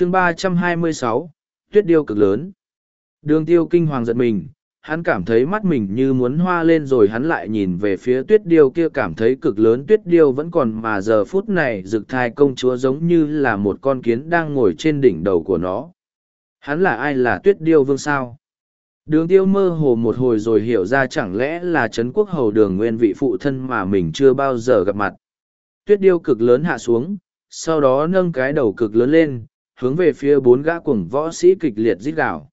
chương ba trăm hai mươi sáu, tuyết điêu cực lớn. Đường tiêu kinh hoàng giật mình, hắn cảm thấy mắt mình như muốn hoa lên rồi hắn lại nhìn về phía tuyết điêu kia cảm thấy cực lớn tuyết điêu vẫn còn mà giờ phút này rực thai công chúa giống như là một con kiến đang ngồi trên đỉnh đầu của nó. Hắn là ai là tuyết điêu vương sao? Đường tiêu mơ hồ một hồi rồi hiểu ra chẳng lẽ là trấn quốc hầu đường nguyên vị phụ thân mà mình chưa bao giờ gặp mặt. Tuyết điêu cực lớn hạ xuống, sau đó nâng cái đầu cực lớn lên hướng về phía bốn gã cuồng võ sĩ kịch liệt rít gào.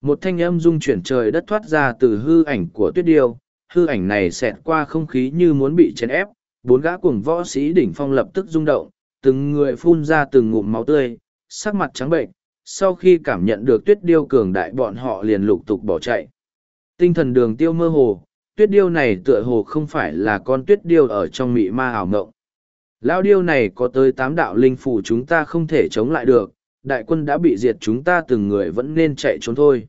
Một thanh âm rung chuyển trời đất thoát ra từ hư ảnh của tuyết điêu, hư ảnh này xẹt qua không khí như muốn bị chèn ép, bốn gã cuồng võ sĩ đỉnh phong lập tức rung động, từng người phun ra từng ngụm máu tươi, sắc mặt trắng bệnh, sau khi cảm nhận được tuyết điêu cường đại bọn họ liền lục tục bỏ chạy. Tinh thần đường tiêu mơ hồ, tuyết điêu này tựa hồ không phải là con tuyết điêu ở trong mị ma ảo ngộng lao điêu này có tới tám đạo linh phủ chúng ta không thể chống lại được, đại quân đã bị diệt chúng ta từng người vẫn nên chạy trốn thôi.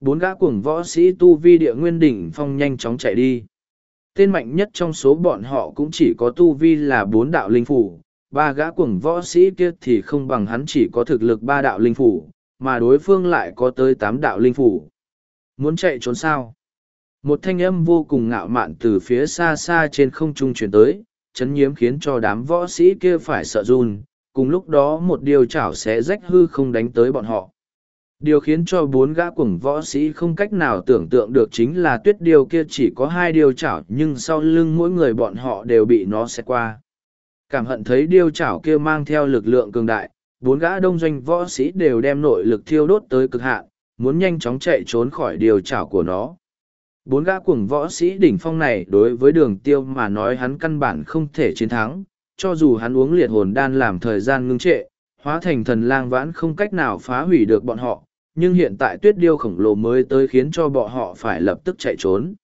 Bốn gã cuồng võ sĩ tu vi địa nguyên đỉnh phong nhanh chóng chạy đi. Tên mạnh nhất trong số bọn họ cũng chỉ có tu vi là bốn đạo linh phủ ba gã cuồng võ sĩ kia thì không bằng hắn chỉ có thực lực ba đạo linh phủ mà đối phương lại có tới tám đạo linh phủ muốn chạy trốn sao? Một thanh âm vô cùng ngạo mạn từ phía xa xa trên không trung truyền tới chấn nhiếm khiến cho đám võ sĩ kia phải sợ run, cùng lúc đó một điều chảo sẽ rách hư không đánh tới bọn họ. Điều khiến cho bốn gã cuồng võ sĩ không cách nào tưởng tượng được chính là tuyết điêu kia chỉ có hai điều chảo nhưng sau lưng mỗi người bọn họ đều bị nó xé qua. Cảm hận thấy điêu chảo kia mang theo lực lượng cường đại, bốn gã đông doanh võ sĩ đều đem nội lực thiêu đốt tới cực hạn, muốn nhanh chóng chạy trốn khỏi điều chảo của nó bốn gã cuồng võ sĩ đỉnh phong này đối với đường tiêu mà nói hắn căn bản không thể chiến thắng cho dù hắn uống liệt hồn đan làm thời gian ngưng trệ hóa thành thần lang vãn không cách nào phá hủy được bọn họ nhưng hiện tại tuyết điêu khổng lồ mới tới khiến cho bọn họ phải lập tức chạy trốn.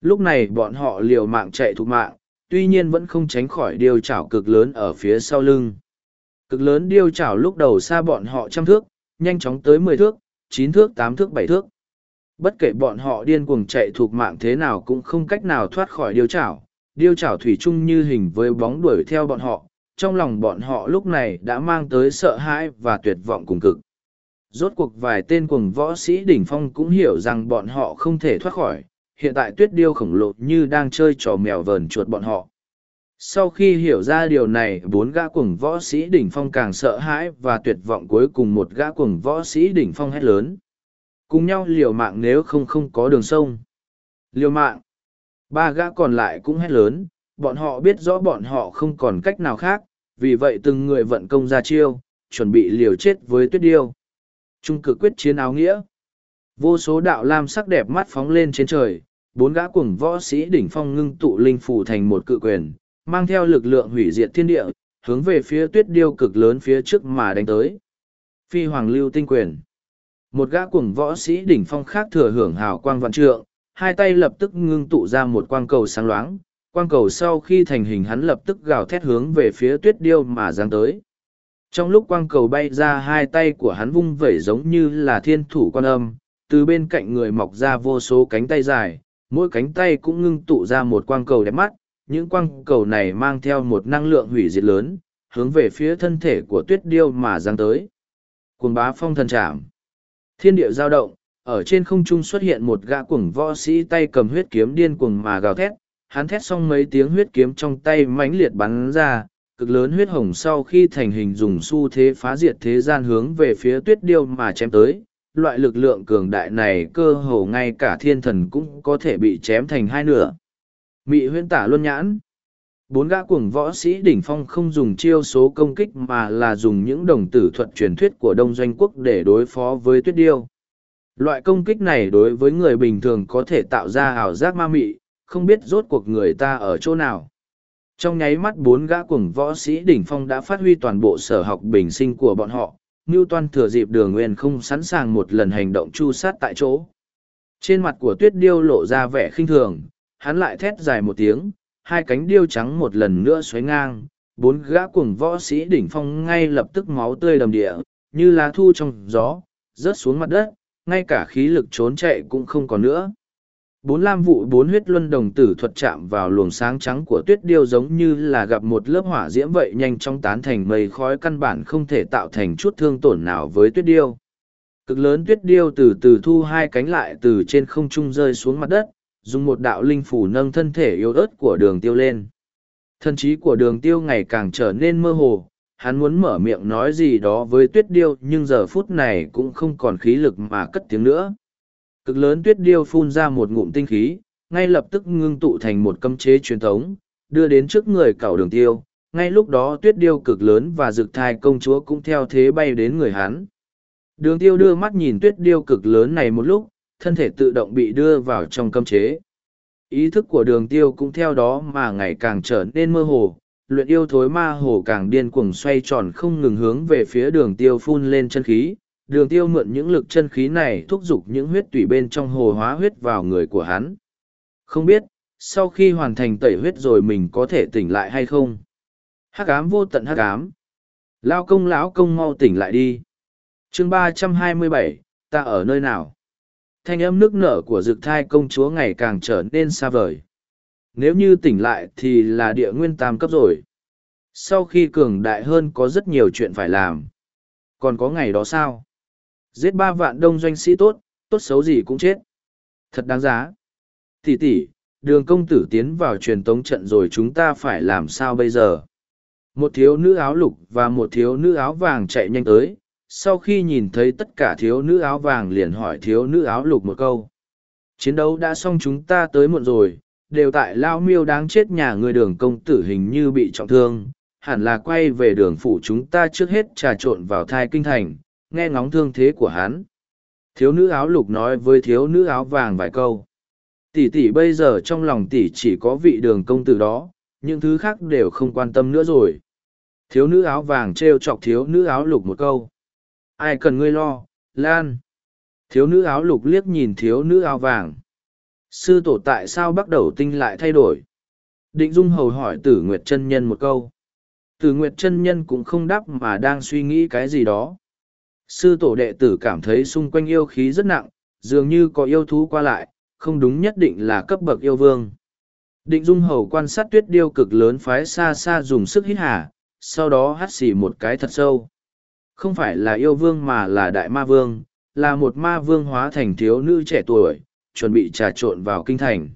Lúc này bọn họ liều mạng chạy thục mạng, tuy nhiên vẫn không tránh khỏi điêu chảo cực lớn ở phía sau lưng. Cực lớn điêu chảo lúc đầu xa bọn họ trăm thước, nhanh chóng tới mười thước, chín thước, tám thước, bảy thước. Bất kể bọn họ điên cuồng chạy thuộc mạng thế nào cũng không cách nào thoát khỏi điêu chảo. Điêu chảo thủy chung như hình với bóng đuổi theo bọn họ, trong lòng bọn họ lúc này đã mang tới sợ hãi và tuyệt vọng cùng cực. Rốt cuộc vài tên cuồng võ sĩ đỉnh phong cũng hiểu rằng bọn họ không thể thoát khỏi hiện tại tuyết điêu khổng lồ như đang chơi trò mèo vờn chuột bọn họ. Sau khi hiểu ra điều này bốn gã cuồng võ sĩ đỉnh phong càng sợ hãi và tuyệt vọng cuối cùng một gã cuồng võ sĩ đỉnh phong hét lớn cùng nhau liều mạng nếu không không có đường sông liều mạng ba gã còn lại cũng hét lớn bọn họ biết rõ bọn họ không còn cách nào khác vì vậy từng người vận công ra chiêu chuẩn bị liều chết với tuyết điêu Trung cực quyết chiến áo nghĩa. Vô số đạo lam sắc đẹp mắt phóng lên trên trời, bốn gã cuồng võ sĩ đỉnh phong ngưng tụ linh phủ thành một cự quyền, mang theo lực lượng hủy diệt thiên địa, hướng về phía tuyết điêu cực lớn phía trước mà đánh tới. Phi hoàng lưu tinh quyền. Một gã cuồng võ sĩ đỉnh phong khác thừa hưởng hào quang vạn trượng, hai tay lập tức ngưng tụ ra một quang cầu sáng loáng, quang cầu sau khi thành hình hắn lập tức gào thét hướng về phía tuyết điêu mà giáng tới. Trong lúc quang cầu bay ra hai tay của hắn vung vẩy giống như là thiên thủ quan âm, từ bên cạnh người mọc ra vô số cánh tay dài, mỗi cánh tay cũng ngưng tụ ra một quang cầu đẹp mắt, những quang cầu này mang theo một năng lượng hủy diệt lớn, hướng về phía thân thể của tuyết điêu mà giáng tới. Cuồng bá phong thần trảm. Thiên địa giao động, ở trên không trung xuất hiện một gã cuồng võ sĩ tay cầm huyết kiếm điên cuồng mà gào thét, hắn thét xong mấy tiếng huyết kiếm trong tay mãnh liệt bắn ra, cực lớn huyết hồng sau khi thành hình dùng xu thế phá diệt thế gian hướng về phía tuyết điêu mà chém tới. Loại lực lượng cường đại này cơ hồ ngay cả thiên thần cũng có thể bị chém thành hai nửa. Mị huyễn tả luân nhãn bốn gã cuồng võ sĩ đỉnh phong không dùng chiêu số công kích mà là dùng những đồng tử thuật truyền thuyết của đông doanh quốc để đối phó với tuyết điêu loại công kích này đối với người bình thường có thể tạo ra ảo giác ma mị không biết rốt cuộc người ta ở chỗ nào trong nháy mắt bốn gã cuồng võ sĩ đỉnh phong đã phát huy toàn bộ sở học bình sinh của bọn họ, Ngưu Toan thừa dịp đường nguyên không sẵn sàng một lần hành động chu sát tại chỗ. Trên mặt của tuyết điêu lộ ra vẻ khinh thường, hắn lại thét dài một tiếng, hai cánh điêu trắng một lần nữa xoáy ngang, bốn gã cuồng võ sĩ đỉnh phong ngay lập tức máu tươi đầm địa, như lá thu trong gió, rớt xuống mặt đất, ngay cả khí lực trốn chạy cũng không còn nữa. bốn lam vụ bốn huyết luân đồng tử thuật chạm vào luồng sáng trắng của tuyết điêu giống như là gặp một lớp hỏa diễm vậy nhanh chóng tán thành mây khói căn bản không thể tạo thành chút thương tổn nào với tuyết điêu cực lớn tuyết điêu từ từ thu hai cánh lại từ trên không trung rơi xuống mặt đất dùng một đạo linh phủ nâng thân thể yếu ớt của đường tiêu lên. Thân trí của đường tiêu ngày càng trở nên mơ hồ, hắn muốn mở miệng nói gì đó với tuyết điêu, nhưng giờ phút này cũng không còn khí lực mà cất tiếng nữa. Cực lớn tuyết điêu phun ra một ngụm tinh khí, ngay lập tức ngưng tụ thành một cấm chế truyền thống, đưa đến trước người cảo đường tiêu. Ngay lúc đó tuyết điêu cực lớn và rực thai công chúa cũng theo thế bay đến người hắn. Đường tiêu đưa mắt nhìn tuyết điêu cực lớn này một lúc thân thể tự động bị đưa vào trong cấm chế ý thức của đường tiêu cũng theo đó mà ngày càng trở nên mơ hồ luyện yêu thối ma hồ càng điên cuồng xoay tròn không ngừng hướng về phía đường tiêu phun lên chân khí đường tiêu mượn những lực chân khí này thúc giục những huyết tủy bên trong hồ hóa huyết vào người của hắn. Không biết, sau khi hoàn thành tẩy huyết rồi mình có thể tỉnh lại hay không? Hắc ám vô tận hắc ám. Lao công lão công mau tỉnh lại đi. chương ba trăm hai mươi bảy, ta ở nơi nào? Thanh âm nước nở của dực thai công chúa ngày càng trở nên xa vời. Nếu như tỉnh lại thì là địa nguyên tam cấp rồi. Sau khi cường đại hơn có rất nhiều chuyện phải làm. Còn có ngày đó sao? Giết ba vạn đông doanh sĩ tốt, tốt xấu gì cũng chết. Thật đáng giá. tỉ tỷ, đường công tử tiến vào truyền tống trận rồi chúng ta phải làm sao bây giờ? Một thiếu nữ áo lục và một thiếu nữ áo vàng chạy nhanh tới. Sau khi nhìn thấy tất cả thiếu nữ áo vàng liền hỏi thiếu nữ áo lục một câu. Chiến đấu đã xong chúng ta tới muộn rồi, đều tại lao miêu đáng chết nhà người đường công tử hình như bị trọng thương, hẳn là quay về đường phủ chúng ta trước hết trà trộn vào thai kinh thành, nghe ngóng thương thế của hắn. Thiếu nữ áo lục nói với thiếu nữ áo vàng vài câu. Tỷ tỷ bây giờ trong lòng tỷ chỉ có vị đường công tử đó, những thứ khác đều không quan tâm nữa rồi. Thiếu nữ áo vàng trêu chọc thiếu nữ áo lục một câu. Ai cần ngươi lo, Lan. Thiếu nữ áo lục liếc nhìn thiếu nữ áo vàng. Sư tổ tại sao bắt đầu tinh lại thay đổi? Định Dung hầu hỏi tử Nguyệt chân Nhân một câu. Tử Nguyệt chân Nhân cũng không đáp mà đang suy nghĩ cái gì đó. Sư tổ đệ tử cảm thấy xung quanh yêu khí rất nặng, dường như có yêu thú qua lại, không đúng nhất định là cấp bậc yêu vương. Định Dung Hầu quan sát tuyết điêu cực lớn phái xa xa dùng sức hít hà, sau đó hắt xì một cái thật sâu. Không phải là yêu vương mà là đại ma vương, là một ma vương hóa thành thiếu nữ trẻ tuổi, chuẩn bị trà trộn vào kinh thành.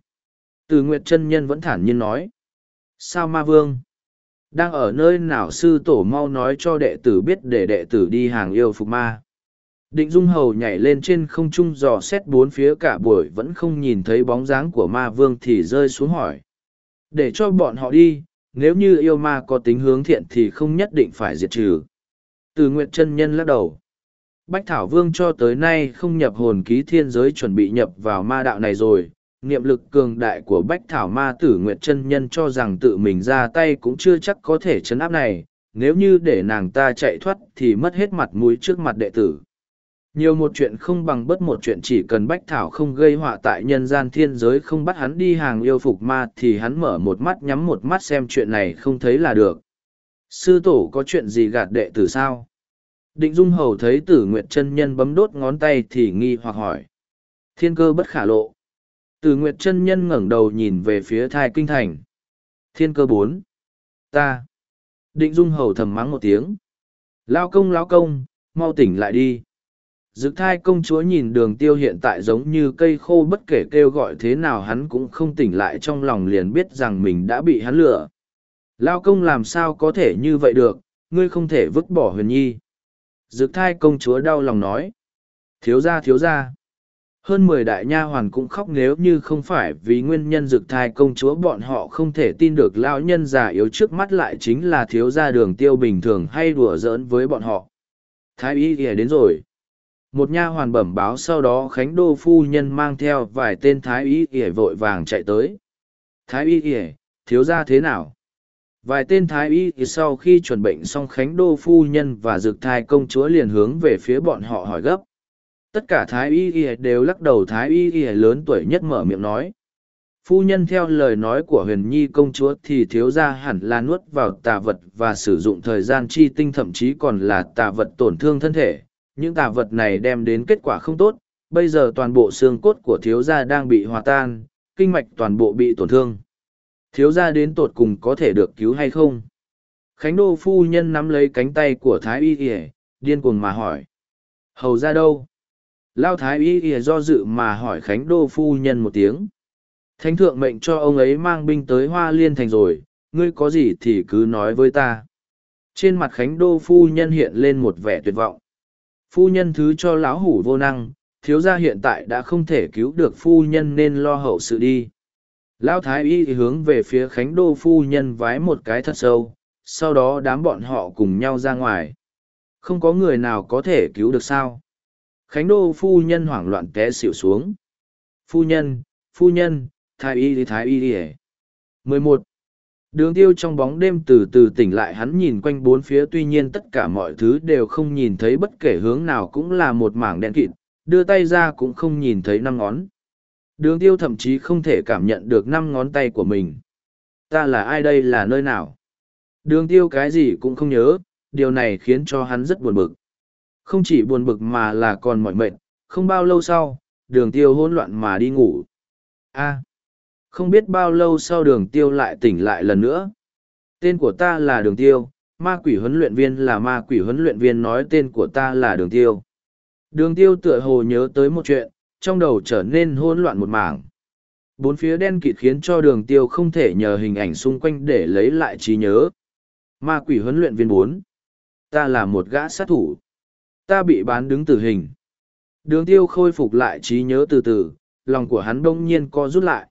Từ Nguyệt chân Nhân vẫn thản nhiên nói. Sao ma vương? Đang ở nơi nào sư tổ mau nói cho đệ tử biết để đệ tử đi hàng yêu phục ma. Định Dung Hầu nhảy lên trên không trung dò xét bốn phía cả buổi vẫn không nhìn thấy bóng dáng của ma vương thì rơi xuống hỏi. Để cho bọn họ đi, nếu như yêu ma có tính hướng thiện thì không nhất định phải diệt trừ. Từ Nguyệt chân Nhân lắc đầu. Bách Thảo Vương cho tới nay không nhập hồn ký thiên giới chuẩn bị nhập vào ma đạo này rồi, niệm lực cường đại của bách thảo ma tử nguyệt chân nhân cho rằng tự mình ra tay cũng chưa chắc có thể chấn áp này. Nếu như để nàng ta chạy thoát thì mất hết mặt mũi trước mặt đệ tử. Nhiều một chuyện không bằng bất một chuyện chỉ cần bách thảo không gây họa tại nhân gian thiên giới không bắt hắn đi hàng yêu phục ma thì hắn mở một mắt nhắm một mắt xem chuyện này không thấy là được sư tổ có chuyện gì gạt đệ tử sao định dung hầu thấy tử nguyệt chân nhân bấm đốt ngón tay thì nghi hoặc hỏi thiên cơ bất khả lộ Tử Nguyệt chân Nhân ngẩng đầu nhìn về phía thai kinh thành. Thiên cơ bốn. Ta. Định Dung Hầu thầm mắng một tiếng. Lao công lao công, mau tỉnh lại đi. Dực thai công chúa nhìn đường tiêu hiện tại giống như cây khô bất kể kêu gọi thế nào hắn cũng không tỉnh lại trong lòng liền biết rằng mình đã bị hắn lừa. Lao công làm sao có thể như vậy được, ngươi không thể vứt bỏ huyền nhi. Dực thai công chúa đau lòng nói. Thiếu ra thiếu ra hơn mười đại nha hoàn cũng khóc nếu như không phải vì nguyên nhân dực thai công chúa bọn họ không thể tin được lão nhân già yếu trước mắt lại chính là thiếu gia đường tiêu bình thường hay đùa giỡn với bọn họ. Thái y ỉa đến rồi. Một nha hoàn bẩm báo sau đó khánh đô phu nhân mang theo vài tên thái y ỉa vội vàng chạy tới. Thái y ỉa thiếu gia thế nào? Vài tên thái y sau khi chuẩn bệnh xong khánh đô phu nhân và dược thai công chúa liền hướng về phía bọn họ hỏi gấp. Tất cả thái y đều lắc đầu thái y lớn tuổi nhất mở miệng nói. Phu nhân theo lời nói của huyền nhi công chúa thì thiếu gia hẳn là nuốt vào tà vật và sử dụng thời gian chi tinh thậm chí còn là tà vật tổn thương thân thể. Những tà vật này đem đến kết quả không tốt. Bây giờ toàn bộ xương cốt của thiếu gia đang bị hòa tan, kinh mạch toàn bộ bị tổn thương. Thiếu gia đến tột cùng có thể được cứu hay không? Khánh Đô phu nhân nắm lấy cánh tay của Thái Y Y, điên cuồng mà hỏi. Hầu ra đâu? Lao Thái Y Y do dự mà hỏi Khánh Đô phu nhân một tiếng. Thánh thượng mệnh cho ông ấy mang binh tới Hoa Liên Thành rồi, ngươi có gì thì cứ nói với ta. Trên mặt Khánh Đô phu nhân hiện lên một vẻ tuyệt vọng. Phu nhân thứ cho lão hủ vô năng, thiếu gia hiện tại đã không thể cứu được phu nhân nên lo hậu sự đi. Lão Thái Y hướng về phía Khánh Đô phu nhân vái một cái thật sâu, sau đó đám bọn họ cùng nhau ra ngoài. Không có người nào có thể cứu được sao. Khánh Đô phu nhân hoảng loạn té xỉu xuống. Phu nhân, phu nhân, thái y đi thái y đi mười một đường tiêu trong bóng đêm từ từ tỉnh lại hắn nhìn quanh bốn phía tuy nhiên tất cả mọi thứ đều không nhìn thấy bất kể hướng nào cũng là một mảng đen kịt đưa tay ra cũng không nhìn thấy năm ngón đường tiêu thậm chí không thể cảm nhận được năm ngón tay của mình ta là ai đây là nơi nào đường tiêu cái gì cũng không nhớ điều này khiến cho hắn rất buồn bực không chỉ buồn bực mà là còn mỏi mệt không bao lâu sau đường tiêu hỗn loạn mà đi ngủ a không biết bao lâu sau đường tiêu lại tỉnh lại lần nữa. Tên của ta là đường tiêu, ma quỷ huấn luyện viên là ma quỷ huấn luyện viên nói tên của ta là đường tiêu. Đường tiêu tựa hồ nhớ tới một chuyện, trong đầu trở nên hỗn loạn một mảng. Bốn phía đen kịt khiến cho đường tiêu không thể nhờ hình ảnh xung quanh để lấy lại trí nhớ. Ma quỷ huấn luyện viên bốn, Ta là một gã sát thủ. Ta bị bán đứng tử hình. Đường tiêu khôi phục lại trí nhớ từ từ, lòng của hắn đông nhiên co rút lại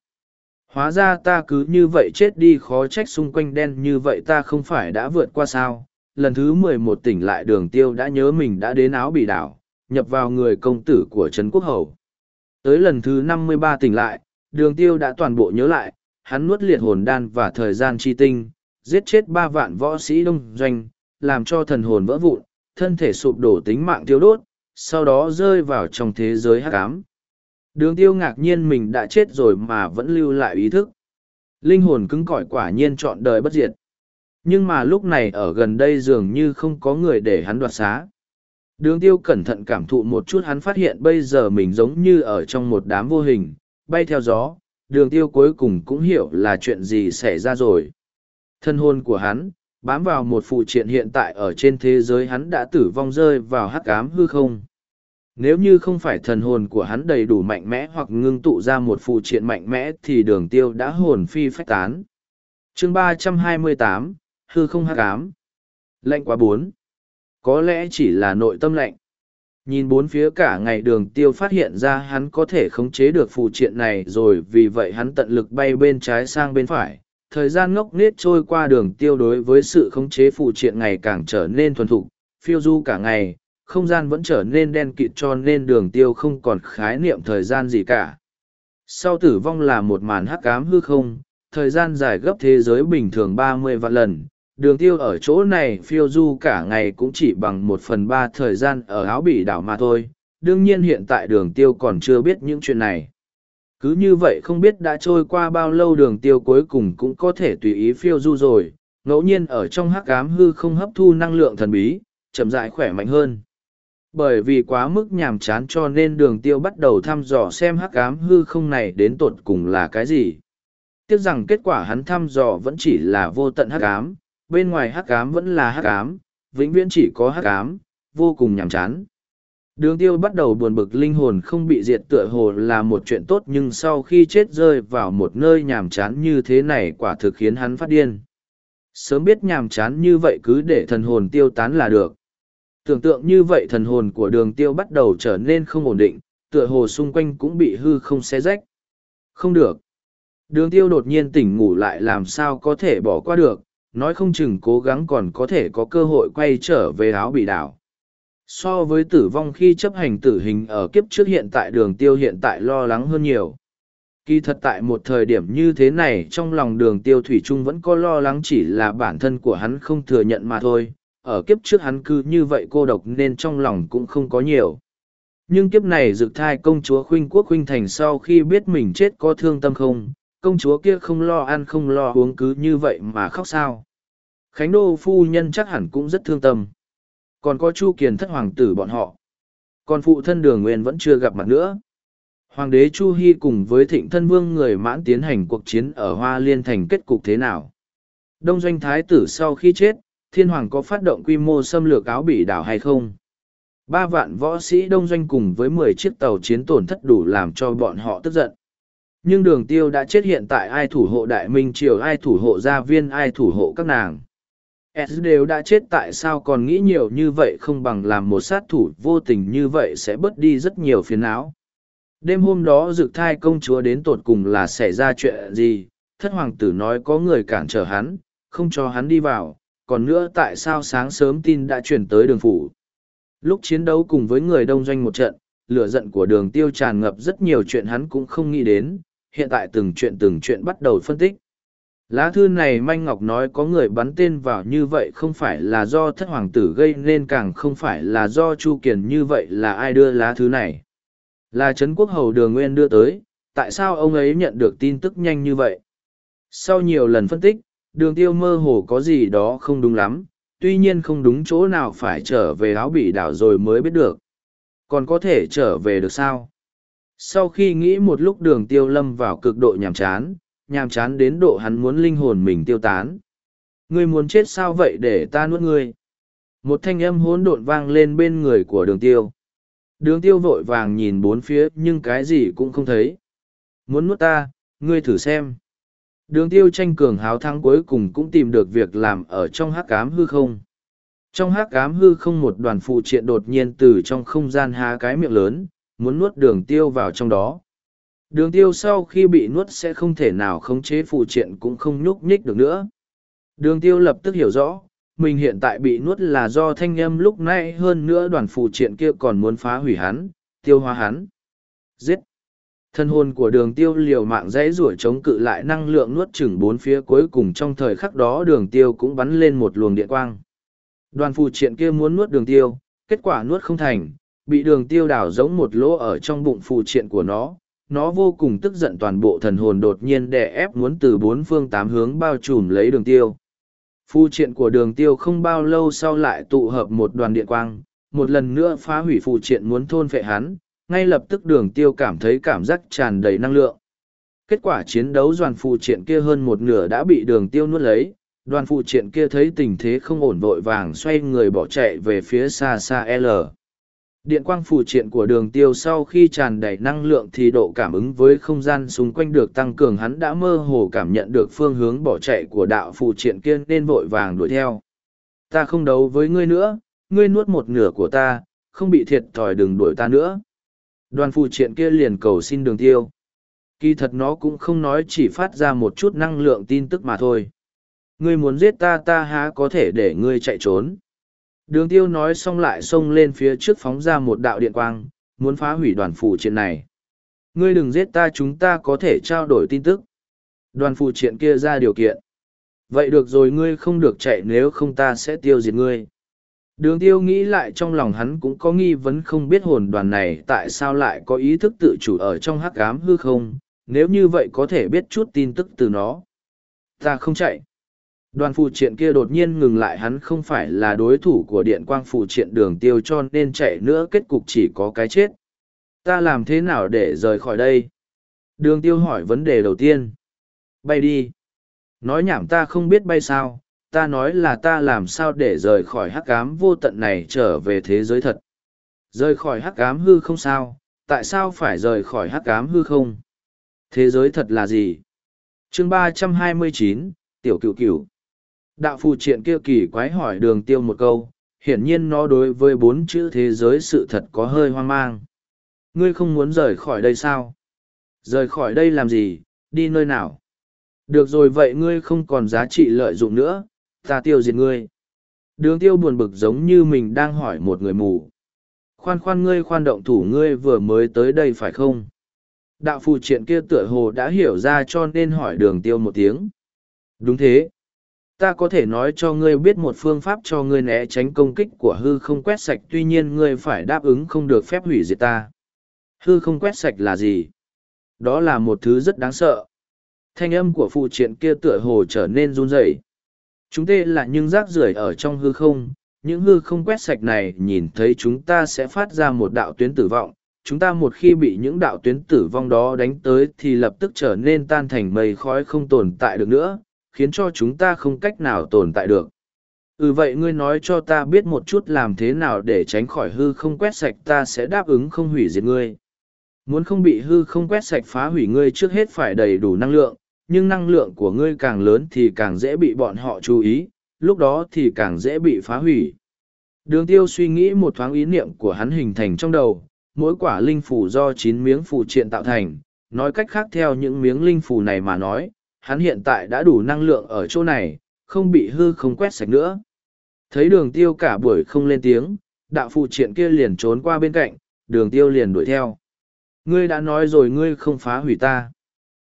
hóa ra ta cứ như vậy chết đi khó trách xung quanh đen như vậy ta không phải đã vượt qua sao lần thứ mười một tỉnh lại đường tiêu đã nhớ mình đã đến áo bị đảo nhập vào người công tử của trấn quốc hầu tới lần thứ năm mươi ba tỉnh lại, đường tiêu đã toàn bộ nhớ lại, hắn nuốt liệt hồn đan và thời gian chi tinh, giết chết ba vạn võ sĩ đông doanh, làm cho thần hồn vỡ vụn, thân thể sụp đổ tính mạng tiêu đốt, sau đó rơi vào trong thế giới hắc ám Đường tiêu ngạc nhiên mình đã chết rồi mà vẫn lưu lại ý thức. Linh hồn cứng cỏi quả nhiên chọn đời bất diệt. Nhưng mà lúc này ở gần đây dường như không có người để hắn đoạt xá. Đường tiêu cẩn thận cảm thụ một chút hắn phát hiện bây giờ mình giống như ở trong một đám vô hình, bay theo gió, đường tiêu cuối cùng cũng hiểu là chuyện gì xảy ra rồi. Thân hồn của hắn, bám vào một phụ triện hiện tại ở trên thế giới hắn đã tử vong rơi vào hắc ám hư không. Nếu như không phải thần hồn của hắn đầy đủ mạnh mẽ hoặc ngưng tụ ra một phụ triện mạnh mẽ thì đường tiêu đã hồn phi phách tán. chương ba trăm hai mươi tám hư không hắc ám. lệnh quá bốn. Có lẽ chỉ là nội tâm lạnh. Nhìn bốn phía cả ngày đường tiêu phát hiện ra hắn có thể khống chế được phụ triện này rồi vì vậy hắn tận lực bay bên trái sang bên phải. Thời gian ngốc nết trôi qua đường tiêu đối với sự khống chế phụ triện ngày càng trở nên thuần thục, phiêu du cả ngày, không gian vẫn trở nên đen kịt cho nên đường tiêu không còn khái niệm thời gian gì cả. Sau tử vong là một màn hắc ám hư không, thời gian dài gấp thế giới bình thường ba mươi vạn lần. Đường tiêu ở chỗ này phiêu du cả ngày cũng chỉ bằng một phần ba thời gian ở áo bỉ đảo mà thôi. Đương nhiên hiện tại đường tiêu còn chưa biết những chuyện này. Cứ như vậy không biết đã trôi qua bao lâu đường tiêu cuối cùng cũng có thể tùy ý phiêu du rồi, ngẫu nhiên ở trong hắc ám hư không hấp thu năng lượng thần bí, chậm rãi khỏe mạnh hơn bởi vì quá mức nhàm chán cho nên đường tiêu bắt đầu thăm dò xem hắc ám hư không này đến tột cùng là cái gì tiếc rằng kết quả hắn thăm dò vẫn chỉ là vô tận hắc ám bên ngoài hắc ám vẫn là hắc ám vĩnh viễn chỉ có hắc ám vô cùng nhàm chán đường tiêu bắt đầu buồn bực linh hồn không bị diệt tựa hồ là một chuyện tốt nhưng sau khi chết rơi vào một nơi nhàm chán như thế này quả thực khiến hắn phát điên sớm biết nhàm chán như vậy cứ để thần hồn tiêu tán là được tưởng tượng như vậy thần hồn của đường tiêu bắt đầu trở nên không ổn định, tựa hồ xung quanh cũng bị hư không xé rách. Không được. Đường tiêu đột nhiên tỉnh ngủ lại làm sao có thể bỏ qua được, nói không chừng cố gắng còn có thể có cơ hội quay trở về áo bị đảo. So với tử vong khi chấp hành tử hình ở kiếp trước hiện tại đường tiêu hiện tại lo lắng hơn nhiều. Kỳ thật tại một thời điểm như thế này trong lòng đường tiêu thủy trung vẫn có lo lắng chỉ là bản thân của hắn không thừa nhận mà thôi, ở kiếp trước hắn cứ như vậy cô độc nên trong lòng cũng không có nhiều. Nhưng kiếp này dự thai công chúa khuynh quốc khuynh thành sau khi biết mình chết có thương tâm không, công chúa kia không lo ăn không lo uống cứ như vậy mà khóc sao. Khánh đô phu nhân chắc hẳn cũng rất thương tâm. Còn có chu kiền thất hoàng tử bọn họ. Còn phụ thân đường nguyên vẫn chưa gặp mặt nữa. Hoàng đế Chu Hy cùng với thịnh thân vương người mãn tiến hành cuộc chiến ở Hoa Liên Thành kết cục thế nào? Đông doanh thái tử sau khi chết, thiên hoàng có phát động quy mô xâm lược áo bỉ đảo hay không? Ba vạn võ sĩ đông doanh cùng với mười chiếc tàu chiến tổn thất đủ làm cho bọn họ tức giận. Nhưng đường tiêu đã chết hiện tại ai thủ hộ đại minh triều ai thủ hộ gia viên ai thủ hộ các nàng. S đều đã chết tại sao còn nghĩ nhiều như vậy không bằng làm một sát thủ vô tình như vậy sẽ bớt đi rất nhiều phiền não. Đêm hôm đó dực thai công chúa đến tột cùng là xảy ra chuyện gì, thất hoàng tử nói có người cản trở hắn, không cho hắn đi vào, còn nữa tại sao sáng sớm tin đã chuyển tới đường phủ. Lúc chiến đấu cùng với người đông doanh một trận, lửa giận của đường tiêu tràn ngập rất nhiều chuyện hắn cũng không nghĩ đến, hiện tại từng chuyện từng chuyện bắt đầu phân tích. Lá thư này Manh Ngọc nói có người bắn tên vào như vậy không phải là do thất hoàng tử gây nên càng không phải là do Chu Kiền như vậy là ai đưa lá thư này. Là Trấn Quốc Hầu Đường Nguyên đưa tới, tại sao ông ấy nhận được tin tức nhanh như vậy? Sau nhiều lần phân tích, đường tiêu mơ hồ có gì đó không đúng lắm, tuy nhiên không đúng chỗ nào phải trở về áo bị đảo rồi mới biết được. Còn có thể trở về được sao? Sau khi nghĩ một lúc đường tiêu lâm vào cực độ nhàm chán, nhàm chán đến độ hắn muốn linh hồn mình tiêu tán. Ngươi muốn chết sao vậy để ta nuốt ngươi? Một thanh âm hỗn độn vang lên bên người của đường tiêu. Đường tiêu vội vàng nhìn bốn phía nhưng cái gì cũng không thấy. Muốn nuốt ta, ngươi thử xem. Đường tiêu tranh cường háo thắng cuối cùng cũng tìm được việc làm ở trong hắc ám hư không. Trong hắc ám hư không một đoàn phụ triện đột nhiên từ trong không gian há cái miệng lớn, muốn nuốt đường tiêu vào trong đó. Đường tiêu sau khi bị nuốt sẽ không thể nào khống chế phụ triện cũng không nhúc nhích được nữa. Đường tiêu lập tức hiểu rõ, mình hiện tại bị nuốt là do thanh âm lúc nãy hơn nữa đoàn phụ triện kia còn muốn phá hủy hắn, tiêu hóa hắn. Giết! Thân hồn của đường tiêu liều mạng dãy rủa chống cự lại năng lượng nuốt chửng bốn phía cuối cùng trong thời khắc đó đường tiêu cũng bắn lên một luồng điện quang. Đoàn phù triện kia muốn nuốt đường tiêu, kết quả nuốt không thành, bị đường tiêu đảo giống một lỗ ở trong bụng phù triện của nó. Nó vô cùng tức giận toàn bộ thần hồn đột nhiên đè ép muốn từ bốn phương tám hướng bao trùm lấy đường tiêu. Phu triện của đường tiêu không bao lâu sau lại tụ hợp một đoàn điện quang, một lần nữa phá hủy phù triện muốn thôn phệ hắn, ngay lập tức đường tiêu cảm thấy cảm giác tràn đầy năng lượng. Kết quả chiến đấu đoàn phù triện kia hơn một nửa đã bị đường tiêu nuốt lấy, đoàn phù triện kia thấy tình thế không ổn vội vàng xoay người bỏ chạy về phía xa xa L. Điện quang phù triện của đường tiêu sau khi tràn đầy năng lượng thì độ cảm ứng với không gian xung quanh được tăng cường hắn đã mơ hồ cảm nhận được phương hướng bỏ chạy của đạo phù triện kia nên vội vàng đuổi theo. Ta không đấu với ngươi nữa, ngươi nuốt một nửa của ta, không bị thiệt thòi đừng đuổi ta nữa. Đoàn phù triện kia liền cầu xin đường tiêu. Kỳ thật nó cũng không nói chỉ phát ra một chút năng lượng tin tức mà thôi. Ngươi muốn giết ta ta há có thể để ngươi chạy trốn. Đường tiêu nói xong lại xông lên phía trước phóng ra một đạo điện quang, muốn phá hủy đoàn phù triện này. Ngươi đừng giết ta chúng ta có thể trao đổi tin tức. Đoàn phù triện kia ra điều kiện. Vậy được rồi ngươi không được chạy nếu không ta sẽ tiêu diệt ngươi. Đường tiêu nghĩ lại trong lòng hắn cũng có nghi vấn không biết hồn đoàn này tại sao lại có ý thức tự chủ ở trong hắc ám hư không, nếu như vậy có thể biết chút tin tức từ nó. Ta không chạy. Đoàn phụ triện kia đột nhiên ngừng lại hắn không phải là đối thủ của điện quang phụ triện đường tiêu cho nên chạy nữa kết cục chỉ có cái chết. Ta làm thế nào để rời khỏi đây? Đường tiêu hỏi vấn đề đầu tiên. Bay đi. Nói nhảm ta không biết bay sao, ta nói là ta làm sao để rời khỏi hắc ám vô tận này trở về thế giới thật. Rời khỏi hắc ám hư không sao, tại sao phải rời khỏi hắc ám hư không? Thế giới thật là gì? chương ba trăm hai mươi chín Tiểu Cựu Cựu Đạo phù triện kia kỳ quái hỏi đường tiêu một câu, hiển nhiên nó đối với bốn chữ thế giới sự thật có hơi hoang mang. Ngươi không muốn rời khỏi đây sao? Rời khỏi đây làm gì, đi nơi nào? Được rồi vậy ngươi không còn giá trị lợi dụng nữa, ta tiêu diệt ngươi. Đường tiêu buồn bực giống như mình đang hỏi một người mù. Khoan khoan ngươi khoan động thủ ngươi vừa mới tới đây phải không? Đạo phù triện kia tựa hồ đã hiểu ra cho nên hỏi đường tiêu một tiếng. Đúng thế ta có thể nói cho ngươi biết một phương pháp cho ngươi né tránh công kích của hư không quét sạch tuy nhiên ngươi phải đáp ứng không được phép hủy diệt ta. Hư không quét sạch là gì? Đó là một thứ rất đáng sợ. Thanh âm của phụ triện kia tựa hồ trở nên run rẩy. Chúng tê là những rác rưởi ở trong hư không. Những hư không quét sạch này nhìn thấy chúng ta sẽ phát ra một đạo tuyến tử vong. Chúng ta một khi bị những đạo tuyến tử vong đó đánh tới thì lập tức trở nên tan thành mây khói không tồn tại được nữa, khiến cho chúng ta không cách nào tồn tại được. Ừ vậy ngươi nói cho ta biết một chút làm thế nào để tránh khỏi hư không quét sạch ta sẽ đáp ứng không hủy diệt ngươi. Muốn không bị hư không quét sạch phá hủy ngươi trước hết phải đầy đủ năng lượng, nhưng năng lượng của ngươi càng lớn thì càng dễ bị bọn họ chú ý, lúc đó thì càng dễ bị phá hủy. Đường tiêu suy nghĩ một thoáng ý niệm của hắn hình thành trong đầu, mỗi quả linh phủ do chín miếng phù triện tạo thành, nói cách khác theo những miếng linh phù này mà nói, hắn hiện tại đã đủ năng lượng ở chỗ này, không bị hư không quét sạch nữa. Thấy đường tiêu cả buổi không lên tiếng, đạo phụ triện kia liền trốn qua bên cạnh, đường tiêu liền đuổi theo. Ngươi đã nói rồi ngươi không phá hủy ta.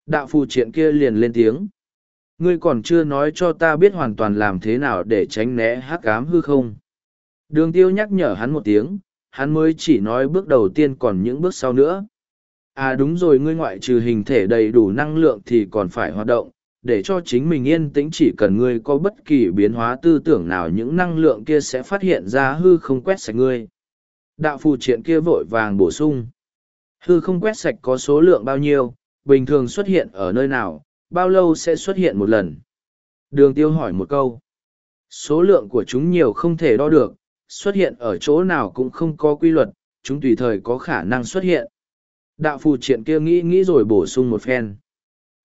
Đạo phụ triện kia liền lên tiếng. Ngươi còn chưa nói cho ta biết hoàn toàn làm thế nào để tránh né hắc ám hư không. Đường tiêu nhắc nhở hắn một tiếng, hắn mới chỉ nói bước đầu tiên còn những bước sau nữa. À đúng rồi ngươi ngoại trừ hình thể đầy đủ năng lượng thì còn phải hoạt động, để cho chính mình yên tĩnh chỉ cần ngươi có bất kỳ biến hóa tư tưởng nào những năng lượng kia sẽ phát hiện ra hư không quét sạch ngươi. Đạo phù triện kia vội vàng bổ sung. Hư không quét sạch có số lượng bao nhiêu, bình thường xuất hiện ở nơi nào, bao lâu sẽ xuất hiện một lần? Đường tiêu hỏi một câu. Số lượng của chúng nhiều không thể đo được, xuất hiện ở chỗ nào cũng không có quy luật, chúng tùy thời có khả năng xuất hiện. Đạo phù triện kia nghĩ nghĩ rồi bổ sung một phen.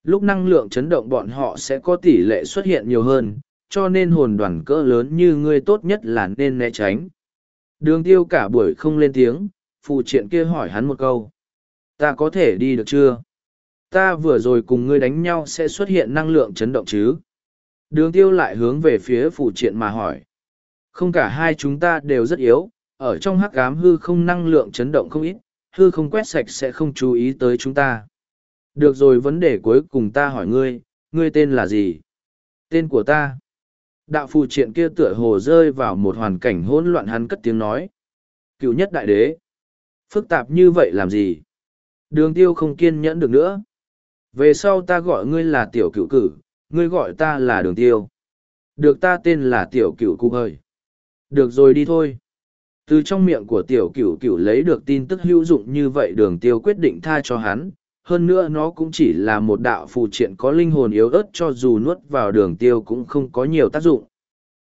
Lúc năng lượng chấn động bọn họ sẽ có tỷ lệ xuất hiện nhiều hơn, cho nên hồn đoàn cỡ lớn như ngươi tốt nhất là nên né tránh. Đường tiêu cả buổi không lên tiếng, phù triện kia hỏi hắn một câu. Ta có thể đi được chưa? Ta vừa rồi cùng ngươi đánh nhau sẽ xuất hiện năng lượng chấn động chứ? Đường tiêu lại hướng về phía phù triện mà hỏi. Không cả hai chúng ta đều rất yếu, ở trong hắc ám hư không năng lượng chấn động không ít, hư không quét sạch sẽ không chú ý tới chúng ta. Được rồi vấn đề cuối cùng ta hỏi ngươi, ngươi tên là gì? Tên của ta. Đạo phù triện kia tựa hồ rơi vào một hoàn cảnh hỗn loạn hắn cất tiếng nói. Cựu nhất đại đế. Phức tạp như vậy làm gì? Đường tiêu không kiên nhẫn được nữa. Về sau ta gọi ngươi là tiểu cựu cử, ngươi gọi ta là đường tiêu. Được ta tên là tiểu cựu cụ ơi Được rồi đi thôi. Từ trong miệng của tiểu cửu cửu lấy được tin tức hữu dụng như vậy đường tiêu quyết định tha cho hắn. Hơn nữa nó cũng chỉ là một đạo phù triện có linh hồn yếu ớt cho dù nuốt vào đường tiêu cũng không có nhiều tác dụng.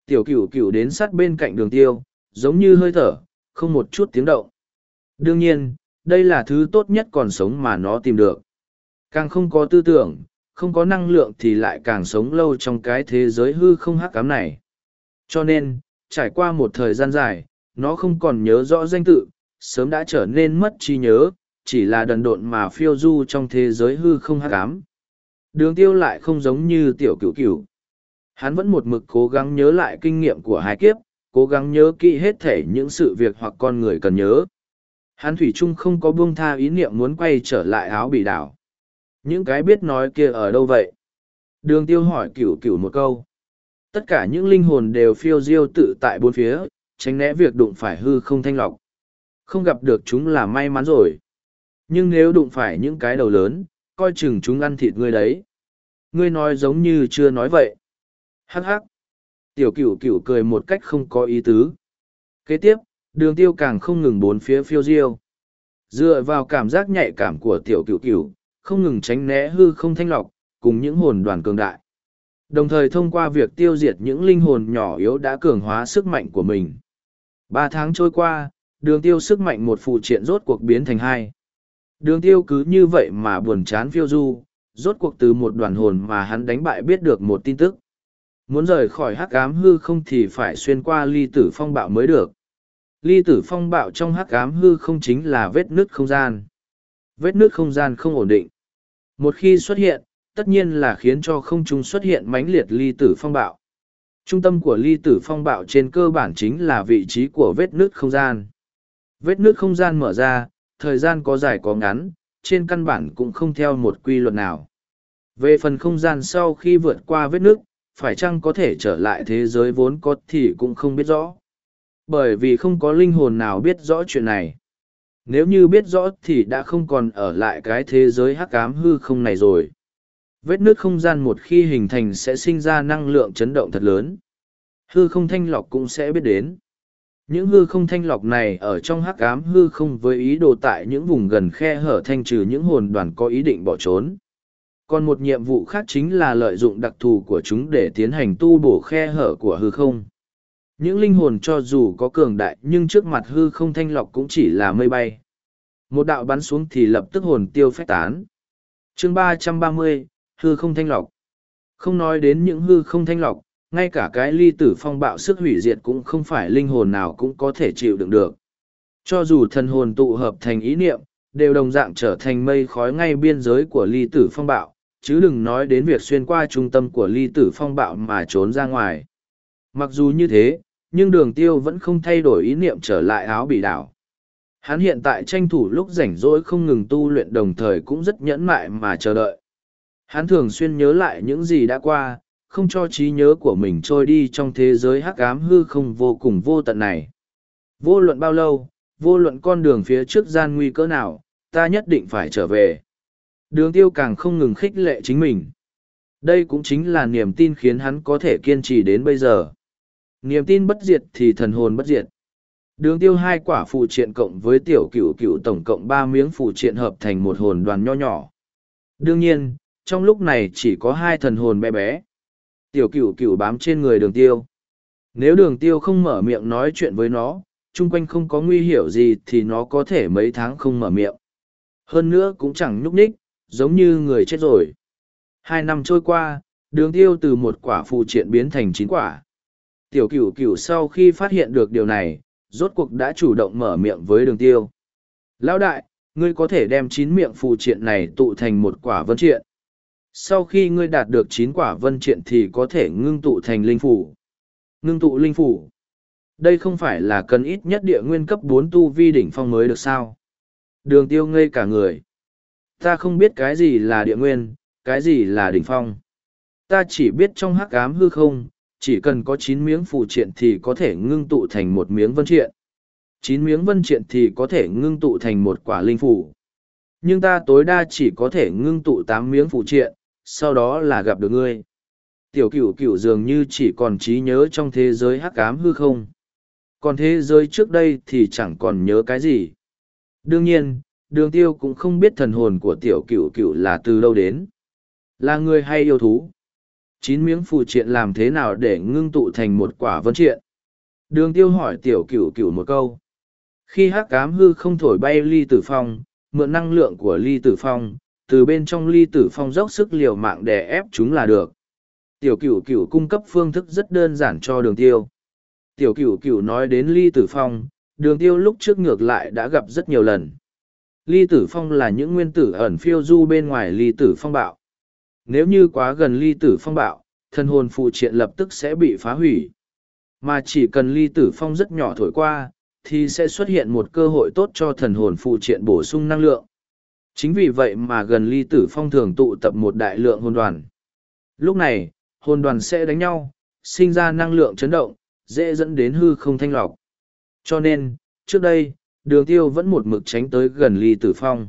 Tiểu cửu cửu đến sát bên cạnh đường tiêu, giống như hơi thở, không một chút tiếng động. Đương nhiên, đây là thứ tốt nhất còn sống mà nó tìm được. Càng không có tư tưởng, không có năng lượng thì lại càng sống lâu trong cái thế giới hư không hắc cám này. Cho nên, trải qua một thời gian dài, nó không còn nhớ rõ danh tự, sớm đã trở nên mất trí nhớ, chỉ là đần độn mà phiêu du trong thế giới hư không hát cám. Đường tiêu lại không giống như tiểu cửu cửu. Hắn vẫn một mực cố gắng nhớ lại kinh nghiệm của hai kiếp, cố gắng nhớ kỹ hết thể những sự việc hoặc con người cần nhớ. Hắn thủy chung không có buông tha ý niệm muốn quay trở lại áo bị đảo. Những cái biết nói kia ở đâu vậy? Đường tiêu hỏi cửu cửu một câu. Tất cả những linh hồn đều phiêu diêu tự tại bốn phía, tránh né việc đụng phải hư không thanh lọc. Không gặp được chúng là may mắn rồi. Nhưng nếu đụng phải những cái đầu lớn, coi chừng chúng ăn thịt ngươi đấy. Ngươi nói giống như chưa nói vậy. Hắc hắc. Tiểu cửu cửu cười một cách không có ý tứ. Kế tiếp, đường tiêu càng không ngừng bốn phía phiêu diêu. Dựa vào cảm giác nhạy cảm của tiểu cửu cửu, không ngừng tránh né hư không thanh lọc, cùng những hồn đoàn cường đại. Đồng thời thông qua việc tiêu diệt những linh hồn nhỏ yếu đã cường hóa sức mạnh của mình. Ba tháng trôi qua, đường tiêu sức mạnh một phụ triện rốt cuộc biến thành hai. Đường tiêu cứ như vậy mà buồn chán phiêu du, rốt cuộc từ một đoàn hồn mà hắn đánh bại biết được một tin tức. Muốn rời khỏi hắc ám hư không thì phải xuyên qua ly tử phong bạo mới được. Ly tử phong bạo trong hắc ám hư không chính là vết nứt không gian. Vết nứt không gian không ổn định. Một khi xuất hiện, tất nhiên là khiến cho không trung xuất hiện mãnh liệt ly tử phong bạo. Trung tâm của ly tử phong bạo trên cơ bản chính là vị trí của vết nước không gian. Vết nước không gian mở ra, thời gian có dài có ngắn, trên căn bản cũng không theo một quy luật nào. Về phần không gian sau khi vượt qua vết nước, phải chăng có thể trở lại thế giới vốn có thì cũng không biết rõ. Bởi vì không có linh hồn nào biết rõ chuyện này. Nếu như biết rõ thì đã không còn ở lại cái thế giới hắc ám hư không này rồi. Vết nước không gian một khi hình thành sẽ sinh ra năng lượng chấn động thật lớn. Hư không thanh lọc cũng sẽ biết đến. Những hư không thanh lọc này ở trong hắc ám hư không với ý đồ tại những vùng gần khe hở thanh trừ những hồn đoàn có ý định bỏ trốn. Còn một nhiệm vụ khác chính là lợi dụng đặc thù của chúng để tiến hành tu bổ khe hở của hư không. Những linh hồn cho dù có cường đại nhưng trước mặt hư không thanh lọc cũng chỉ là mây bay. Một đạo bắn xuống thì lập tức hồn tiêu phách tán. chương ba trăm ba mươi hư không thanh lọc. Không nói đến những hư không thanh lọc, ngay cả cái ly tử phong bạo sức hủy diệt cũng không phải linh hồn nào cũng có thể chịu đựng được. Cho dù thần hồn tụ hợp thành ý niệm, đều đồng dạng trở thành mây khói ngay biên giới của ly tử phong bạo, chứ đừng nói đến việc xuyên qua trung tâm của ly tử phong bạo mà trốn ra ngoài. Mặc dù như thế, nhưng đường tiêu vẫn không thay đổi ý niệm trở lại áo bị đảo. Hắn hiện tại tranh thủ lúc rảnh rỗi không ngừng tu luyện đồng thời cũng rất nhẫn mại mà chờ đợi. Hắn thường xuyên nhớ lại những gì đã qua, không cho trí nhớ của mình trôi đi trong thế giới hắc ám hư không vô cùng vô tận này. Vô luận bao lâu, vô luận con đường phía trước gian nguy cỡ nào, ta nhất định phải trở về. Đường tiêu càng không ngừng khích lệ chính mình. Đây cũng chính là niềm tin khiến hắn có thể kiên trì đến bây giờ. Niềm tin bất diệt thì thần hồn bất diệt. Đường tiêu hai quả phụ triện cộng với tiểu cửu cửu tổng cộng ba miếng phụ triện hợp thành một hồn đoàn nho nhỏ. Đương nhiên, trong lúc này chỉ có hai thần hồn bé bé. Tiểu cửu cửu bám trên người đường tiêu. Nếu đường tiêu không mở miệng nói chuyện với nó, chung quanh không có nguy hiểm gì thì nó có thể mấy tháng không mở miệng. Hơn nữa cũng chẳng nhúc nhích, giống như người chết rồi. Hai năm trôi qua, đường tiêu từ một quả phụ triện biến thành chín quả. Tiểu cửu cửu sau khi phát hiện được điều này, rốt cuộc đã chủ động mở miệng với đường tiêu. Lão đại, ngươi có thể đem chín miệng phù triện này tụ thành một quả vân triện. Sau khi ngươi đạt được chín quả vân triện thì có thể ngưng tụ thành linh phủ. Ngưng tụ linh phủ. Đây không phải là cần ít nhất địa nguyên cấp bốn tu vi đỉnh phong mới được sao. Đường tiêu ngây cả người. Ta không biết cái gì là địa nguyên, cái gì là đỉnh phong. Ta chỉ biết trong hắc ám hư không, chỉ cần có chín miếng phù triện thì có thể ngưng tụ thành một miếng vân triện. Chín miếng vân triện thì có thể ngưng tụ thành một quả linh phủ. Nhưng ta tối đa chỉ có thể ngưng tụ tám miếng phù triện, sau đó là gặp được ngươi. Tiểu cửu cửu dường như chỉ còn trí nhớ trong thế giới hắc ám hư không. Còn thế giới trước đây thì chẳng còn nhớ cái gì. Đương nhiên, đường tiêu cũng không biết thần hồn của tiểu cửu cửu là từ đâu đến. Là người hay yêu thú chín miếng phù triện làm thế nào để ngưng tụ thành một quả vân triện đường tiêu hỏi tiểu cửu cửu một câu khi hắc cám hư không thổi bay ly tử phong mượn năng lượng của ly tử phong từ bên trong ly tử phong dốc sức liều mạng để ép chúng là được tiểu cửu cửu cung cấp phương thức rất đơn giản cho đường tiêu tiểu cửu cửu nói đến ly tử phong đường tiêu lúc trước ngược lại đã gặp rất nhiều lần ly tử phong là những nguyên tử ẩn phiêu du bên ngoài ly tử phong bạo nếu như quá gần ly tử phong bạo, thân hồn phụ triện lập tức sẽ bị phá hủy. Mà chỉ cần ly tử phong rất nhỏ thổi qua, thì sẽ xuất hiện một cơ hội tốt cho thần hồn phụ triện bổ sung năng lượng. Chính vì vậy mà gần ly tử phong thường tụ tập một đại lượng hồn đoàn. Lúc này, hồn đoàn sẽ đánh nhau, sinh ra năng lượng chấn động, dễ dẫn đến hư không thanh lọc. Cho nên, trước đây, đường tiêu vẫn một mực tránh tới gần ly tử phong.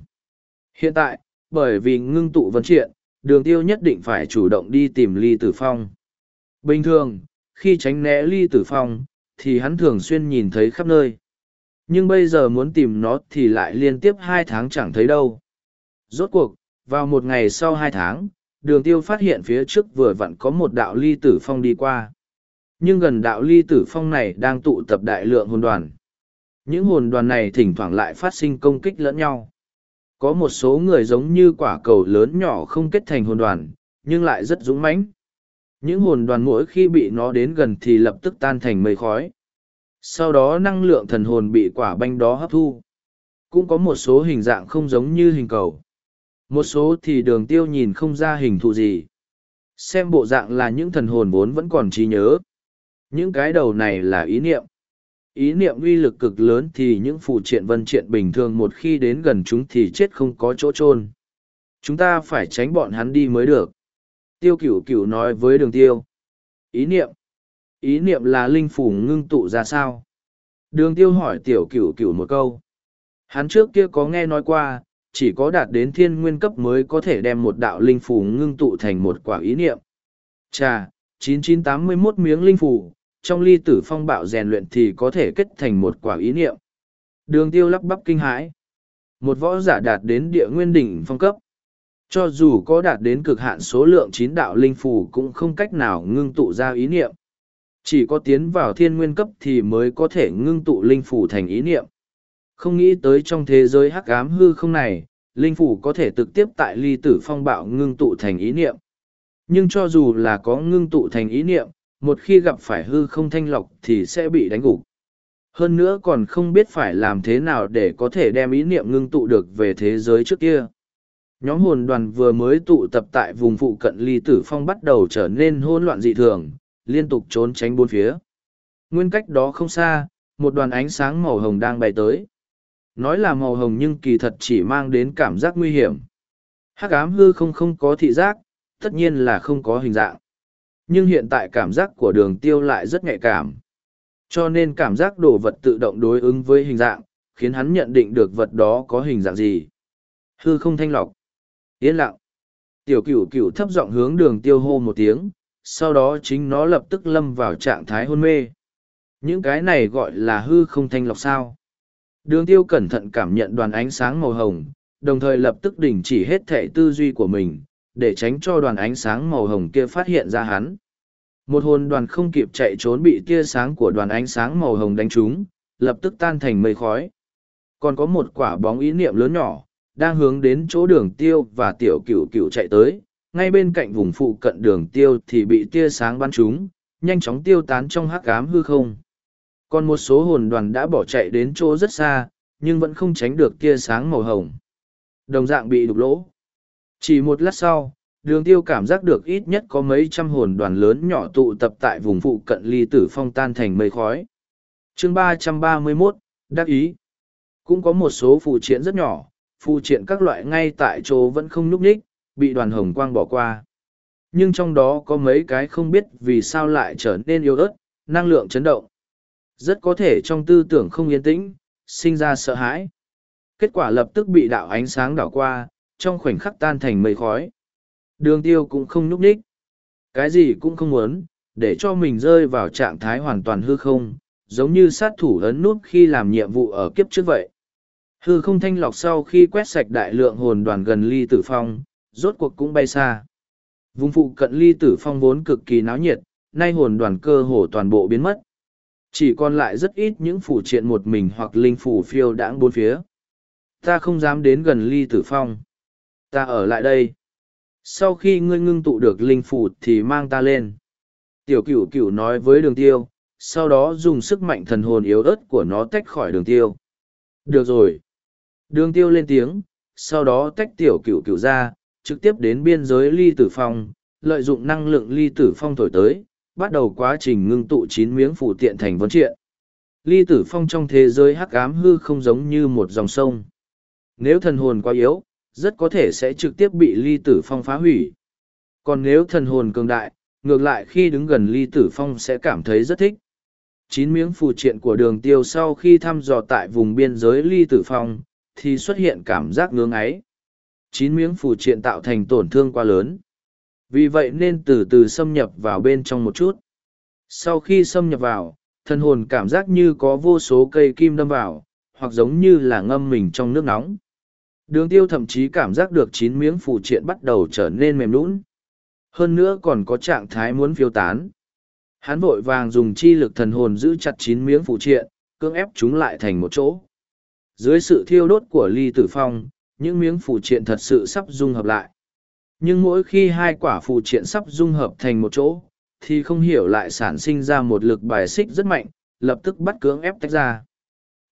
Hiện tại, bởi vì ngưng tụ vấn triện, đường tiêu nhất định phải chủ động đi tìm ly tử phong. Bình thường, khi tránh né ly tử phong, thì hắn thường xuyên nhìn thấy khắp nơi. Nhưng bây giờ muốn tìm nó thì lại liên tiếp hai tháng chẳng thấy đâu. Rốt cuộc, vào một ngày sau hai tháng, đường tiêu phát hiện phía trước vừa vặn có một đạo ly tử phong đi qua. Nhưng gần đạo ly tử phong này đang tụ tập đại lượng hồn đoàn. Những hồn đoàn này thỉnh thoảng lại phát sinh công kích lẫn nhau. Có một số người giống như quả cầu lớn nhỏ không kết thành hồn đoàn nhưng lại rất dũng mãnh. Những hồn đoàn mỗi khi bị nó đến gần thì lập tức tan thành mây khói. Sau đó năng lượng thần hồn bị quả banh đó hấp thu. Cũng có một số hình dạng không giống như hình cầu một số thì đường tiêu nhìn không ra hình thù gì. Xem bộ dạng là những thần hồn vốn vẫn còn trí nhớ. Những cái đầu này là ý niệm. Ý niệm uy lực cực lớn thì những phụ triện vân triện bình thường một khi đến gần chúng thì chết không có chỗ chôn. Chúng ta phải tránh bọn hắn đi mới được. Tiêu cửu cửu nói với đường tiêu. Ý niệm. Ý niệm là linh phủ ngưng tụ ra sao? Đường tiêu hỏi tiểu cửu cửu một câu. Hắn trước kia có nghe nói qua chỉ có đạt đến thiên nguyên cấp mới có thể đem một đạo linh phủ ngưng tụ thành một quả ý niệm. Chà, 9981 miếng linh phủ, trong ly tử phong bạo rèn luyện thì có thể kết thành một quả ý niệm. Đường tiêu lắp bắp kinh hãi. Một võ giả đạt đến địa nguyên đỉnh phong cấp. Cho dù có đạt đến cực hạn số lượng chín đạo linh phù cũng không cách nào ngưng tụ ra ý niệm. Chỉ có tiến vào thiên nguyên cấp thì mới có thể ngưng tụ linh phù thành ý niệm. Không nghĩ tới trong thế giới hắc ám hư không này, linh phủ có thể trực tiếp tại ly tử phong bạo ngưng tụ thành ý niệm. Nhưng cho dù là có ngưng tụ thành ý niệm, một khi gặp phải hư không thanh lọc thì sẽ bị đánh gục. Hơn nữa còn không biết phải làm thế nào để có thể đem ý niệm ngưng tụ được về thế giới trước kia. Nhóm hồn đoàn vừa mới tụ tập tại vùng phụ cận ly tử phong bắt đầu trở nên hỗn loạn dị thường, liên tục trốn tránh bốn phía. Nguyên cách đó không xa, một đoàn ánh sáng màu hồng đang bay tới. Nói là màu hồng nhưng kỳ thật chỉ mang đến cảm giác nguy hiểm. Hắc ám hư không không có thị giác, tất nhiên là không có hình dạng. Nhưng hiện tại cảm giác của đường tiêu lại rất nhạy cảm. Cho nên cảm giác đồ vật tự động đối ứng với hình dạng, khiến hắn nhận định được vật đó có hình dạng gì. Hư không thanh lọc. Yên lặng. Tiểu cửu cửu thấp giọng hướng đường tiêu hô một tiếng, sau đó chính nó lập tức lâm vào trạng thái hôn mê. Những cái này gọi là hư không thanh lọc sao. Đường tiêu cẩn thận cảm nhận đoàn ánh sáng màu hồng, đồng thời lập tức đình chỉ hết thể tư duy của mình, để tránh cho đoàn ánh sáng màu hồng kia phát hiện ra hắn. Một hồn đoàn không kịp chạy trốn bị tia sáng của đoàn ánh sáng màu hồng đánh trúng, lập tức tan thành mây khói. Còn có một quả bóng ý niệm lớn nhỏ, đang hướng đến chỗ đường tiêu và tiểu cửu cửu chạy tới, ngay bên cạnh vùng phụ cận đường tiêu thì bị tia sáng bắn trúng, nhanh chóng tiêu tán trong hắc ám hư không. Còn một số hồn đoàn đã bỏ chạy đến chỗ rất xa, nhưng vẫn không tránh được tia sáng màu hồng. Đồng dạng bị đục lỗ. Chỉ một lát sau, đường tiêu cảm giác được ít nhất có mấy trăm hồn đoàn lớn nhỏ tụ tập tại vùng phụ cận ly tử phong tan thành mây khói. chương ba trăm ba mươi 331, đắc ý. Cũng có một số phụ triện rất nhỏ, phụ triện các loại ngay tại chỗ vẫn không nhúc nhích, bị đoàn hồng quang bỏ qua. Nhưng trong đó có mấy cái không biết vì sao lại trở nên yếu ớt, năng lượng chấn động. Rất có thể trong tư tưởng không yên tĩnh, sinh ra sợ hãi. Kết quả lập tức bị đạo ánh sáng đảo qua, trong khoảnh khắc tan thành mây khói. Đường tiêu cũng không nhúc nhích. Cái gì cũng không muốn, để cho mình rơi vào trạng thái hoàn toàn hư không, giống như sát thủ ấn nút khi làm nhiệm vụ ở kiếp trước vậy. Hư không thanh lọc sau khi quét sạch đại lượng hồn đoàn gần ly tử phong, rốt cuộc cũng bay xa. Vùng phụ cận ly tử phong vốn cực kỳ náo nhiệt, nay hồn đoàn cơ hồ toàn bộ biến mất. Chỉ còn lại rất ít những phủ triện một mình hoặc linh phủ phiêu đãng bốn phía. Ta không dám đến gần ly tử phong. Ta ở lại đây. Sau khi ngươi ngưng tụ được linh phủ thì mang ta lên. Tiểu cửu cửu nói với đường tiêu, sau đó dùng sức mạnh thần hồn yếu ớt của nó tách khỏi đường tiêu. Được rồi. Đường tiêu lên tiếng, sau đó tách tiểu cửu cửu ra, trực tiếp đến biên giới ly tử phong, lợi dụng năng lượng ly tử phong thổi tới, bắt đầu quá trình ngưng tụ chín miếng phủ tiện thành vấn triện. Ly tử phong trong thế giới hắc ám hư không giống như một dòng sông. Nếu thần hồn quá yếu, rất có thể sẽ trực tiếp bị ly tử phong phá hủy. Còn nếu thần hồn cường đại, ngược lại khi đứng gần ly tử phong sẽ cảm thấy rất thích. Chín miếng phù triện của đường tiêu sau khi thăm dò tại vùng biên giới ly tử phong, thì xuất hiện cảm giác ngưỡng ấy. Chín miếng phù triện tạo thành tổn thương quá lớn. Vì vậy nên từ từ xâm nhập vào bên trong một chút. Sau khi xâm nhập vào, thân hồn cảm giác như có vô số cây kim đâm vào, hoặc giống như là ngâm mình trong nước nóng. Đường tiêu thậm chí cảm giác được chín miếng phụ triện bắt đầu trở nên mềm lún. Hơn nữa còn có trạng thái muốn phiêu tán. Hắn vội vàng dùng chi lực thần hồn giữ chặt chín miếng phụ triện, cưỡng ép chúng lại thành một chỗ. Dưới sự thiêu đốt của ly tử phong, những miếng phụ triện thật sự sắp dung hợp lại. Nhưng mỗi khi hai quả phù triện sắp dung hợp thành một chỗ, thì không hiểu lại sản sinh ra một lực bài xích rất mạnh, lập tức bắt cưỡng ép tách ra.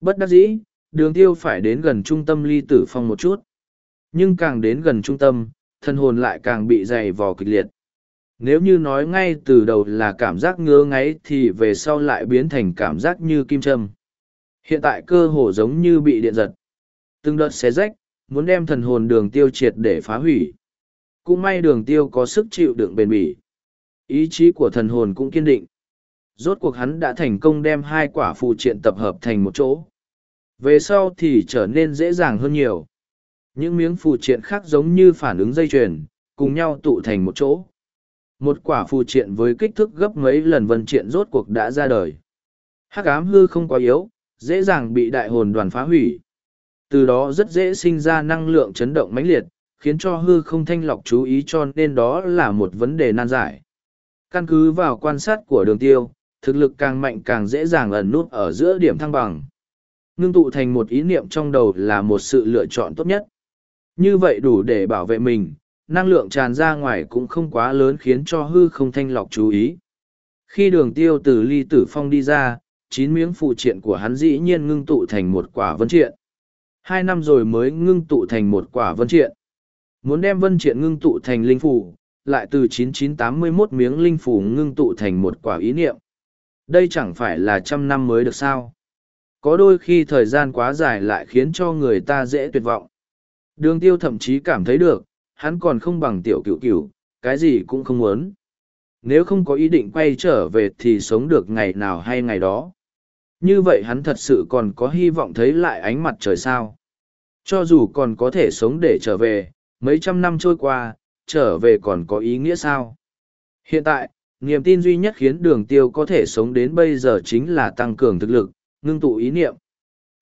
Bất đắc dĩ, đường tiêu phải đến gần trung tâm ly tử phong một chút. Nhưng càng đến gần trung tâm, thân hồn lại càng bị dày vò kịch liệt. Nếu như nói ngay từ đầu là cảm giác ngứa ngáy thì về sau lại biến thành cảm giác như kim châm. Hiện tại cơ hồ giống như bị điện giật. Từng đợt xé rách, muốn đem thần hồn đường tiêu triệt để phá hủy. Cũng may đường tiêu có sức chịu đựng bền bỉ. Ý chí của thần hồn cũng kiên định. Rốt cuộc hắn đã thành công đem hai quả phù triện tập hợp thành một chỗ. Về sau thì trở nên dễ dàng hơn nhiều. Những miếng phù triện khác giống như phản ứng dây chuyền, cùng nhau tụ thành một chỗ. một quả phù triện với kích thước gấp mấy lần vân triện rốt cuộc đã ra đời hắc ám hư không quá yếu dễ dàng bị đại hồn đoàn phá hủy từ đó rất dễ sinh ra năng lượng chấn động mãnh liệt khiến cho hư không thanh lọc chú ý cho nên đó là một vấn đề nan giải. Căn cứ vào quan sát của đường tiêu, thực lực càng mạnh càng dễ dàng ẩn nút ở giữa điểm thăng bằng. Ngưng tụ thành một ý niệm trong đầu là một sự lựa chọn tốt nhất. Như vậy đủ để bảo vệ mình, năng lượng tràn ra ngoài cũng không quá lớn khiến cho hư không thanh lọc chú ý. Khi đường tiêu từ ly tử phong đi ra, chín miếng phụ triện của hắn dĩ nhiên ngưng tụ thành một quả vân triện. Hai năm rồi mới ngưng tụ thành một quả vân triện muốn đem vân triện ngưng tụ thành linh phủ, lại từ 9981 miếng linh phủ ngưng tụ thành một quả ý niệm. Đây chẳng phải là trăm năm mới được sao? Có đôi khi thời gian quá dài lại khiến cho người ta dễ tuyệt vọng. Đường tiêu thậm chí cảm thấy được, hắn còn không bằng tiểu cựu cựu cái gì cũng không muốn. Nếu không có ý định quay trở về thì sống được ngày nào hay ngày đó. Như vậy hắn thật sự còn có hy vọng thấy lại ánh mặt trời sao? Cho dù còn có thể sống để trở về mấy trăm năm trôi qua, trở về còn có ý nghĩa sao? Hiện tại, niềm tin duy nhất khiến đường tiêu có thể sống đến bây giờ chính là tăng cường thực lực, ngưng tụ ý niệm.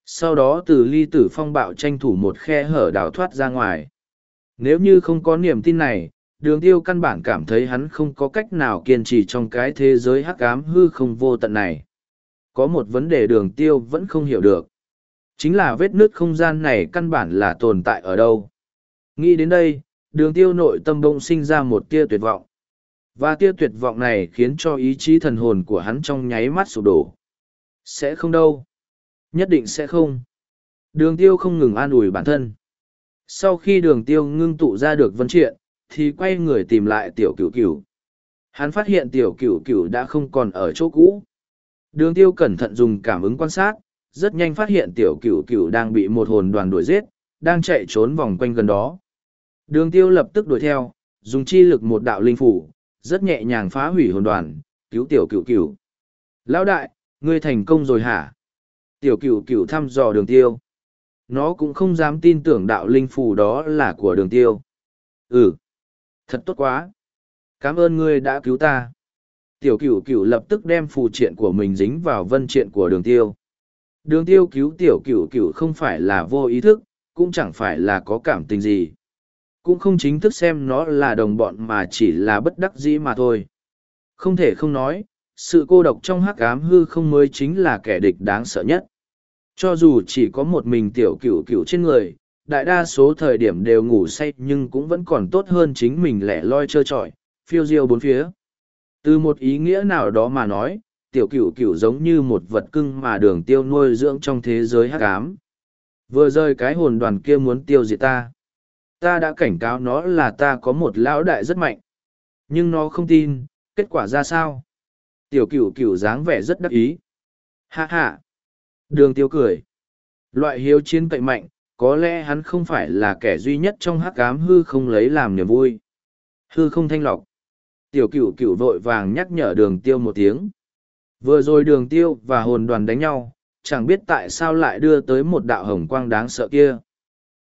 Sau đó từ ly tử phong bạo tranh thủ một khe hở đào thoát ra ngoài. Nếu như không có niềm tin này, đường tiêu căn bản cảm thấy hắn không có cách nào kiên trì trong cái thế giới hắc ám hư không vô tận này. Có một vấn đề đường tiêu vẫn không hiểu được. Chính là vết nứt không gian này căn bản là tồn tại ở đâu nghĩ đến đây, đường tiêu nội tâm bỗng sinh ra một tia tuyệt vọng. Và tia tuyệt vọng này khiến cho ý chí thần hồn của hắn trong nháy mắt sụp đổ. Sẽ không đâu. Nhất định sẽ không. Đường tiêu không ngừng an ủi bản thân. Sau khi đường tiêu ngưng tụ ra được vấn triện thì quay người tìm lại tiểu cửu cửu. Hắn phát hiện tiểu cửu cửu đã không còn ở chỗ cũ. Đường tiêu cẩn thận dùng cảm ứng quan sát, rất nhanh phát hiện tiểu cửu cửu đang bị một hồn đoàn đuổi giết, đang chạy trốn vòng quanh gần đó đường tiêu lập tức đuổi theo, dùng chi lực một đạo linh phủ, rất nhẹ nhàng phá hủy hồn đoàn, cứu tiểu cửu cửu. Lão đại, ngươi thành công rồi hả? Tiểu cửu cửu thăm dò đường tiêu. Nó cũng không dám tin tưởng đạo linh phủ đó là của đường tiêu. Ừ thật tốt quá. Cảm ơn ngươi đã cứu ta. Tiểu cửu cửu lập tức đem phù triện của mình dính vào vân triện của đường tiêu. Đường tiêu cứu tiểu cửu cửu không phải là vô ý thức, cũng chẳng phải là có cảm tình gì cũng không chính thức xem nó là đồng bọn mà chỉ là bất đắc dĩ mà thôi không thể không nói sự cô độc trong hắc ám hư không mới chính là kẻ địch đáng sợ nhất cho dù chỉ có một mình tiểu cửu cửu trên người, đại đa số thời điểm đều ngủ say nhưng cũng vẫn còn tốt hơn chính mình lẻ loi trơ trọi, phiêu diêu bốn phía. Từ một ý nghĩa nào đó mà nói, tiểu cửu cửu giống như một vật cưng mà đường tiêu nuôi dưỡng trong thế giới hắc ám. Vừa rơi cái hồn đoàn kia muốn tiêu diệt ta. Ta đã cảnh cáo nó là ta có một lão đại rất mạnh. Nhưng nó không tin, kết quả ra sao? Tiểu cửu cửu dáng vẻ rất đắc ý. Hạ hạ! Đường tiêu cười. Loại hiếu chiến cậy mạnh, có lẽ hắn không phải là kẻ duy nhất trong hắc cám hư không lấy làm niềm vui. Hư không thanh lọc. Tiểu cửu cửu vội vàng nhắc nhở đường tiêu một tiếng. Vừa rồi đường tiêu và hồn đoàn đánh nhau, chẳng biết tại sao lại đưa tới một đạo hồng quang đáng sợ kia.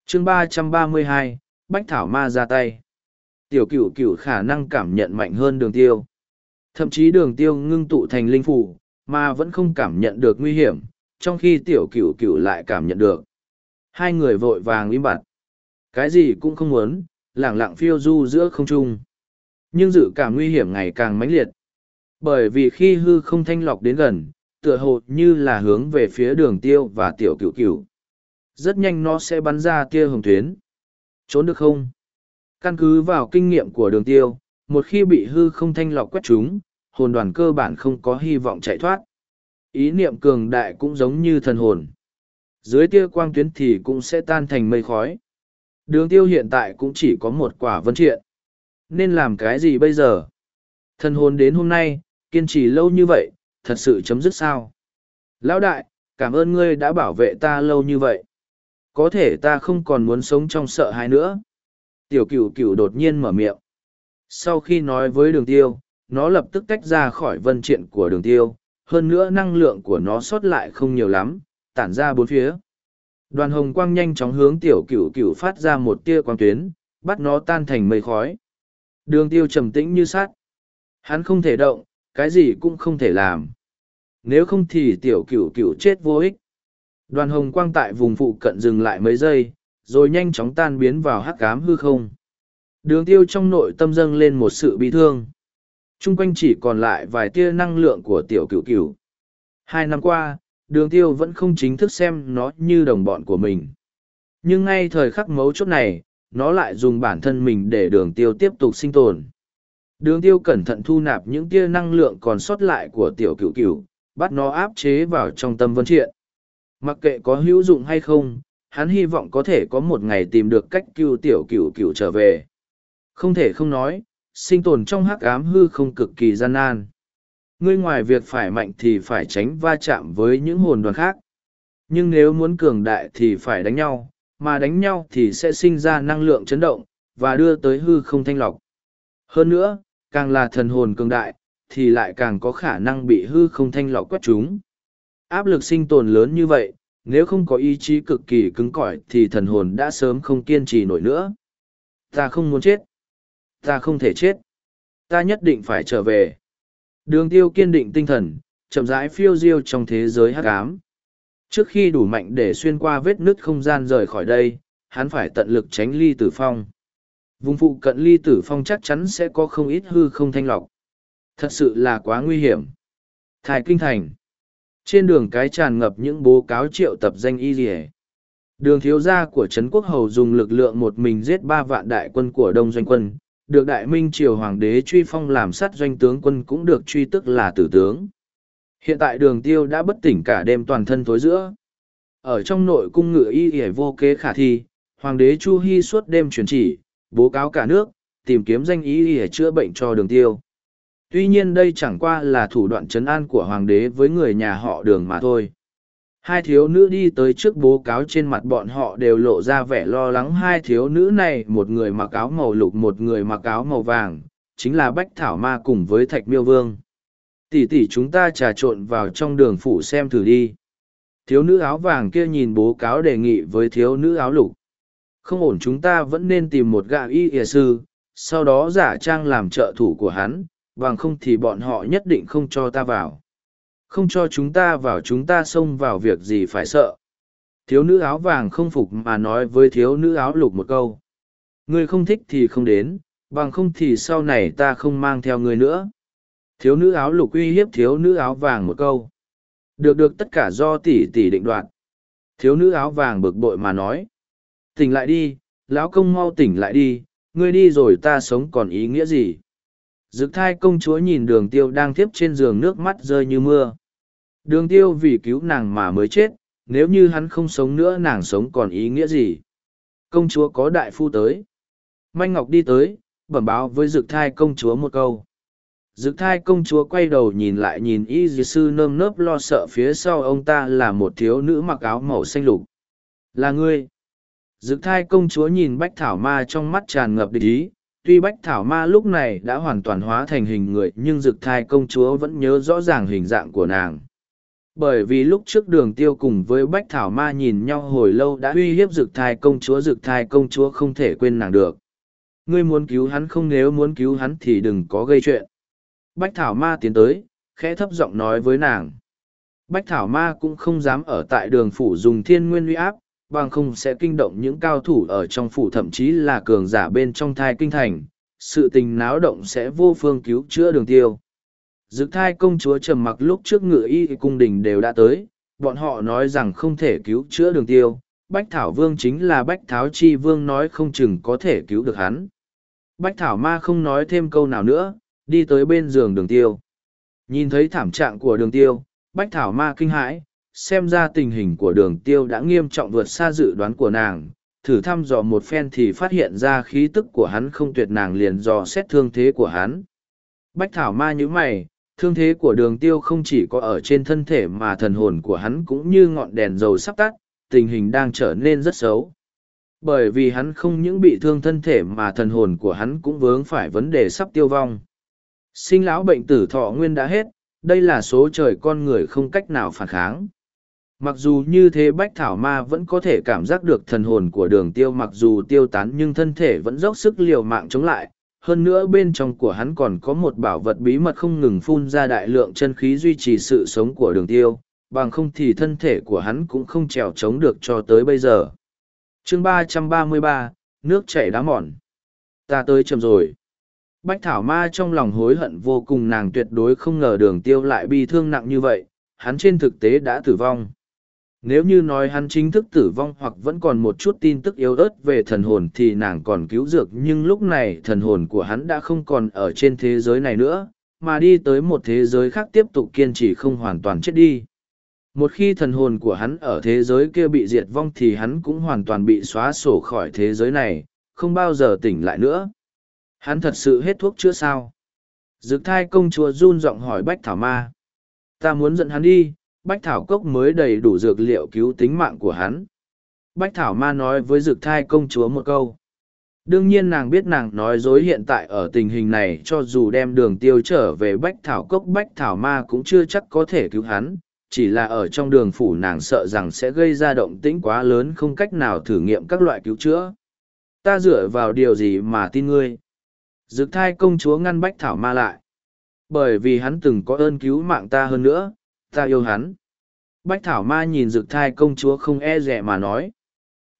chương ba ba mươi hai, Bách Thảo Ma ra tay. Tiểu cửu cửu khả năng cảm nhận mạnh hơn đường tiêu. Thậm chí đường tiêu ngưng tụ thành linh phủ, mà vẫn không cảm nhận được nguy hiểm, trong khi tiểu cửu cửu lại cảm nhận được. Hai người vội vàng im bặt. Cái gì cũng không muốn, lẳng lặng phiêu du giữa không trung. Nhưng dự cảm nguy hiểm ngày càng mãnh liệt. Bởi vì khi hư không thanh lọc đến gần, tựa hồ như là hướng về phía đường tiêu và tiểu cửu cửu. Rất nhanh nó sẽ bắn ra tia hồng tuyến. Trốn được không? Căn cứ vào kinh nghiệm của đường tiêu, một khi bị hư không thanh lọc quét chúng, hồn đoàn cơ bản không có hy vọng chạy thoát. Ý niệm cường đại cũng giống như thần hồn. Dưới tia quang tuyến thì cũng sẽ tan thành mây khói. Đường tiêu hiện tại cũng chỉ có một quả vân triện. Nên làm cái gì bây giờ? Thần hồn đến hôm nay, kiên trì lâu như vậy, thật sự chấm dứt sao? Lão đại, cảm ơn ngươi đã bảo vệ ta lâu như vậy. Có thể ta không còn muốn sống trong sợ hãi nữa. Tiểu cửu cửu đột nhiên mở miệng. Sau khi nói với đường tiêu, nó lập tức tách ra khỏi vân triện của đường tiêu, hơn nữa năng lượng của nó sót lại không nhiều lắm, tản ra bốn phía. Đoàn hồng quang nhanh chóng hướng tiểu cửu cửu phát ra một tia quang tuyến, bắt nó tan thành mây khói. Đường tiêu trầm tĩnh như sát. Hắn không thể động, cái gì cũng không thể làm. Nếu không thì tiểu cửu cửu chết vô ích. Đoàn hồng quang tại vùng phụ cận dừng lại mấy giây, rồi nhanh chóng tan biến vào hắc cám hư không. Đường tiêu trong nội tâm dâng lên một sự bi thương. Trung quanh chỉ còn lại vài tia năng lượng của tiểu cửu cửu. Hai năm qua, đường tiêu vẫn không chính thức xem nó như đồng bọn của mình. Nhưng ngay thời khắc mấu chốt này, nó lại dùng bản thân mình để đường tiêu tiếp tục sinh tồn. Đường tiêu cẩn thận thu nạp những tia năng lượng còn sót lại của tiểu cửu cửu, bắt nó áp chế vào trong tâm vân triện. Mặc kệ có hữu dụng hay không, hắn hy vọng có thể có một ngày tìm được cách cứu tiểu cửu cửu trở về. Không thể không nói, sinh tồn trong hắc ám hư không cực kỳ gian nan. Ngươi ngoài việc phải mạnh thì phải tránh va chạm với những hồn đoàn khác. Nhưng nếu muốn cường đại thì phải đánh nhau, mà đánh nhau thì sẽ sinh ra năng lượng chấn động, và đưa tới hư không thanh lọc. Hơn nữa, càng là thần hồn cường đại, thì lại càng có khả năng bị hư không thanh lọc quét chúng. Áp lực sinh tồn lớn như vậy, nếu không có ý chí cực kỳ cứng cỏi thì thần hồn đã sớm không kiên trì nổi nữa. Ta không muốn chết. Ta không thể chết. Ta nhất định phải trở về. Đường tiêu kiên định tinh thần, chậm rãi phiêu diêu trong thế giới hắc ám. Trước khi đủ mạnh để xuyên qua vết nứt không gian rời khỏi đây, hắn phải tận lực tránh ly tử phong. Vùng phụ cận ly tử phong chắc chắn sẽ có không ít hư không thanh lọc. Thật sự là quá nguy hiểm. Thái Kinh Thành. Trên đường cái tràn ngập những bố cáo triệu tập danh y rỉa. Đường thiếu gia của Trấn Quốc Hầu dùng lực lượng một mình giết ba vạn đại quân của Đông Doanh quân, được Đại Minh Triều Hoàng đế truy phong làm sát doanh tướng quân cũng được truy tức là tử tướng. Hiện tại đường tiêu đã bất tỉnh cả đêm toàn thân tối giữa. Ở trong nội cung ngự y ỉa vô kế khả thi, Hoàng đế Chu Hy suốt đêm truyền chỉ, bố cáo cả nước, tìm kiếm danh y ỉa chữa bệnh cho đường tiêu. Tuy nhiên đây chẳng qua là thủ đoạn trấn an của hoàng đế với người nhà họ đường mà thôi. Hai thiếu nữ đi tới trước bố cáo trên mặt bọn họ đều lộ ra vẻ lo lắng hai thiếu nữ này một người mặc áo màu lục một người mặc áo màu vàng, chính là Bách Thảo Ma cùng với Thạch Miêu Vương. Tỷ tỷ chúng ta trà trộn vào trong đường phủ xem thử đi. Thiếu nữ áo vàng kia nhìn bố cáo đề nghị với thiếu nữ áo lục. Không ổn chúng ta vẫn nên tìm một gạ y ỉa sư, sau đó giả trang làm trợ thủ của hắn, bằng không thì bọn họ nhất định không cho ta vào. Không cho chúng ta vào chúng ta xông vào việc gì phải sợ. Thiếu nữ áo vàng không phục mà nói với thiếu nữ áo lục một câu. Ngươi không thích thì không đến, bằng không thì sau này ta không mang theo ngươi nữa. Thiếu nữ áo lục uy hiếp thiếu nữ áo vàng một câu. Được được tất cả do tỷ tỷ định đoạt. Thiếu nữ áo vàng bực bội mà nói. Tỉnh lại đi, lão công mau tỉnh lại đi, ngươi đi rồi ta sống còn ý nghĩa gì? Dực thai công chúa nhìn đường tiêu đang tiếp trên giường nước mắt rơi như mưa. Đường tiêu vì cứu nàng mà mới chết, nếu như hắn không sống nữa nàng sống còn ý nghĩa gì. Công chúa có đại phu tới. Manh Ngọc đi tới, bẩm báo với dực thai công chúa một câu. Dực thai công chúa quay đầu nhìn lại nhìn y dì sư nơm nớp lo sợ phía sau ông ta là một thiếu nữ mặc áo màu xanh lục. Là ngươi. Dực thai công chúa nhìn bách thảo ma trong mắt tràn ngập địch ý, tuy bách thảo ma lúc này đã hoàn toàn hóa thành hình người, nhưng dực thai công chúa vẫn nhớ rõ ràng hình dạng của nàng. Bởi vì lúc trước đường tiêu cùng với bách thảo ma nhìn nhau hồi lâu đã uy hiếp dực thai công chúa, dực thai công chúa không thể quên nàng được. Ngươi muốn cứu hắn không, nếu muốn cứu hắn thì đừng có gây chuyện. Bách thảo ma tiến tới, khẽ thấp giọng nói với nàng. Bách thảo ma cũng không dám ở tại đường phủ dùng thiên nguyên uy áp bằng không sẽ kinh động những cao thủ ở trong phủ thậm chí là cường giả bên trong thai kinh thành, sự tình náo động sẽ vô phương cứu chữa đường tiêu. Dực thai công chúa trầm mặc lúc trước ngựa y cung đình đều đã tới, bọn họ nói rằng không thể cứu chữa đường tiêu, Bách Thảo Vương chính là Bách Tháo Chi Vương nói không chừng có thể cứu được hắn. Bách Thảo Ma không nói thêm câu nào nữa, đi tới bên giường đường tiêu. Nhìn thấy thảm trạng của đường tiêu, Bách Thảo Ma kinh hãi, xem ra tình hình của đường tiêu đã nghiêm trọng vượt xa dự đoán của nàng. Thử thăm dò một phen thì phát hiện ra khí tức của hắn không tuyệt nàng liền dò xét thương thế của hắn. Bách thảo ma nhữ mày, thương thế của đường tiêu không chỉ có ở trên thân thể mà thần hồn của hắn cũng như ngọn đèn dầu sắp tắt, tình hình đang trở nên rất xấu. Bởi vì hắn không những bị thương thân thể mà thần hồn của hắn cũng vướng phải vấn đề sắp tiêu vong. Sinh lão bệnh tử thọ nguyên đã hết, đây là số trời con người không cách nào phản kháng. Mặc dù như thế Bách Thảo Ma vẫn có thể cảm giác được thần hồn của đường tiêu mặc dù tiêu tán nhưng thân thể vẫn dốc sức liều mạng chống lại, hơn nữa bên trong của hắn còn có một bảo vật bí mật không ngừng phun ra đại lượng chân khí duy trì sự sống của đường tiêu, bằng không thì thân thể của hắn cũng không trèo chống được cho tới bây giờ. chương ba trăm ba mươi ba nước chảy đá mòn. Ta tới chậm rồi. Bách Thảo Ma trong lòng hối hận vô cùng nàng tuyệt đối không ngờ đường tiêu lại bị thương nặng như vậy, hắn trên thực tế đã tử vong. Nếu như nói hắn chính thức tử vong hoặc vẫn còn một chút tin tức yếu ớt về thần hồn thì nàng còn cứu dược nhưng lúc này thần hồn của hắn đã không còn ở trên thế giới này nữa, mà đi tới một thế giới khác tiếp tục kiên trì không hoàn toàn chết đi. Một khi thần hồn của hắn ở thế giới kia bị diệt vong thì hắn cũng hoàn toàn bị xóa sổ khỏi thế giới này, không bao giờ tỉnh lại nữa. Hắn thật sự hết thuốc chữa sao? Dược thai công chúa run giọng hỏi Bách Thảo Ma. Ta muốn dẫn hắn đi, Bách Thảo Cốc mới đầy đủ dược liệu cứu tính mạng của hắn. Bách Thảo Ma nói với Dược thai công chúa một câu. Đương nhiên nàng biết nàng nói dối hiện tại ở tình hình này cho dù đem đường tiêu trở về Bách Thảo Cốc Bách Thảo Ma cũng chưa chắc có thể cứu hắn, chỉ là ở trong đường phủ nàng sợ rằng sẽ gây ra động tĩnh quá lớn không cách nào thử nghiệm các loại cứu chữa. Ta dựa vào điều gì mà tin ngươi? Dực thai công chúa ngăn Bách Thảo Ma lại. Bởi vì hắn từng có ơn cứu mạng ta hơn nữa, ta yêu hắn. Bách Thảo Ma nhìn Dực thai công chúa không e rẻ mà nói.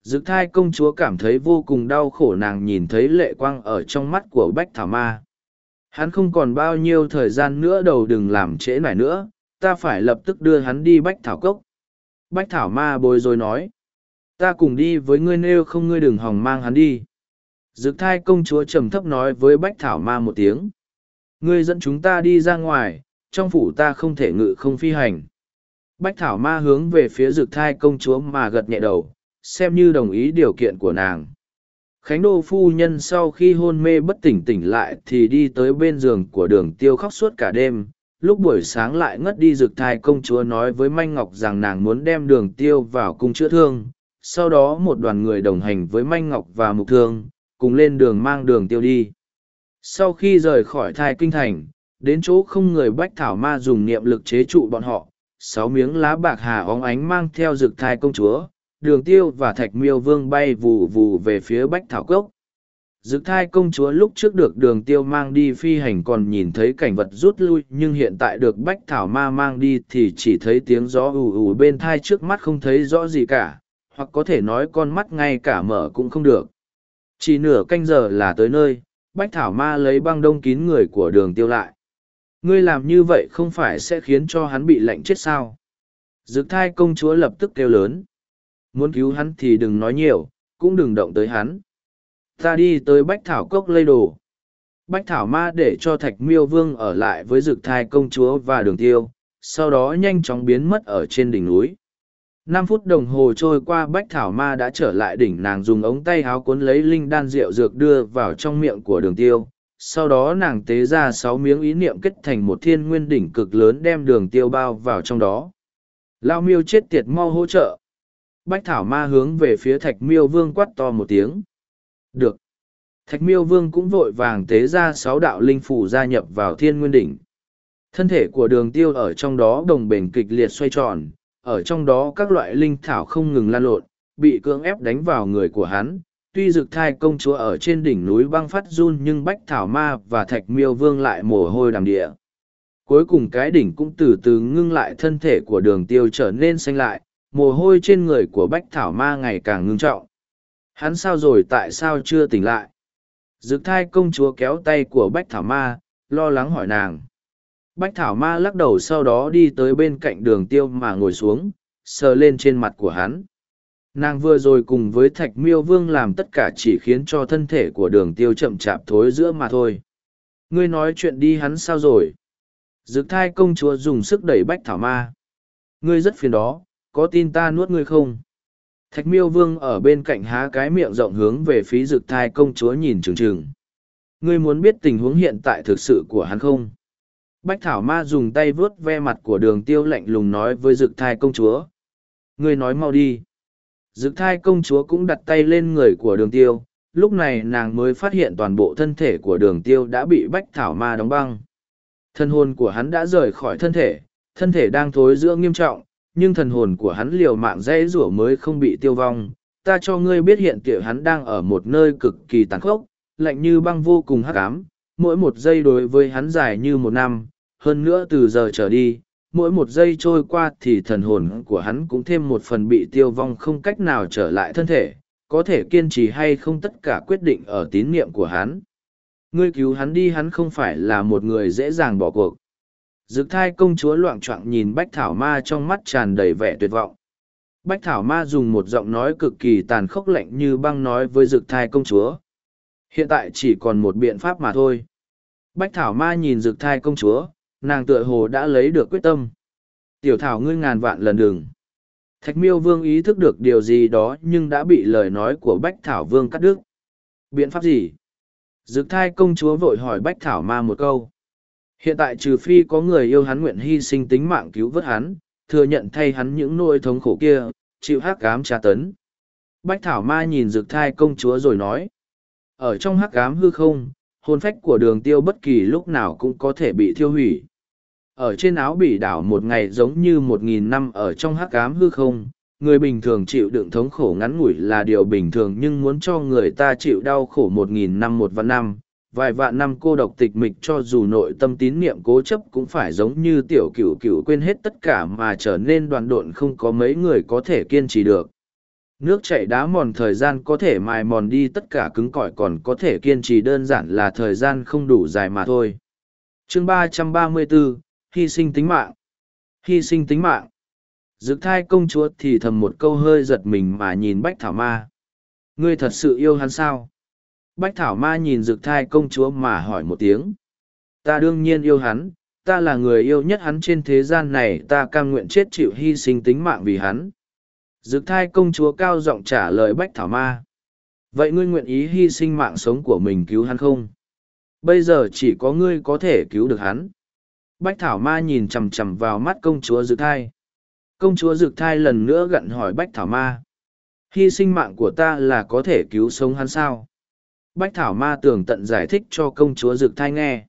Dực thai công chúa cảm thấy vô cùng đau khổ nàng nhìn thấy lệ quang ở trong mắt của Bách Thảo Ma. Hắn không còn bao nhiêu thời gian nữa đầu đừng làm trễ nải nữa, ta phải lập tức đưa hắn đi Bách Thảo Cốc. Bách Thảo Ma bồi rồi nói. Ta cùng đi với ngươi nêu không ngươi đừng hòng mang hắn đi. Dực thai công chúa trầm thấp nói với Bách Thảo Ma một tiếng. Ngươi dẫn chúng ta đi ra ngoài, trong phủ ta không thể ngự không phi hành. Bách Thảo Ma hướng về phía rực thai công chúa mà gật nhẹ đầu, xem như đồng ý điều kiện của nàng. Khánh Đô phu nhân sau khi hôn mê bất tỉnh tỉnh lại thì đi tới bên giường của đường tiêu khóc suốt cả đêm. Lúc buổi sáng lại ngất đi rực thai công chúa nói với Manh Ngọc rằng nàng muốn đem đường tiêu vào cung chữa thương. Sau đó một đoàn người đồng hành với Manh Ngọc và Mục Thương, cùng lên đường mang đường tiêu đi. Sau khi rời khỏi thai kinh thành, đến chỗ không người bách thảo ma dùng niệm lực chế trụ bọn họ, sáu miếng lá bạc hà óng ánh mang theo rực thai công chúa, đường tiêu và thạch miêu vương bay vù vù về phía bách thảo cốc. Dực thai công chúa lúc trước được đường tiêu mang đi phi hành còn nhìn thấy cảnh vật rút lui nhưng hiện tại được bách thảo ma mang đi thì chỉ thấy tiếng gió ù ù bên thai trước mắt không thấy rõ gì cả, hoặc có thể nói con mắt ngay cả mở cũng không được. Chỉ nửa canh giờ là tới nơi, Bách Thảo Ma lấy băng đông kín người của đường tiêu lại. Ngươi làm như vậy không phải sẽ khiến cho hắn bị lạnh chết sao? Dực thai công chúa lập tức kêu lớn. Muốn cứu hắn thì đừng nói nhiều, cũng đừng động tới hắn. Ta đi tới Bách Thảo Cốc lây đồ. Bách Thảo Ma để cho Thạch Miêu Vương ở lại với Dực Thai Công Chúa và Đường Tiêu, sau đó nhanh chóng biến mất ở trên đỉnh núi năm phút đồng hồ trôi qua bách thảo ma đã trở lại đỉnh nàng dùng ống tay háo cuốn lấy linh đan rượu dược đưa vào trong miệng của đường tiêu sau đó nàng tế ra sáu miếng ý niệm kết thành một thiên nguyên đỉnh cực lớn đem đường tiêu bao vào trong đó. Lao miêu chết tiệt mau hỗ trợ. Bách thảo ma hướng về phía thạch miêu vương quát to một tiếng. Được. Thạch miêu vương cũng vội vàng tế ra sáu đạo linh phủ gia nhập vào thiên nguyên đỉnh. Thân thể của đường tiêu ở trong đó đồng bền kịch liệt xoay tròn. Ở trong đó các loại linh thảo không ngừng lan lộn, bị cưỡng ép đánh vào người của hắn. Tuy dực thai công chúa ở trên đỉnh núi băng phát run nhưng bách thảo ma và thạch miêu vương lại mồ hôi đàm địa. Cuối cùng cái đỉnh cũng từ từ ngưng lại thân thể của đường tiêu trở nên xanh lại, mồ hôi trên người của bách thảo ma ngày càng ngưng trọng. Hắn sao rồi tại sao chưa tỉnh lại? Dực thai công chúa kéo tay của bách thảo ma, lo lắng hỏi nàng. Bách Thảo Ma lắc đầu sau đó đi tới bên cạnh đường tiêu mà ngồi xuống, sờ lên trên mặt của hắn. Nàng vừa rồi cùng với Thạch Miêu Vương làm tất cả chỉ khiến cho thân thể của đường tiêu chậm chạp thối giữa mà thôi. Ngươi nói chuyện đi hắn sao rồi? Dực thai công chúa dùng sức đẩy Bách Thảo Ma. Ngươi rất phiền đó, có tin ta nuốt ngươi không? Thạch miêu vương ở bên cạnh há cái miệng rộng hướng về phía dực thai công chúa nhìn trừng trừng. Ngươi muốn biết tình huống hiện tại thực sự của hắn không? Bách Thảo Ma dùng tay vuốt ve mặt của đường tiêu lạnh lùng nói với dực thai công chúa. Ngươi nói mau đi. Dực thai công chúa cũng đặt tay lên người của đường tiêu, lúc này nàng mới phát hiện toàn bộ thân thể của đường tiêu đã bị Bách Thảo Ma đóng băng. Thân hồn của hắn đã rời khỏi thân thể, thân thể đang thối giữa nghiêm trọng, nhưng thần hồn của hắn liều mạng dễ rủa mới không bị tiêu vong. Ta cho ngươi biết hiện tiểu hắn đang ở một nơi cực kỳ tàn khốc, lạnh như băng vô cùng hắc ám, mỗi một giây đối với hắn dài như một năm, hơn nữa từ giờ trở đi, mỗi một giây trôi qua thì thần hồn của hắn cũng thêm một phần bị tiêu vong không cách nào trở lại thân thể, có thể kiên trì hay không tất cả quyết định ở tín niệm của hắn. Ngươi cứu hắn đi hắn không phải là một người dễ dàng bỏ cuộc. Dực thai công chúa loạn g nhìn Bách Thảo Ma trong mắt tràn đầy vẻ tuyệt vọng. Bách Thảo Ma dùng một giọng nói cực kỳ tàn khốc lạnh như băng nói với Dực thai công chúa. Hiện tại chỉ còn một biện pháp mà thôi. Bách Thảo Ma nhìn Dực thai công chúa, nàng tựa hồ đã lấy được quyết tâm. Tiểu Thảo ngươi ngàn vạn lần đừng. Thạch miêu vương ý thức được điều gì đó nhưng đã bị lời nói của Bách Thảo vương cắt đứt. Biện pháp gì? Dực thai công chúa vội hỏi Bách Thảo Ma một câu. Hiện tại trừ phi có người yêu hắn nguyện hy sinh tính mạng cứu vớt hắn, thừa nhận thay hắn những nỗi thống khổ kia, chịu hắc ám tra tấn. Bách Thảo Ma nhìn Dực thai công chúa rồi nói. Ở trong hắc ám hư không, hồn phách của đường tiêu bất kỳ lúc nào cũng có thể bị thiêu hủy. Ở trên áo bỉ đảo một ngày giống như một nghìn năm ở trong hắc ám hư không, người bình thường chịu đựng thống khổ ngắn ngủi là điều bình thường nhưng muốn cho người ta chịu đau khổ một nghìn năm một vạn năm. Vài vạn năm cô độc tịch mịch cho dù nội tâm tín niệm cố chấp cũng phải giống như tiểu cửu cửu quên hết tất cả mà trở nên đoàn độn không có mấy người có thể kiên trì được. Nước chảy đá mòn thời gian có thể mài mòn đi tất cả cứng cỏi còn có thể kiên trì đơn giản là thời gian không đủ dài mà thôi. Chương ba trăm ba mươi bốn hy sinh tính mạng hy sinh tính mạng Dực thai công chúa thì thầm một câu hơi giật mình mà nhìn Bách Thảo Ma. Ngươi thật sự yêu hắn sao? Bách Thảo Ma nhìn dực thai công chúa mà hỏi một tiếng. Ta đương nhiên yêu hắn, ta là người yêu nhất hắn trên thế gian này ta cam nguyện chết chịu hy sinh tính mạng vì hắn. Dực thai công chúa cao giọng trả lời Bách Thảo Ma. Vậy ngươi nguyện ý hy sinh mạng sống của mình cứu hắn không? Bây giờ chỉ có ngươi có thể cứu được hắn. Bách Thảo Ma nhìn chằm chằm vào mắt công chúa Dực thai. Công chúa dực thai lần nữa gặn hỏi bách thảo ma, hy sinh mạng của ta là có thể cứu sống hắn sao? Bách thảo ma tường tận giải thích cho công chúa dực thai nghe,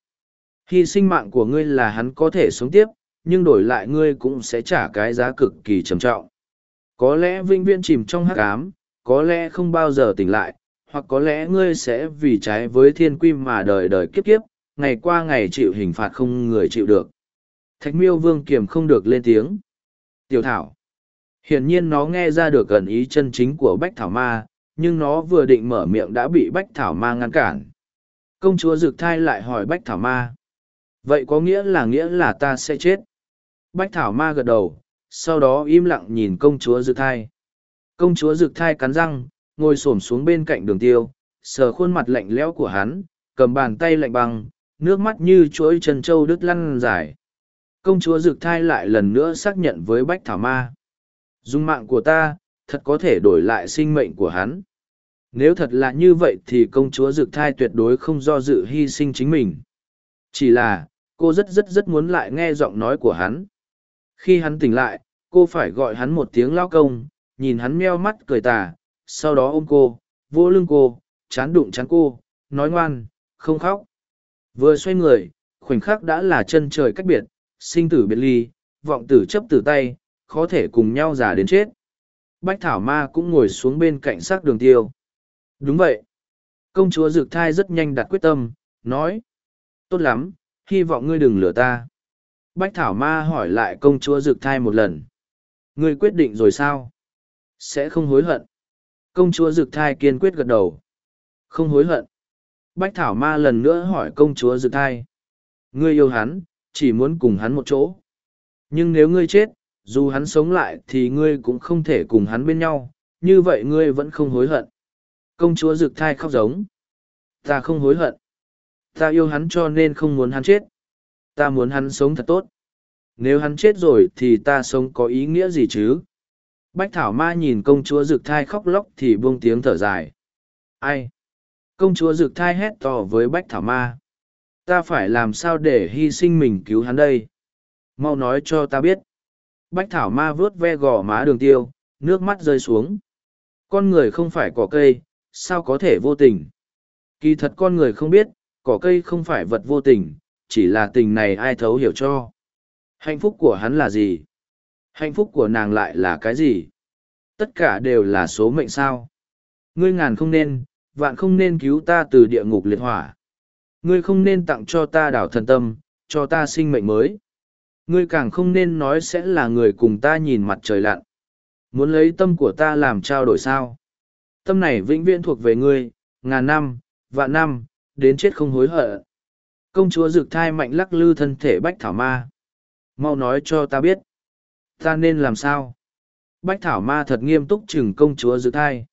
hy sinh mạng của ngươi là hắn có thể sống tiếp, nhưng đổi lại ngươi cũng sẽ trả cái giá cực kỳ trầm trọng. Có lẽ Vinh viễn chìm trong hắc ám, có lẽ không bao giờ tỉnh lại, hoặc có lẽ ngươi sẽ vì trái với thiên quy mà đời đời kiếp kiếp ngày qua ngày chịu hình phạt không người chịu được thạch miêu vương kiềm không được lên tiếng Tiểu thảo. Hiển nhiên nó nghe ra được gần ý chân chính của bách thảo ma, nhưng nó vừa định mở miệng đã bị bách thảo ma ngăn cản. Công chúa Dược Thai lại hỏi bách thảo ma. Vậy có nghĩa là nghĩa là ta sẽ chết. Bách thảo ma gật đầu, sau đó im lặng nhìn công chúa Dược Thai. Công chúa Dược Thai cắn răng, ngồi xổm xuống bên cạnh đường tiêu, sờ khuôn mặt lạnh lẽo của hắn, cầm bàn tay lạnh băng, nước mắt như chuỗi chân trâu đứt lăn dài. Công chúa dực thai lại lần nữa xác nhận với bách thảo ma. Dùng mạng của ta, thật có thể đổi lại sinh mệnh của hắn. Nếu thật là như vậy thì công chúa dực thai tuyệt đối không do dự hy sinh chính mình. Chỉ là, cô rất rất rất muốn lại nghe giọng nói của hắn. Khi hắn tỉnh lại, cô phải gọi hắn một tiếng lao công, nhìn hắn meo mắt cười tà, sau đó ôm cô vô lưng cô, chán đụng chán cô, nói ngoan, không khóc vừa xoay người khoảnh khắc đã là chân trời cách biệt sinh tử biệt ly, vọng tử chấp tử tay, khó thể cùng nhau già đến chết. Bách Thảo Ma cũng ngồi xuống bên cạnh xác đường tiêu. Đúng vậy. Công chúa Dược Thai rất nhanh đặt quyết tâm, nói. Tốt lắm, hy vọng ngươi đừng lừa ta. Bách Thảo Ma hỏi lại công chúa Dược Thai một lần. Ngươi quyết định rồi sao? Sẽ không hối hận. Công chúa Dược Thai kiên quyết gật đầu. Không hối hận. Bách Thảo Ma lần nữa hỏi công chúa Dược Thai. Ngươi yêu hắn, chỉ muốn cùng hắn một chỗ. Nhưng nếu ngươi chết, dù hắn sống lại thì ngươi cũng không thể cùng hắn bên nhau, như vậy ngươi vẫn không hối hận. Công chúa Dược thai khóc giống. Ta không hối hận. Ta yêu hắn cho nên không muốn hắn chết. Ta muốn hắn sống thật tốt. Nếu hắn chết rồi thì ta sống có ý nghĩa gì chứ? Bách Thảo Ma nhìn công chúa rực thai khóc lóc thì buông tiếng thở dài. Ai? Công chúa rực thai hét to với Bách Thảo Ma. Ta phải làm sao để hy sinh mình cứu hắn đây? Mau nói cho ta biết. Bách thảo ma vớt ve gò má đường tiêu, nước mắt rơi xuống. Con người không phải cỏ cây, sao có thể vô tình? Kỳ thật con người không biết, cỏ cây không phải vật vô tình, chỉ là tình này ai thấu hiểu cho. Hạnh phúc của hắn là gì? Hạnh phúc của nàng lại là cái gì? Tất cả đều là số mệnh sao? Ngươi ngàn không nên vạn không nên cứu ta từ địa ngục liệt hỏa. Ngươi không nên tặng cho ta đảo thần tâm, cho ta sinh mệnh mới. Ngươi càng không nên nói sẽ là người cùng ta nhìn mặt trời lặn. Muốn lấy tâm của ta làm trao đổi sao? Tâm này vĩnh viễn thuộc về ngươi, ngàn năm, vạn năm, đến chết không hối hận. Công chúa rực thai mạnh lắc lư thân thể bách thảo ma. Mau nói cho ta biết. Ta nên làm sao? Bách thảo ma thật nghiêm túc chừng công chúa rực thai.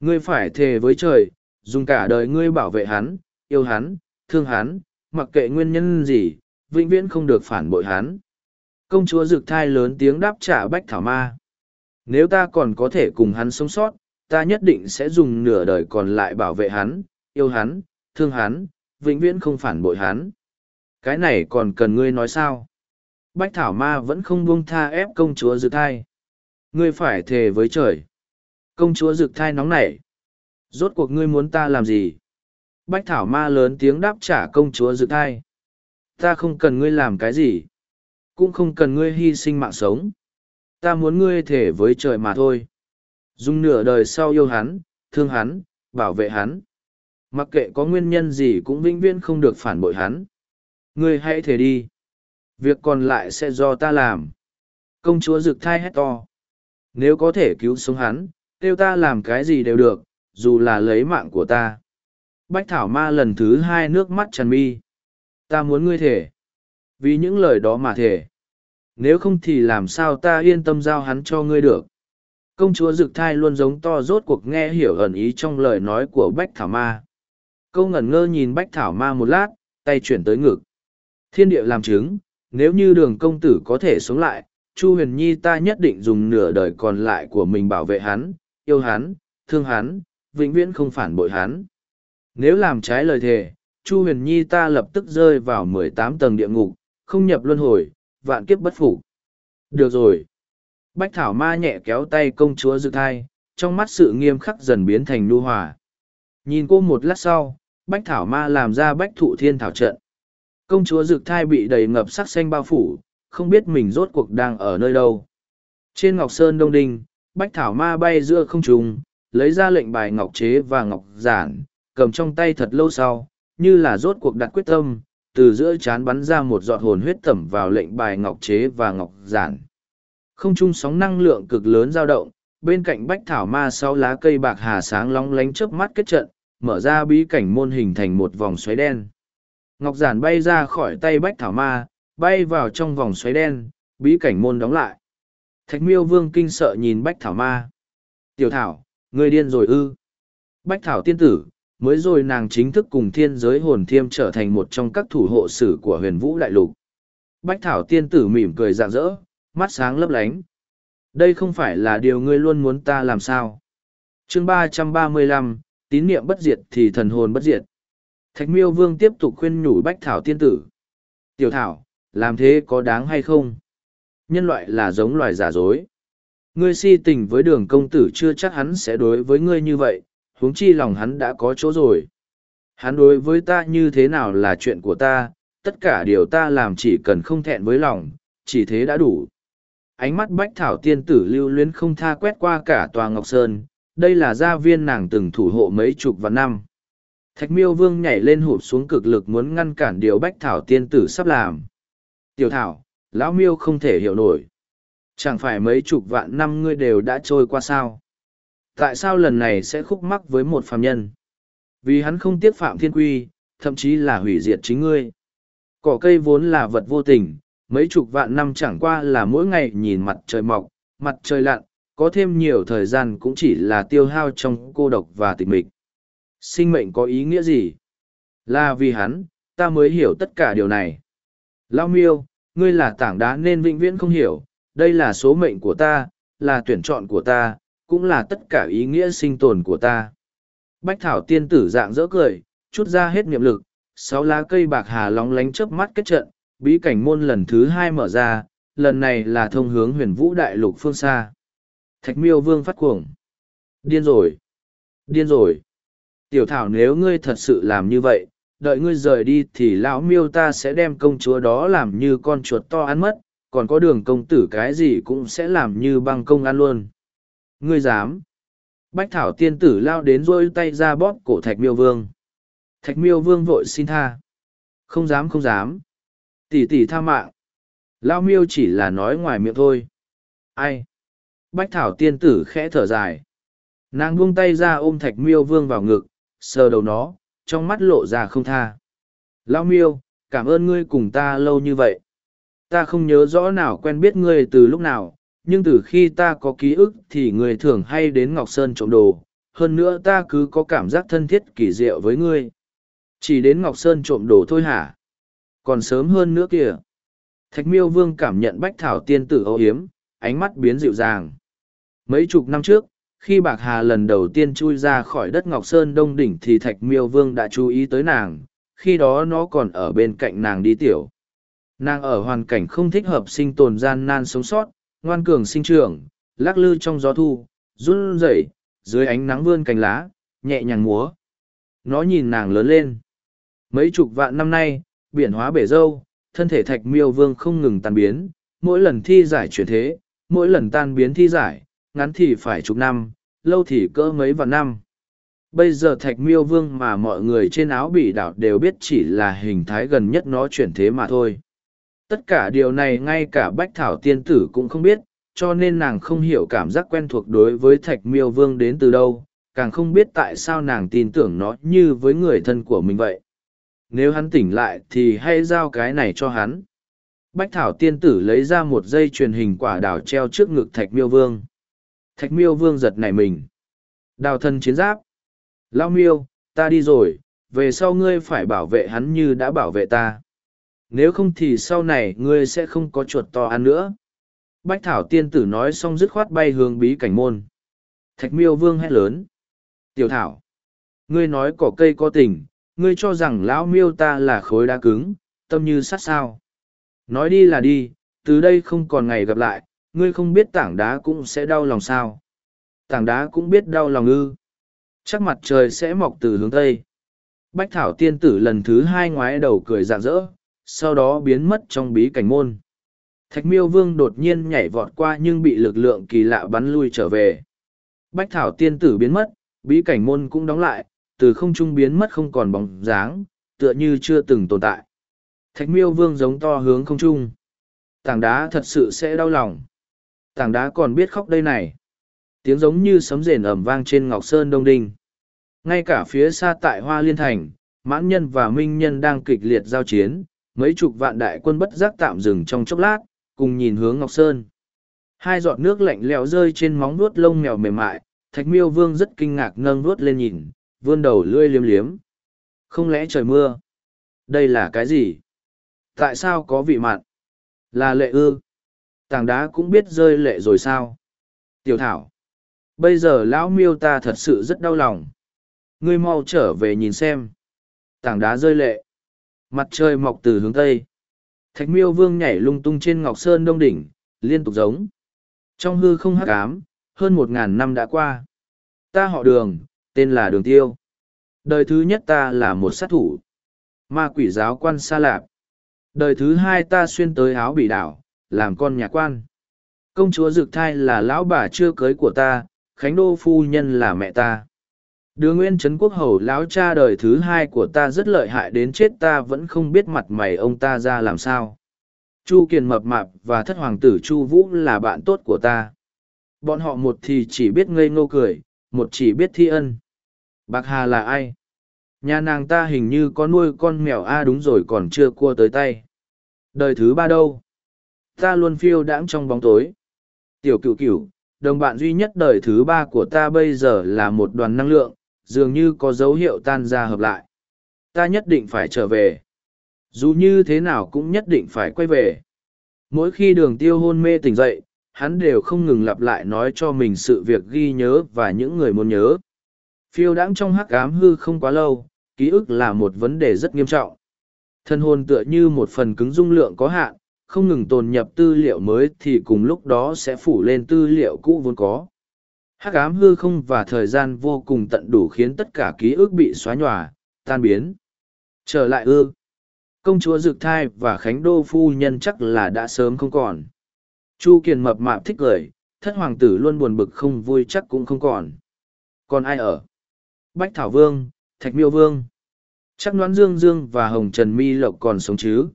Ngươi phải thề với trời, dùng cả đời ngươi bảo vệ hắn, yêu hắn, thương hắn, mặc kệ nguyên nhân gì, vĩnh viễn không được phản bội hắn. Công chúa rực thai lớn tiếng đáp trả bách thảo ma. Nếu ta còn có thể cùng hắn sống sót, ta nhất định sẽ dùng nửa đời còn lại bảo vệ hắn, yêu hắn, thương hắn, vĩnh viễn không phản bội hắn. Cái này còn cần ngươi nói sao? Bách Thảo Ma vẫn không buông tha ép công chúa Dực Thai. Ngươi phải thề với trời. Công chúa Dực Thai nóng nảy. Rốt cuộc ngươi muốn ta làm gì? Bách Thảo Ma lớn tiếng đáp trả công chúa Dực Thai. Ta không cần ngươi làm cái gì. Cũng không cần ngươi hy sinh mạng sống. Ta muốn ngươi thể với trời mà thôi. Dùng nửa đời sau yêu hắn, thương hắn, bảo vệ hắn. Mặc kệ có nguyên nhân gì cũng vĩnh viễn không được phản bội hắn. Ngươi hãy thể đi. Việc còn lại sẽ do ta làm. Công chúa rực thai hét to. Nếu có thể cứu sống hắn, kêu ta làm cái gì đều được, dù là lấy mạng của ta. Bách Thảo Ma lần thứ hai nước mắt tràn mi. Ta muốn ngươi thể. Vì những lời đó mà thể. Nếu không thì làm sao ta yên tâm giao hắn cho ngươi được. Công chúa Dực Thai luôn giống to rốt cuộc nghe hiểu ẩn ý trong lời nói của Bách Thảo Ma. Câu ngẩn ngơ nhìn Bách Thảo Ma một lát, tay chuyển tới ngực. Thiên địa làm chứng, nếu như đường công tử có thể sống lại, Chu huyền nhi ta nhất định dùng nửa đời còn lại của mình bảo vệ hắn, yêu hắn, thương hắn, vĩnh viễn không phản bội hắn. Nếu làm trái lời thề, Chu huyền nhi ta lập tức rơi vào mười tám tầng địa ngục, không nhập luân hồi, vạn kiếp bất phục. Được rồi. Bách Thảo Ma nhẹ kéo tay công chúa Dự Thai, trong mắt sự nghiêm khắc dần biến thành nu hòa. Nhìn cô một lát sau, Bách Thảo Ma làm ra Bách Thụ Thiên Thảo trận. Công chúa Dực Thai bị đầy ngập sắc xanh bao phủ, không biết mình rốt cuộc đang ở nơi đâu. Trên Ngọc Sơn Đông Đinh, Bách Thảo Ma bay giữa không trung, lấy ra lệnh bài ngọc chế và ngọc giản, cầm trong tay thật lâu sau, như là rốt cuộc đặt quyết tâm, từ giữa chán bắn ra một giọt hồn huyết tẩm vào lệnh bài ngọc chế và ngọc giản. Không trung sóng năng lượng cực lớn dao động, bên cạnh bách thảo ma sau lá cây bạc hà sáng long lánh chớp mắt kết trận, mở ra bí cảnh môn hình thành một vòng xoáy đen. Ngọc giản bay ra khỏi tay bách thảo ma, bay vào trong vòng xoáy đen, bí cảnh môn đóng lại. Thạch miêu vương kinh sợ nhìn bách thảo ma. Tiểu thảo, người điên rồi ư. Bách thảo tiên tử, mới rồi nàng chính thức cùng thiên giới hồn thiêm trở thành một trong các thủ hộ sử của huyền vũ đại lục. Bách thảo tiên tử mỉm cười rạng rỡ, mắt sáng lấp lánh. Đây không phải là điều ngươi luôn muốn ta làm sao. chương ba trăm ba mươi lăm tín niệm bất diệt thì thần hồn bất diệt. Thạch miêu vương tiếp tục khuyên nhủ bách thảo tiên tử. Tiểu thảo, làm thế có đáng hay không? Nhân loại là giống loài giả dối. Ngươi si tình với đường công tử chưa chắc hắn sẽ đối với ngươi như vậy, huống chi lòng hắn đã có chỗ rồi. Hắn đối với ta như thế nào là chuyện của ta, tất cả điều ta làm chỉ cần không thẹn với lòng, chỉ thế đã đủ. Ánh mắt bách thảo tiên tử lưu luyến không tha quét qua cả tòa Ngọc Sơn, đây là gia viên nàng từng thủ hộ mấy chục vạn năm. Thạch miêu vương nhảy lên hụp xuống cực lực muốn ngăn cản điều bách thảo tiên tử sắp làm. Tiểu thảo, lão miêu không thể hiểu nổi. Chẳng phải mấy chục vạn năm ngươi đều đã trôi qua sao? tại sao lần này sẽ khúc mắc với một phàm nhân? Vì hắn không tiếc phạm thiên quy, thậm chí là hủy diệt chính ngươi. Cỏ cây vốn là vật vô tình, mấy chục vạn năm chẳng qua là mỗi ngày nhìn mặt trời mọc, mặt trời lặn, có thêm nhiều thời gian cũng chỉ là tiêu hao trong cô độc và tịch mịch. Sinh mệnh có ý nghĩa gì? Là vì hắn, ta mới hiểu tất cả điều này. Lao miêu ngươi là tảng đá nên vĩnh viễn không hiểu đây là số mệnh của ta là tuyển chọn của ta cũng là tất cả ý nghĩa sinh tồn của ta. Bách thảo tiên tử dạng dỡ cười, chút ra hết niệm lực, sáu lá cây bạc hà lóng lánh chớp mắt kết trận, bí cảnh môn lần thứ hai mở ra, lần này là thông hướng huyền vũ đại lục phương xa. Thạch miêu vương phát cuồng. Điên rồi. Điên rồi. Tiểu thảo nếu ngươi thật sự làm như vậy, đợi ngươi rời đi thì lão miêu ta sẽ đem công chúa đó làm như con chuột to ăn mất, còn có đường công tử cái gì cũng sẽ làm như băng công ăn luôn. Ngươi dám. Bách thảo tiên tử lao đến rôi tay ra bóp cổ thạch miêu vương. Thạch miêu vương vội xin tha. Không dám không dám. Tỷ tỷ tha mạng. Lao miêu chỉ là nói ngoài miệng thôi. Ai? Bách thảo tiên tử khẽ thở dài. Nàng buông tay ra ôm thạch miêu vương vào ngực, sờ đầu nó, trong mắt lộ ra không tha. Lao miêu, cảm ơn ngươi cùng ta lâu như vậy. Ta không nhớ rõ nào quen biết ngươi từ lúc nào, nhưng từ khi ta có ký ức thì người thường hay đến Ngọc Sơn trộm đồ, hơn nữa ta cứ có cảm giác thân thiết kỳ diệu với ngươi. Chỉ đến Ngọc Sơn trộm đồ thôi hả? Còn sớm hơn nữa kìa. Thạch miêu vương cảm nhận bách thảo tiên tử âu hiếm, ánh mắt biến dịu dàng. Mấy chục năm trước, khi bạc hà lần đầu tiên chui ra khỏi đất Ngọc Sơn Đông Đỉnh thì thạch miêu vương đã chú ý tới nàng, khi đó nó còn ở bên cạnh nàng đi tiểu. Nàng ở hoàn cảnh không thích hợp sinh tồn gian nan sống sót, ngoan cường sinh trưởng, lắc lư trong gió thu, run rẩy, dưới ánh nắng vươn cành lá, nhẹ nhàng múa. Nó nhìn nàng lớn lên. Mấy chục vạn năm nay, biển hóa bể dâu, thân thể thạch miêu vương không ngừng tan biến, mỗi lần thi giải chuyển thế, mỗi lần tan biến thi giải, ngắn thì phải chục năm, lâu thì cỡ mấy vạn năm. Bây giờ thạch miêu vương mà mọi người trên áo bỉ đảo đều biết chỉ là hình thái gần nhất nó chuyển thế mà thôi. Tất cả điều này ngay cả bách thảo tiên tử cũng không biết, cho nên nàng không hiểu cảm giác quen thuộc đối với thạch miêu vương đến từ đâu, càng không biết tại sao nàng tin tưởng nó như với người thân của mình vậy. Nếu hắn tỉnh lại thì hãy giao cái này cho hắn. Bách thảo tiên tử lấy ra một dây truyền hình quả đào treo trước ngực thạch miêu vương. Thạch miêu vương giật nảy mình. Đào thân chiến giáp. Lao miêu, ta đi rồi, về sau ngươi phải bảo vệ hắn như đã bảo vệ ta. Nếu không thì sau này ngươi sẽ không có chuột to ăn nữa. Bách thảo tiên tử nói xong dứt khoát bay hướng bí cảnh môn. Thạch miêu vương hét lớn. Tiểu thảo. Ngươi nói cỏ cây có tình, ngươi cho rằng lão miêu ta là khối đá cứng, tâm như sắt sao. Nói đi là đi, từ đây không còn ngày gặp lại, ngươi không biết tảng đá cũng sẽ đau lòng sao. Tảng đá cũng biết đau lòng ư. Chắc mặt trời sẽ mọc từ hướng tây. Bách thảo tiên tử lần thứ hai ngoái đầu cười rạng rỡ, sau đó biến mất trong bí cảnh môn. Thạch miêu vương đột nhiên nhảy vọt qua nhưng bị lực lượng kỳ lạ bắn lui trở về. Bách thảo tiên tử biến mất, bí cảnh môn cũng đóng lại, từ không trung biến mất không còn bóng dáng, tựa như chưa từng tồn tại. Thạch miêu vương giống to hướng không trung. Tảng đá thật sự sẽ đau lòng. Tảng đá còn biết khóc đây này. Tiếng giống như sấm rền ẩm vang trên Ngọc Sơn Đông Đinh. Ngay cả phía xa tại Hoa Liên Thành, mãn nhân và minh nhân đang kịch liệt giao chiến, mấy chục vạn đại quân bất giác tạm dừng trong chốc lát, cùng nhìn hướng Ngọc Sơn. Hai giọt nước lạnh lẽo rơi trên móng vuốt lông mèo mềm mại, Thạch Miêu Vương rất kinh ngạc nâng vuốt lên nhìn, vươn đầu lưỡi liếm liếm. Không lẽ trời mưa? Đây là cái gì? Tại sao có vị mặn? Là lệ ư? Tảng đá cũng biết rơi lệ rồi sao? Tiểu Thảo. Bây giờ lão miêu ta thật sự rất đau lòng. Ngươi mau trở về nhìn xem. Tảng đá rơi lệ. Mặt trời mọc từ hướng tây. Thạch miêu vương nhảy lung tung trên ngọc sơn đông đỉnh, liên tục giống. Trong hư không hắc ám, hơn một ngàn năm đã qua. Ta họ đường, tên là đường tiêu. Đời thứ nhất ta là một sát thủ. Ma quỷ giáo quan xa lạp. Đời thứ hai ta xuyên tới áo bị đảo, làm con nhà quan. Công chúa Dực Thai là lão bà chưa cưới của ta, Khánh Đô Phu Nhân là mẹ ta. Đứa Nguyên Trấn Quốc Hầu lão cha đời thứ hai của ta rất lợi hại đến chết ta vẫn không biết mặt mày ông ta ra làm sao. Chu Kiền Mập Mạp và thất hoàng tử Chu Vũ là bạn tốt của ta. Bọn họ một thì chỉ biết ngây ngô cười, một chỉ biết thi ân. Bạc Hà là ai? Nhà nàng ta hình như có nuôi con mèo A à đúng rồi còn chưa cua tới tay. Đời thứ ba đâu? Ta luôn phiêu đãng trong bóng tối. Tiểu cửu cửu, đồng bạn duy nhất đời thứ ba của ta bây giờ là một đoàn năng lượng, dường như có dấu hiệu tan ra hợp lại. Ta nhất định phải trở về. Dù như thế nào cũng nhất định phải quay về. Mỗi khi đường tiêu hôn mê tỉnh dậy, hắn đều không ngừng lặp lại nói cho mình sự việc ghi nhớ và những người muốn nhớ. Phiêu đãng trong hắc ám hư không quá lâu, ký ức là một vấn đề rất nghiêm trọng. Thân hồn tựa như một phần cứng dung lượng có hạn, không ngừng tồn nhập tư liệu mới thì cùng lúc đó sẽ phủ lên tư liệu cũ vốn có hắc ám hư không và thời gian vô cùng tận đủ khiến tất cả ký ức bị xóa nhòa tan biến trở lại ư công chúa dực thai và khánh đô phu nhân chắc là đã sớm không còn chu kiền mập mạp thích cười thất hoàng tử luôn buồn bực không vui chắc cũng không còn Còn ai ở? Bách Thảo Vương, Thạch Miêu Vương. Chắc đoán Dương Dương và Hồng Trần Mi Lộc còn sống chứ?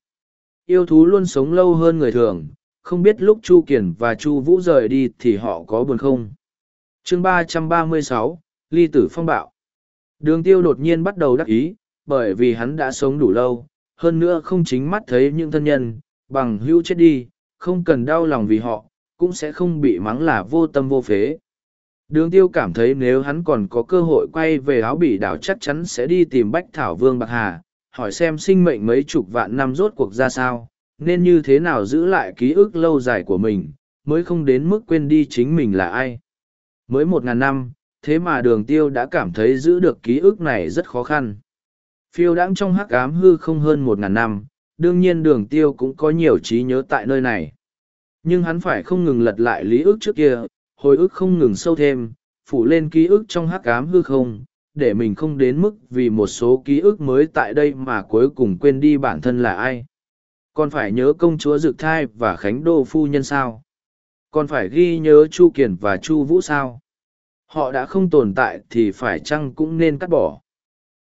Yêu thú luôn sống lâu hơn người thường, không biết lúc Chu Kiển và Chu Vũ rời đi thì họ có buồn không? Chương ba trăm ba mươi sáu, Ly Tử Phong Bạo. Đường tiêu đột nhiên bắt đầu đắc ý, bởi vì hắn đã sống đủ lâu, hơn nữa không chính mắt thấy những thân nhân, bằng hữu chết đi, không cần đau lòng vì họ, cũng sẽ không bị mắng là vô tâm vô phế. Đường tiêu cảm thấy nếu hắn còn có cơ hội quay về áo bỉ đảo chắc chắn sẽ đi tìm Bách Thảo Vương Bạc Hà, hỏi xem sinh mệnh mấy chục vạn năm rốt cuộc ra sao, nên như thế nào giữ lại ký ức lâu dài của mình, mới không đến mức quên đi chính mình là ai. Mới một ngàn năm, thế mà đường tiêu đã cảm thấy giữ được ký ức này rất khó khăn. Phiêu đãng trong hắc ám hư không hơn một ngàn năm, đương nhiên đường tiêu cũng có nhiều trí nhớ tại nơi này. Nhưng hắn phải không ngừng lật lại lý ức trước kia, hồi ức không ngừng sâu thêm, phủ lên ký ức trong hắc ám hư không, để mình không đến mức vì một số ký ức mới tại đây mà cuối cùng quên đi bản thân là ai. Còn phải nhớ công chúa Dực Thai và Khánh Đô Phu Nhân sao? Còn phải ghi nhớ Chu Kiển và Chu Vũ sao? Họ đã không tồn tại thì phải chăng cũng nên cắt bỏ.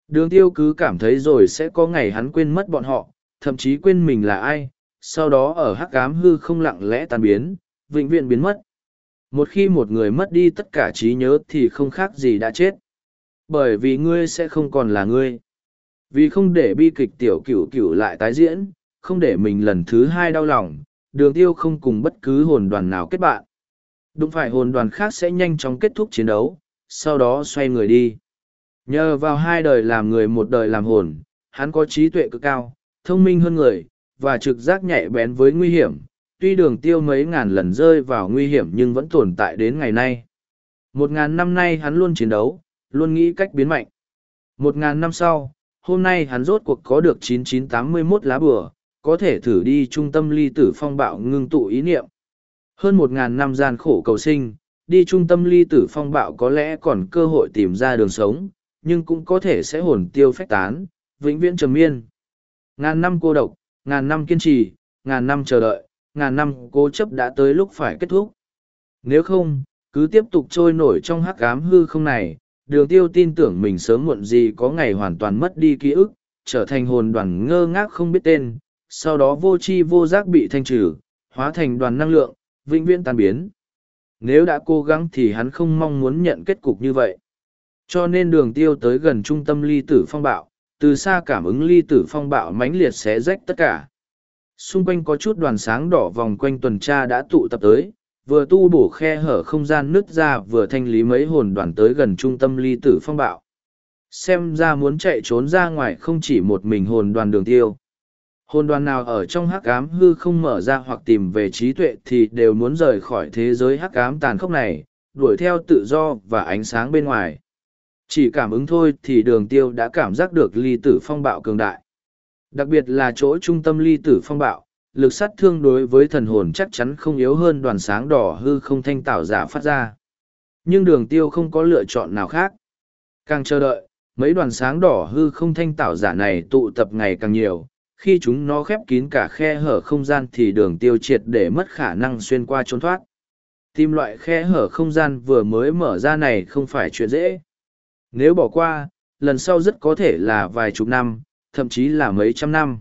Đường tiêu cứ cảm thấy rồi sẽ có ngày hắn quên mất bọn họ, thậm chí quên mình là ai, sau đó ở hắc ám hư không lặng lẽ tan biến, vĩnh viễn biến mất. Một khi một người mất đi tất cả trí nhớ thì không khác gì đã chết. Bởi vì ngươi sẽ không còn là ngươi. Vì không để bi kịch tiểu cửu cửu lại tái diễn, không để mình lần thứ hai đau lòng, đường tiêu không cùng bất cứ hồn đoàn nào kết bạn. Đúng phải hồn đoàn khác sẽ nhanh chóng kết thúc chiến đấu, sau đó xoay người đi. Nhờ vào hai đời làm người một đời làm hồn, hắn có trí tuệ cực cao, thông minh hơn người, và trực giác nhạy bén với nguy hiểm. Tuy đường tiêu mấy ngàn lần rơi vào nguy hiểm nhưng vẫn tồn tại đến ngày nay. Một ngàn năm nay hắn luôn chiến đấu, luôn nghĩ cách biến mạnh. Một ngàn năm sau, hôm nay hắn rốt cuộc có được 9981 lá bừa, có thể thử đi trung tâm ly tử phong bạo ngưng tụ ý niệm. Hơn một ngàn năm gian khổ cầu sinh, đi trung tâm ly tử phong bạo có lẽ còn cơ hội tìm ra đường sống, nhưng cũng có thể sẽ hồn tiêu phách tán, vĩnh viễn trầm miên. Ngàn năm cô độc, ngàn năm kiên trì, ngàn năm chờ đợi, ngàn năm cố chấp đã tới lúc phải kết thúc. Nếu không, cứ tiếp tục trôi nổi trong hắc ám hư không này, đường tiêu tin tưởng mình sớm muộn gì có ngày hoàn toàn mất đi ký ức, trở thành hồn đoàn ngơ ngác không biết tên, sau đó vô chi vô giác bị thanh trừ, hóa thành đoàn năng lượng, vĩnh viễn tan biến. Nếu đã cố gắng thì hắn không mong muốn nhận kết cục như vậy. Cho nên đường tiêu tới gần trung tâm ly tử phong bạo, từ xa cảm ứng ly tử phong bạo mãnh liệt xé rách tất cả. Xung quanh có chút đoàn sáng đỏ vòng quanh tuần tra đã tụ tập tới, vừa tu bổ khe hở không gian nứt ra vừa thanh lý mấy hồn đoàn tới gần trung tâm ly tử phong bạo. Xem ra muốn chạy trốn ra ngoài không chỉ một mình hồn đoàn đường tiêu. Hồn đoàn nào ở trong hắc ám hư không mở ra hoặc tìm về trí tuệ thì đều muốn rời khỏi thế giới hắc ám tàn khốc này, đuổi theo tự do và ánh sáng bên ngoài. Chỉ cảm ứng thôi thì đường tiêu đã cảm giác được ly tử phong bạo cường đại. Đặc biệt là chỗ trung tâm ly tử phong bạo, lực sát thương đối với thần hồn chắc chắn không yếu hơn đoàn sáng đỏ hư không thanh tạo giả phát ra. Nhưng đường tiêu không có lựa chọn nào khác. Càng chờ đợi, mấy đoàn sáng đỏ hư không thanh tạo giả này tụ tập ngày càng nhiều. Khi chúng nó khép kín cả khe hở không gian thì đường tiêu triệt để mất khả năng xuyên qua trốn thoát. Tìm loại khe hở không gian vừa mới mở ra này không phải chuyện dễ. Nếu bỏ qua, lần sau rất có thể là vài chục năm, thậm chí là mấy trăm năm.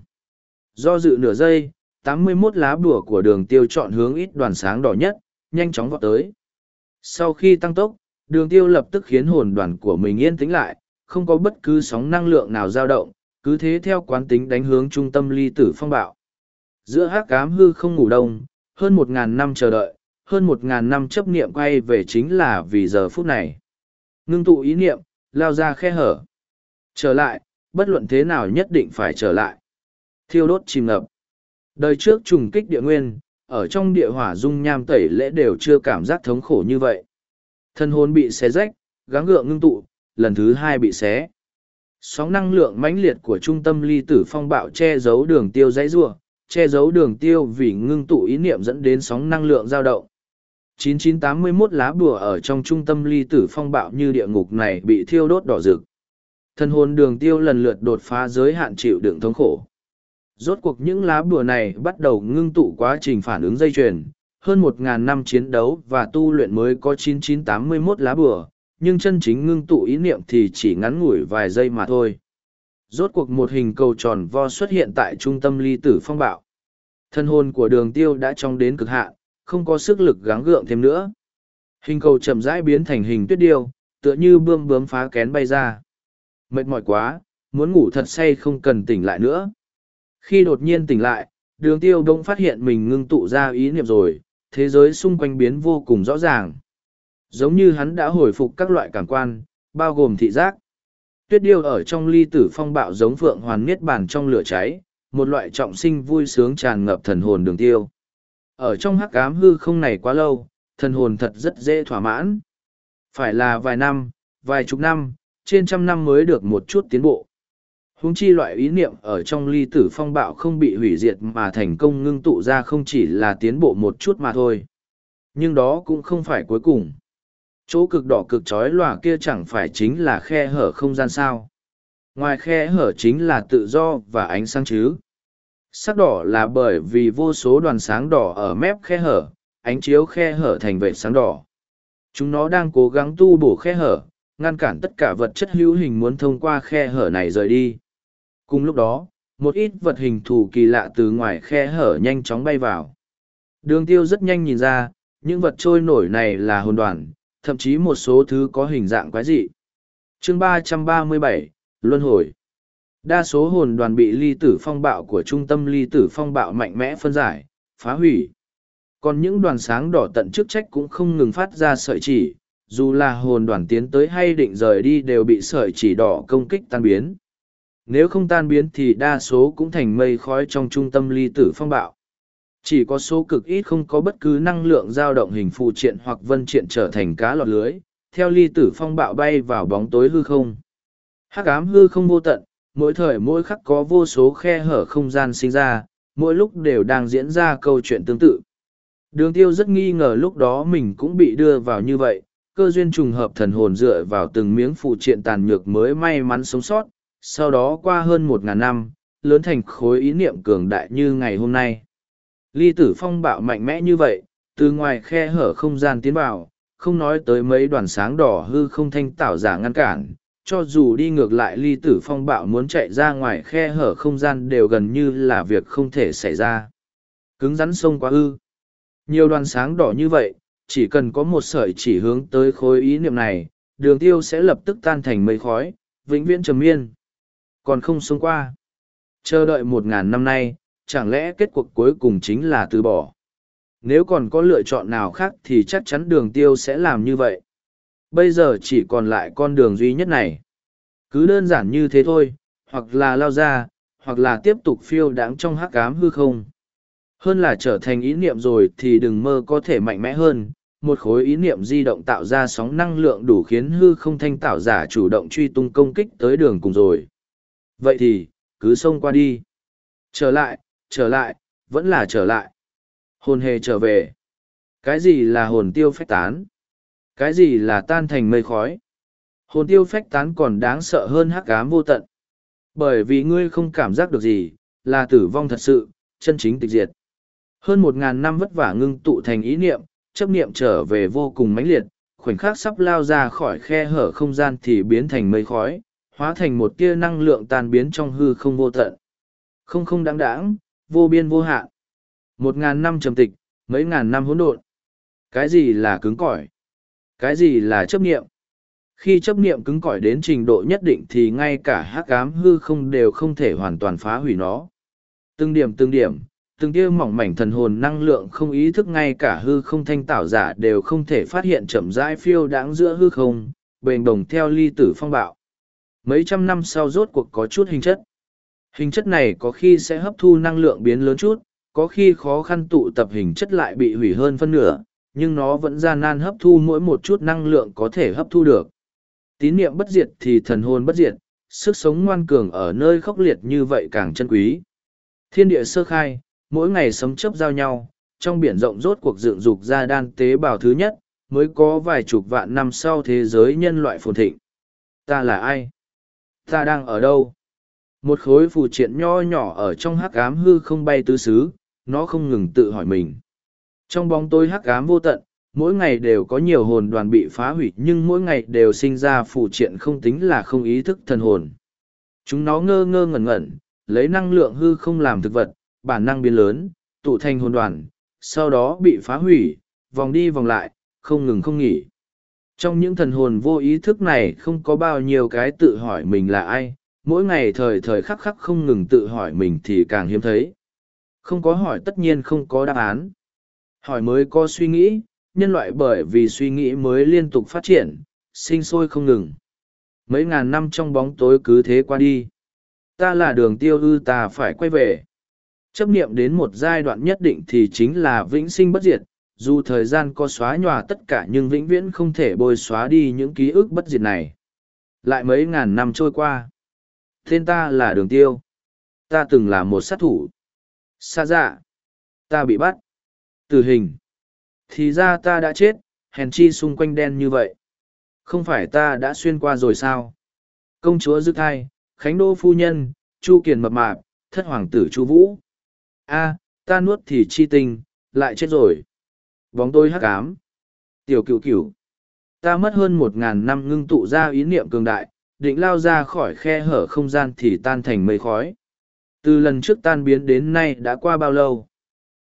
Do dự nửa giây, 81 lá bùa của đường tiêu chọn hướng ít đoàn sáng đỏ nhất, nhanh chóng vọt tới. Sau khi tăng tốc, đường tiêu lập tức khiến hồn đoàn của mình yên tĩnh lại, không có bất cứ sóng năng lượng nào dao động, cứ thế theo quán tính đánh hướng trung tâm ly tử phong bạo. Giữa hắc cám hư không ngủ đông, hơn một ngàn năm chờ đợi, hơn một ngàn năm chấp niệm quay về chính là vì giờ phút này. Ngưng tụ ý niệm, lao ra khe hở. Trở lại, bất luận thế nào nhất định phải trở lại. Thiêu đốt chìm ngập. Đời trước trùng kích địa nguyên, ở trong địa hỏa dung nham tẩy lễ đều chưa cảm giác thống khổ như vậy. Thân hồn bị xé rách, gắng gượng ngưng tụ, lần thứ hai bị xé. Sóng năng lượng mãnh liệt của trung tâm ly tử phong bạo che giấu đường tiêu dãy rua, che giấu đường tiêu vì ngưng tụ ý niệm dẫn đến sóng năng lượng dao động. 9981 lá bùa ở trong trung tâm ly tử phong bạo như địa ngục này bị thiêu đốt đỏ rực. Thân hồn đường tiêu lần lượt đột phá giới hạn chịu đựng thống khổ. Rốt cuộc những lá bùa này bắt đầu ngưng tụ quá trình phản ứng dây chuyền, hơn 1.000 năm chiến đấu và tu luyện mới có 9981 lá bùa, nhưng chân chính ngưng tụ ý niệm thì chỉ ngắn ngủi vài giây mà thôi. Rốt cuộc một hình cầu tròn vo xuất hiện tại trung tâm ly tử phong bạo. Thân hồn của đường tiêu đã trong đến cực hạn, không có sức lực gắng gượng thêm nữa. Hình cầu chậm rãi biến thành hình tuyết điêu, tựa như bươm bướm phá kén bay ra. Mệt mỏi quá, muốn ngủ thật say không cần tỉnh lại nữa. Khi đột nhiên tỉnh lại, đường tiêu đông phát hiện mình ngưng tụ ra ý niệm rồi, thế giới xung quanh biến vô cùng rõ ràng. Giống như hắn đã hồi phục các loại cảm quan, bao gồm thị giác. Tuyết điêu ở trong ly tử phong bạo giống phượng hoàn niết bàn trong lửa cháy, một loại trọng sinh vui sướng tràn ngập thần hồn đường tiêu. Ở trong hắc ám hư không này quá lâu, thần hồn thật rất dễ thỏa mãn. Phải là vài năm, vài chục năm, trên trăm năm mới được một chút tiến bộ. Húng chi loại ý niệm ở trong ly tử phong bạo không bị hủy diệt mà thành công ngưng tụ ra không chỉ là tiến bộ một chút mà thôi. Nhưng đó cũng không phải cuối cùng. Chỗ cực đỏ cực trói lòa kia chẳng phải chính là khe hở không gian sao. Ngoài khe hở chính là tự do và ánh sáng chứ. Sắc đỏ là bởi vì vô số đoàn sáng đỏ ở mép khe hở, ánh chiếu khe hở thành vệ sáng đỏ. Chúng nó đang cố gắng tu bổ khe hở, ngăn cản tất cả vật chất hữu hình muốn thông qua khe hở này rời đi. Cùng lúc đó, một ít vật hình thù kỳ lạ từ ngoài khe hở nhanh chóng bay vào. Đường tiêu rất nhanh nhìn ra, những vật trôi nổi này là hồn đoàn, thậm chí một số thứ có hình dạng quái dị. chương ba ba mươi bảy Luân hồi. Đa số hồn đoàn bị ly tử phong bạo của trung tâm ly tử phong bạo mạnh mẽ phân giải, phá hủy. Còn những đoàn sáng đỏ tận chức trách cũng không ngừng phát ra sợi chỉ, dù là hồn đoàn tiến tới hay định rời đi đều bị sợi chỉ đỏ công kích tan biến. Nếu không tan biến thì đa số cũng thành mây khói trong trung tâm ly tử phong bạo. Chỉ có số cực ít không có bất cứ năng lượng dao động hình phụ triện hoặc vân triện trở thành cá lọt lưới, theo ly tử phong bạo bay vào bóng tối hư không. Hắc ám hư không vô tận, mỗi thời mỗi khắc có vô số khe hở không gian sinh ra, mỗi lúc đều đang diễn ra câu chuyện tương tự. Đường tiêu rất nghi ngờ lúc đó mình cũng bị đưa vào như vậy, cơ duyên trùng hợp thần hồn dựa vào từng miếng phụ triện tàn nhược mới may mắn sống sót, sau đó qua hơn một ngàn năm, lớn thành khối ý niệm cường đại như ngày hôm nay. Ly tử phong bạo mạnh mẽ như vậy, từ ngoài khe hở không gian tiến vào, không nói tới mấy đoàn sáng đỏ hư không thanh tạo giả ngăn cản, cho dù đi ngược lại ly tử phong bạo muốn chạy ra ngoài khe hở không gian đều gần như là việc không thể xảy ra. Cứng rắn sông quá hư, Nhiều đoàn sáng đỏ như vậy, chỉ cần có một sợi chỉ hướng tới khối ý niệm này, đường tiêu sẽ lập tức tan thành mây khói, vĩnh viễn trầm miên. Còn không xông qua. Chờ đợi một ngàn năm nay, chẳng lẽ kết cuộc cuối cùng chính là từ bỏ. Nếu còn có lựa chọn nào khác thì chắc chắn đường tiêu sẽ làm như vậy. Bây giờ chỉ còn lại con đường duy nhất này. Cứ đơn giản như thế thôi, hoặc là lao ra, hoặc là tiếp tục phiêu đáng trong hắc ám hư không. Hơn là trở thành ý niệm rồi thì đừng mơ có thể mạnh mẽ hơn, một khối ý niệm di động tạo ra sóng năng lượng đủ khiến hư không thanh tạo giả chủ động truy tung công kích tới đường cùng rồi. Vậy thì, cứ xông qua đi. Trở lại, trở lại, vẫn là trở lại. Hồn hề trở về. Cái gì là hồn tiêu phách tán? Cái gì là tan thành mây khói? Hồn tiêu phách tán còn đáng sợ hơn hắc ám vô tận. Bởi vì ngươi không cảm giác được gì, là tử vong thật sự, chân chính tịch diệt. Hơn một ngàn năm vất vả ngưng tụ thành ý niệm, chấp niệm trở về vô cùng mãnh liệt, khoảnh khắc sắp lao ra khỏi khe hở không gian thì biến thành mây khói, hóa thành một tia năng lượng tan biến trong hư không vô tận. Không không đáng đáng, vô biên vô hạn. Một ngàn năm trầm tịch, mấy ngàn năm hỗn độn. Cái gì là cứng cỏi? Cái gì là chấp niệm? Khi chấp niệm cứng cỏi đến trình độ nhất định thì ngay cả hắc ám hư không đều không thể hoàn toàn phá hủy nó. Từng điểm từng điểm, từng tia mỏng mảnh thần hồn năng lượng không ý thức ngay cả hư không thanh tạo giả đều không thể phát hiện chậm rãi phiêu đáng giữa hư không, bền đồng theo ly tử phong bạo. Mấy trăm năm sau rốt cuộc có chút hình chất. Hình chất này có khi sẽ hấp thu năng lượng biến lớn chút, có khi khó khăn tụ tập hình chất lại bị hủy hơn phân nửa, nhưng nó vẫn gian nan hấp thu mỗi một chút năng lượng có thể hấp thu được. Tín niệm bất diệt thì thần hồn bất diệt, sức sống ngoan cường ở nơi khốc liệt như vậy càng chân quý. Thiên địa sơ khai, mỗi ngày sống chớp giao nhau, trong biển rộng rốt cuộc dựng dục ra đan tế bào thứ nhất, mới có vài chục vạn năm sau thế giới nhân loại phồn thịnh. Ta là ai? Ta đang ở đâu? Một khối phù triện nho nhỏ ở trong hắc ám hư không bay tứ xứ, nó không ngừng tự hỏi mình. Trong bóng tối hắc ám vô tận, mỗi ngày đều có nhiều hồn đoàn bị phá hủy nhưng mỗi ngày đều sinh ra phù triện không tính là không ý thức thần hồn. Chúng nó ngơ ngơ ngẩn ngẩn, lấy năng lượng hư không làm thực vật, bản năng biến lớn, tụ thành hồn đoàn, sau đó bị phá hủy, vòng đi vòng lại, không ngừng không nghỉ. Trong những thần hồn vô ý thức này không có bao nhiêu cái tự hỏi mình là ai, mỗi ngày thời thời khắc khắc không ngừng tự hỏi mình thì càng hiếm thấy. Không có hỏi tất nhiên không có đáp án. Hỏi mới có suy nghĩ, nhân loại bởi vì suy nghĩ mới liên tục phát triển, sinh sôi không ngừng. Mấy ngàn năm trong bóng tối cứ thế qua đi. Ta là đường tiêu ư ta phải quay về. Chấp niệm đến một giai đoạn nhất định thì chính là vĩnh sinh bất diệt, dù thời gian có xóa nhòa tất cả nhưng vĩnh viễn không thể bôi xóa đi những ký ức bất diệt này. Lại mấy ngàn năm trôi qua. Tên ta là đường tiêu. Ta từng là một sát thủ. Xa dạ. Ta bị bắt. Tử hình. Thì ra ta đã chết, hèn chi xung quanh đen như vậy. Không phải ta đã xuyên qua rồi sao? Công chúa Dư Thai, Khánh Đô Phu Nhân, Chu Kiền Mập Mạp, Thất Hoàng tử Chu Vũ. a ta nuốt thì chi tình, lại chết rồi. Bóng tôi hắc ám. Tiểu cựu cựu. Ta mất hơn một ngàn năm ngưng tụ ra ý niệm cường đại, định lao ra khỏi khe hở không gian thì tan thành mây khói. Từ lần trước tan biến đến nay đã qua bao lâu?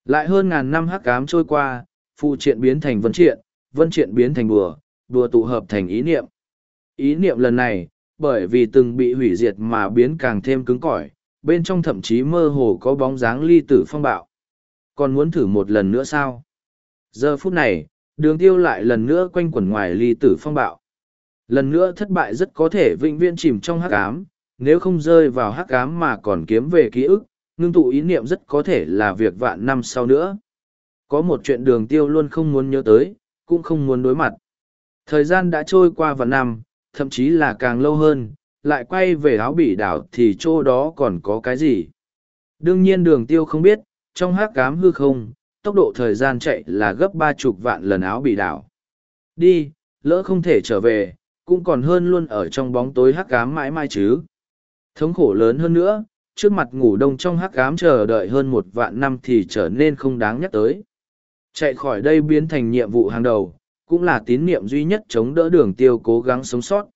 Lại hơn ngàn năm hắc ám trôi qua, phụ triện biến thành vân triện, vân triện biến thành bùa, bùa tụ hợp thành ý niệm. Ý niệm lần này, bởi vì từng bị hủy diệt mà biến càng thêm cứng cỏi, bên trong thậm chí mơ hồ có bóng dáng ly tử phong bạo. Còn muốn thử một lần nữa sao? Giờ phút này, đường tiêu lại lần nữa quanh quẩn ngoài ly tử phong bạo. Lần nữa thất bại rất có thể vĩnh viễn chìm trong hắc ám, nếu không rơi vào hắc ám mà còn kiếm về ký ức, ngưng tụ ý niệm rất có thể là việc vạn năm sau nữa. Có một chuyện đường tiêu luôn không muốn nhớ tới, cũng không muốn đối mặt. Thời gian đã trôi qua vạn năm, thậm chí là càng lâu hơn, lại quay về áo bỉ đảo thì chỗ đó còn có cái gì. Đương nhiên đường tiêu không biết, trong hắc ám hư không, tốc độ thời gian chạy là gấp ba chục vạn lần áo bị đảo. Đi, lỡ không thể trở về, cũng còn hơn luôn ở trong bóng tối hắc ám mãi mãi chứ. Thống khổ lớn hơn nữa, trước mặt ngủ đông trong hắc ám chờ đợi hơn một vạn năm thì trở nên không đáng nhắc tới. Chạy khỏi đây biến thành nhiệm vụ hàng đầu, cũng là tín niệm duy nhất chống đỡ đường tiêu cố gắng sống sót.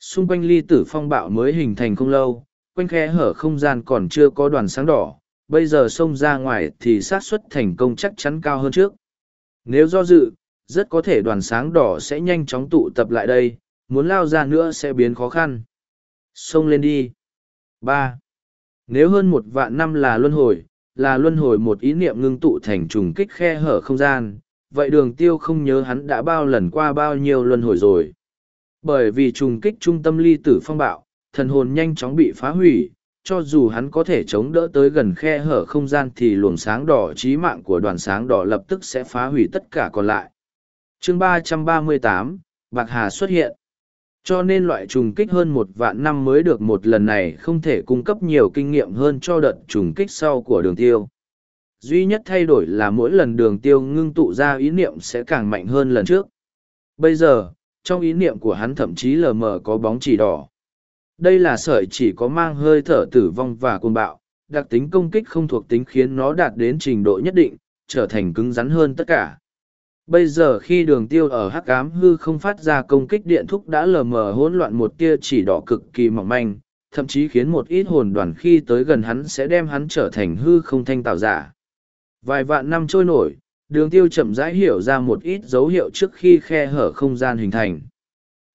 Xung quanh ly tử phong bạo mới hình thành không lâu, quanh khe hở không gian còn chưa có đoàn sáng đỏ, bây giờ xông ra ngoài thì xác suất thành công chắc chắn cao hơn trước. Nếu do dự, rất có thể đoàn sáng đỏ sẽ nhanh chóng tụ tập lại đây, muốn lao ra nữa sẽ biến khó khăn. Xông lên đi. ba Nếu hơn một vạn năm là luân hồi, là luân hồi một ý niệm ngưng tụ thành trùng kích khe hở không gian, vậy đường tiêu không nhớ hắn đã bao lần qua bao nhiêu luân hồi rồi. Bởi vì trùng kích trung tâm ly tử phong bạo, thần hồn nhanh chóng bị phá hủy, cho dù hắn có thể chống đỡ tới gần khe hở không gian thì luồng sáng đỏ trí mạng của đoàn sáng đỏ lập tức sẽ phá hủy tất cả còn lại. chương ba trăm ba mươi tám Bạc Hà xuất hiện. Cho nên loại trùng kích hơn một vạn năm mới được một lần này không thể cung cấp nhiều kinh nghiệm hơn cho đợt trùng kích sau của đường tiêu. Duy nhất thay đổi là mỗi lần đường tiêu ngưng tụ ra ý niệm sẽ càng mạnh hơn lần trước. Bây giờ, trong ý niệm của hắn thậm chí lờ mờ có bóng chỉ đỏ. Đây là sợi chỉ có mang hơi thở tử vong và côn bạo, đặc tính công kích không thuộc tính khiến nó đạt đến trình độ nhất định, trở thành cứng rắn hơn tất cả. Bây giờ khi đường tiêu ở hắc ám hư không phát ra công kích điện thúc đã lờ mờ hỗn loạn một tia chỉ đỏ cực kỳ mỏng manh, thậm chí khiến một ít hồn đoàn khi tới gần hắn sẽ đem hắn trở thành hư không thanh tạo giả. Vài vạn năm trôi nổi, đường tiêu chậm rãi hiểu ra một ít dấu hiệu trước khi khe hở không gian hình thành.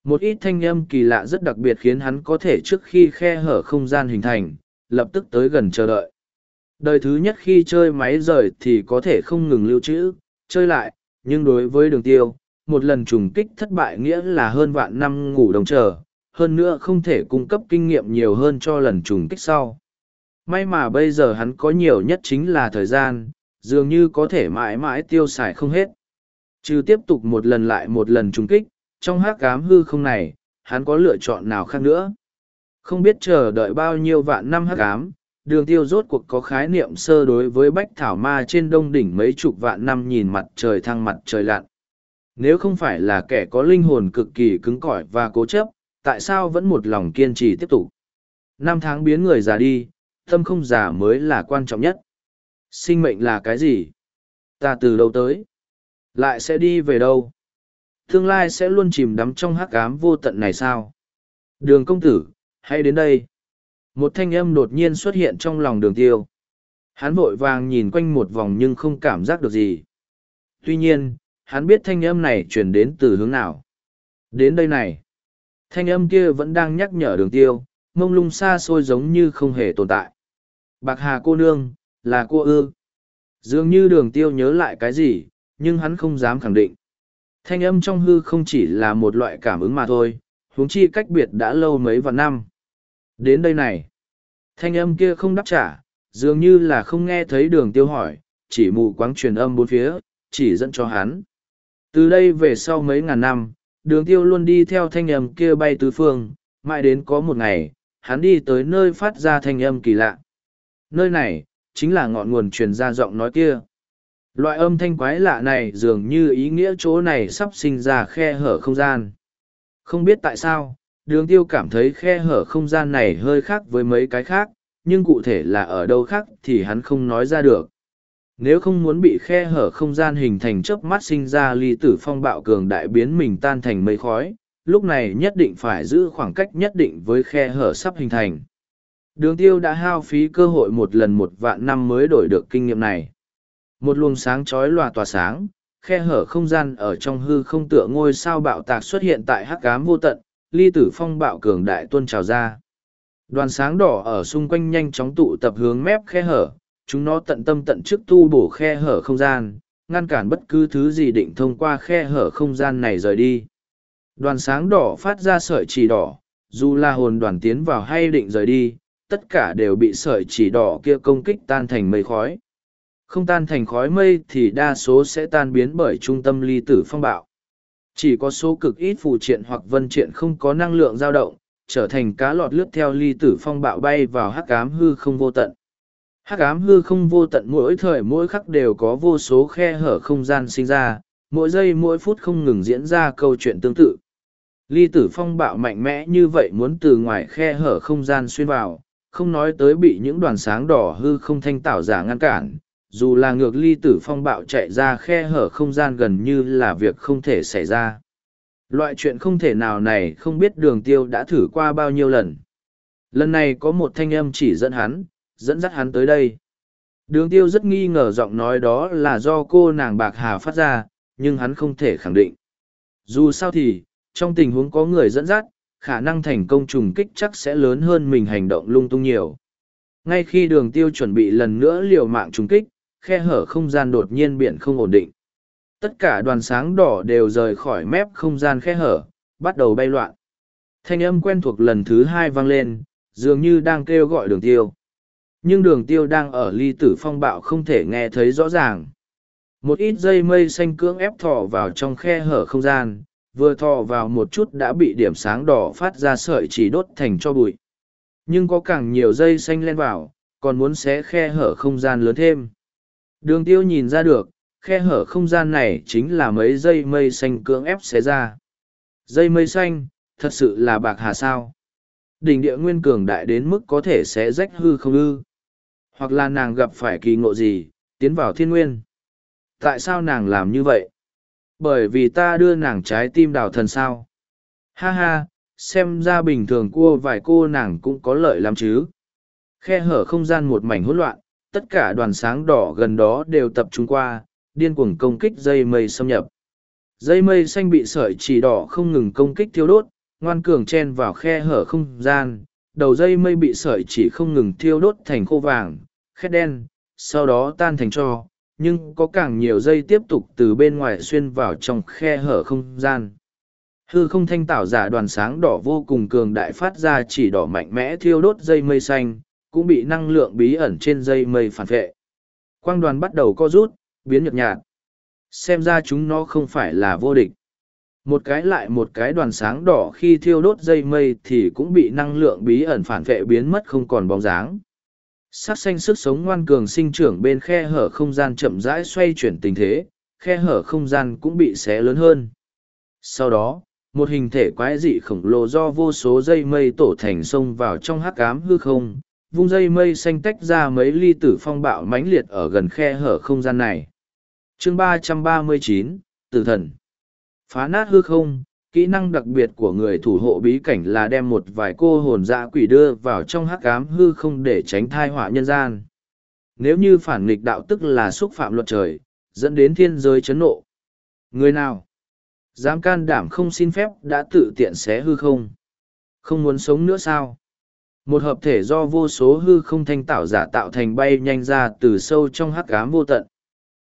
Một ít thanh âm kỳ lạ rất đặc biệt khiến hắn có thể trước khi khe hở không gian hình thành, lập tức tới gần chờ đợi. Đời thứ nhất khi chơi máy rời thì có thể không ngừng lưu trữ, chơi lại, nhưng đối với đường tiêu, một lần trùng kích thất bại nghĩa là hơn vạn năm ngủ đồng chờ, hơn nữa không thể cung cấp kinh nghiệm nhiều hơn cho lần trùng kích sau. May mà bây giờ hắn có nhiều nhất chính là thời gian, dường như có thể mãi mãi tiêu xài không hết. chứ tiếp tục một lần lại một lần trùng kích, trong hát cám hư không này, hắn có lựa chọn nào khác nữa. Không biết chờ đợi bao nhiêu vạn năm hát cám, đường tiêu rốt cuộc có khái niệm sơ đối với bách thảo ma trên đông đỉnh mấy chục vạn năm nhìn mặt trời thăng mặt trời lặn. Nếu không phải là kẻ có linh hồn cực kỳ cứng cỏi và cố chấp, tại sao vẫn một lòng kiên trì tiếp tục? Năm tháng biến người già đi, tâm không già mới là quan trọng nhất. Sinh mệnh là cái gì? Ta từ đâu tới? Lại sẽ đi về đâu? Tương lai sẽ luôn chìm đắm trong hắc ám vô tận này sao? Đường công tử, hãy đến đây. Một thanh âm đột nhiên xuất hiện trong lòng đường tiêu. Hắn vội vàng nhìn quanh một vòng nhưng không cảm giác được gì. Tuy nhiên, hắn biết thanh âm này truyền đến từ hướng nào. Đến đây này. Thanh âm kia vẫn đang nhắc nhở đường tiêu, mông lung xa xôi giống như không hề tồn tại. Bạc hà cô nương, là cô ư. Dường như đường tiêu nhớ lại cái gì, nhưng hắn không dám khẳng định. Thanh âm trong hư không chỉ là một loại cảm ứng mà thôi, huống chi cách biệt đã lâu mấy vạn năm. Đến đây này, thanh âm kia không đáp trả, dường như là không nghe thấy đường tiêu hỏi, chỉ mù quáng truyền âm bốn phía, chỉ dẫn cho hắn. Từ đây về sau mấy ngàn năm, đường tiêu luôn đi theo thanh âm kia bay tứ phương, mãi đến có một ngày, hắn đi tới nơi phát ra thanh âm kỳ lạ. Nơi này, chính là ngọn nguồn truyền ra giọng nói kia. Loại âm thanh quái lạ này dường như ý nghĩa chỗ này sắp sinh ra khe hở không gian. Không biết tại sao, đường tiêu cảm thấy khe hở không gian này hơi khác với mấy cái khác, nhưng cụ thể là ở đâu khác thì hắn không nói ra được. Nếu không muốn bị khe hở không gian hình thành chớp mắt sinh ra ly tử phong bạo cường đại biến mình tan thành mây khói, lúc này nhất định phải giữ khoảng cách nhất định với khe hở sắp hình thành. Đường tiêu đã hao phí cơ hội một lần một vạn năm mới đổi được kinh nghiệm này. Một luồng sáng chói lòa tỏa sáng, khe hở không gian ở trong hư không tựa ngôi sao bạo tạc xuất hiện tại hắc ám vô tận, ly tử phong bạo cường đại tuôn trào ra. Đoàn sáng đỏ ở xung quanh nhanh chóng tụ tập hướng mép khe hở, chúng nó tận tâm tận chức tu bổ khe hở không gian, ngăn cản bất cứ thứ gì định thông qua khe hở không gian này rời đi. Đoàn sáng đỏ phát ra sợi chỉ đỏ, dù là hồn đoàn tiến vào hay định rời đi, tất cả đều bị sợi chỉ đỏ kia công kích tan thành mây khói. Không tan thành khói mây thì đa số sẽ tan biến bởi trung tâm ly tử phong bạo. Chỉ có số cực ít phù triện hoặc vân triện không có năng lượng dao động, trở thành cá lọt lướt theo ly tử phong bạo bay vào hắc ám hư không vô tận. Hắc ám hư không vô tận mỗi thời mỗi khắc đều có vô số khe hở không gian sinh ra, mỗi giây mỗi phút không ngừng diễn ra câu chuyện tương tự. Ly tử phong bạo mạnh mẽ như vậy muốn từ ngoài khe hở không gian xuyên vào, không nói tới bị những đoàn sáng đỏ hư không thanh tạo giả ngăn cản, dù là ngược ly tử phong bạo chạy ra khe hở không gian gần như là việc không thể xảy ra. Loại chuyện không thể nào này không biết đường tiêu đã thử qua bao nhiêu lần. Lần này có một thanh âm chỉ dẫn hắn, dẫn dắt hắn tới đây. Đường tiêu rất nghi ngờ giọng nói đó là do cô nàng bạc hà phát ra, nhưng hắn không thể khẳng định. Dù sao thì, trong tình huống có người dẫn dắt, khả năng thành công trùng kích chắc sẽ lớn hơn mình hành động lung tung nhiều. Ngay khi đường tiêu chuẩn bị lần nữa liều mạng trùng kích, khe hở không gian đột nhiên biển không ổn định. Tất cả đoàn sáng đỏ đều rời khỏi mép không gian khe hở, bắt đầu bay loạn. Thanh âm quen thuộc lần thứ hai vang lên, dường như đang kêu gọi đường tiêu. Nhưng đường tiêu đang ở ly tử phong bạo không thể nghe thấy rõ ràng. Một ít dây mây xanh cưỡng ép thò vào trong khe hở không gian, vừa thò vào một chút đã bị điểm sáng đỏ phát ra sợi chỉ đốt thành cho bụi. Nhưng có càng nhiều dây xanh len vào, còn muốn xé khe hở không gian lớn thêm. Đường tiêu nhìn ra được, khe hở không gian này chính là mấy dây mây xanh cưỡng ép xé ra. Dây mây xanh, thật sự là bạc hà sao. Đỉnh địa nguyên cường đại đến mức có thể xé rách hư không ư. Hoặc là nàng gặp phải kỳ ngộ gì, tiến vào thiên nguyên. Tại sao nàng làm như vậy? Bởi vì ta đưa nàng trái tim đào thần sao. Ha ha, xem ra bình thường cua vài cô nàng cũng có lợi lắm chứ. Khe hở không gian một mảnh hỗn loạn, tất cả đoàn sáng đỏ gần đó đều tập trung qua, điên cuồng công kích dây mây xâm nhập. Dây mây xanh bị sợi chỉ đỏ không ngừng công kích thiêu đốt, ngoan cường chen vào khe hở không gian, đầu dây mây bị sợi chỉ không ngừng thiêu đốt thành khô vàng, khét đen, sau đó tan thành cho, nhưng có càng nhiều dây tiếp tục từ bên ngoài xuyên vào trong khe hở không gian. Hư không thanh tạo giả đoàn sáng đỏ vô cùng cường đại phát ra chỉ đỏ mạnh mẽ thiêu đốt dây mây xanh, cũng bị năng lượng bí ẩn trên dây mây phản vệ. Quang đoàn bắt đầu co rút, biến nhợt nhạt. Xem ra chúng nó không phải là vô địch. Một cái lại một cái đoàn sáng đỏ khi thiêu đốt dây mây thì cũng bị năng lượng bí ẩn phản vệ biến mất không còn bóng dáng. Sắc xanh sức sống ngoan cường sinh trưởng bên khe hở không gian chậm rãi xoay chuyển tình thế, khe hở không gian cũng bị xé lớn hơn. Sau đó, một hình thể quái dị khổng lồ do vô số dây mây tổ thành sông vào trong hắc ám hư không, vung dây mây xanh tách ra mấy ly tử phong bạo mãnh liệt ở gần khe hở không gian này chương ba trăm ba mươi chín tử thần. Phá nát hư không, kỹ năng đặc biệt của người thủ hộ bí cảnh là đem một vài cô hồn dã quỷ đưa vào trong hắc ám hư không để tránh thai họa nhân gian. Nếu như phản nghịch đạo tức là xúc phạm luật trời, dẫn đến thiên giới chấn nộ. Người nào? Dám can đảm không xin phép đã tự tiện xé hư không? Không muốn sống nữa sao? Một hợp thể do vô số hư không thanh tạo giả tạo thành bay nhanh ra từ sâu trong hắc ám vô tận.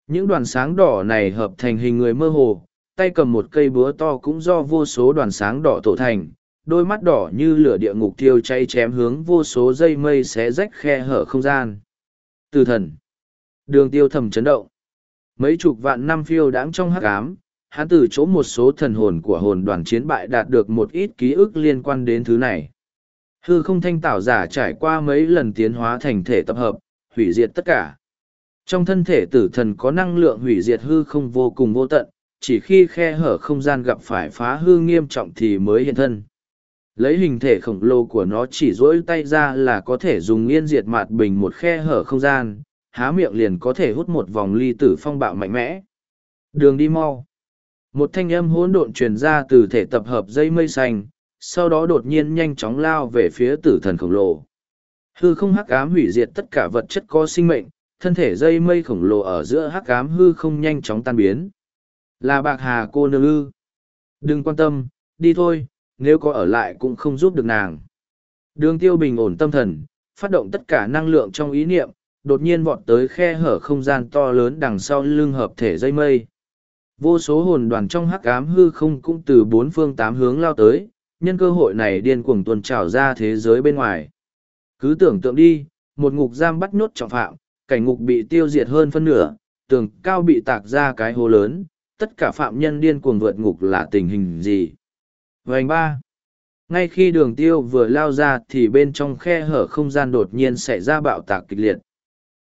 Những đoàn sáng đỏ này hợp thành hình người mơ hồ, tay cầm một cây búa to cũng do vô số đoàn sáng đỏ tổ thành, đôi mắt đỏ như lửa địa ngục thiêu cháy chém hướng vô số dây mây xé rách khe hở không gian. Từ thần. Đường tiêu thầm chấn động. Mấy chục vạn năm phiêu đãng trong hắc ám, hắn từ chỗ một số thần hồn của hồn đoàn chiến bại đạt được một ít ký ức liên quan đến thứ này. Hư không thanh tạo giả trải qua mấy lần tiến hóa thành thể tập hợp, hủy diệt tất cả. Trong thân thể tử thần có năng lượng hủy diệt hư không vô cùng vô tận, chỉ khi khe hở không gian gặp phải phá hư nghiêm trọng thì mới hiện thân. Lấy hình thể khổng lồ của nó chỉ dỗi tay ra là có thể dùng yên diệt mạt bình một khe hở không gian, há miệng liền có thể hút một vòng ly tử phong bạo mạnh mẽ. Đường đi mau. Một thanh âm hỗn độn truyền ra từ thể tập hợp dây mây xanh, sau đó đột nhiên nhanh chóng lao về phía tử thần khổng lồ. Hư không hắc ám hủy diệt tất cả vật chất có sinh mệnh, thân thể dây mây khổng lồ ở giữa hắc ám hư không nhanh chóng tan biến. Là bạc hà cô nương ư. Đừng quan tâm, đi thôi, nếu có ở lại cũng không giúp được nàng. Đường tiêu bình ổn tâm thần, phát động tất cả năng lượng trong ý niệm, đột nhiên vọt tới khe hở không gian to lớn đằng sau lưng hợp thể dây mây. Vô số hồn đoàn trong hắc ám hư không cũng từ bốn phương tám hướng lao tới, nhân cơ hội này điên cuồng tuần trào ra thế giới bên ngoài. Cứ tưởng tượng đi, một ngục giam bắt nhốt trọng phạm, cảnh ngục bị tiêu diệt hơn phân nửa, tường cao bị tạc ra cái hố lớn, tất cả phạm nhân điên cuồng vượt ngục là tình hình gì. Vành ba. Ngay khi đường tiêu vừa lao ra thì bên trong khe hở không gian đột nhiên xảy ra bạo tạc kịch liệt.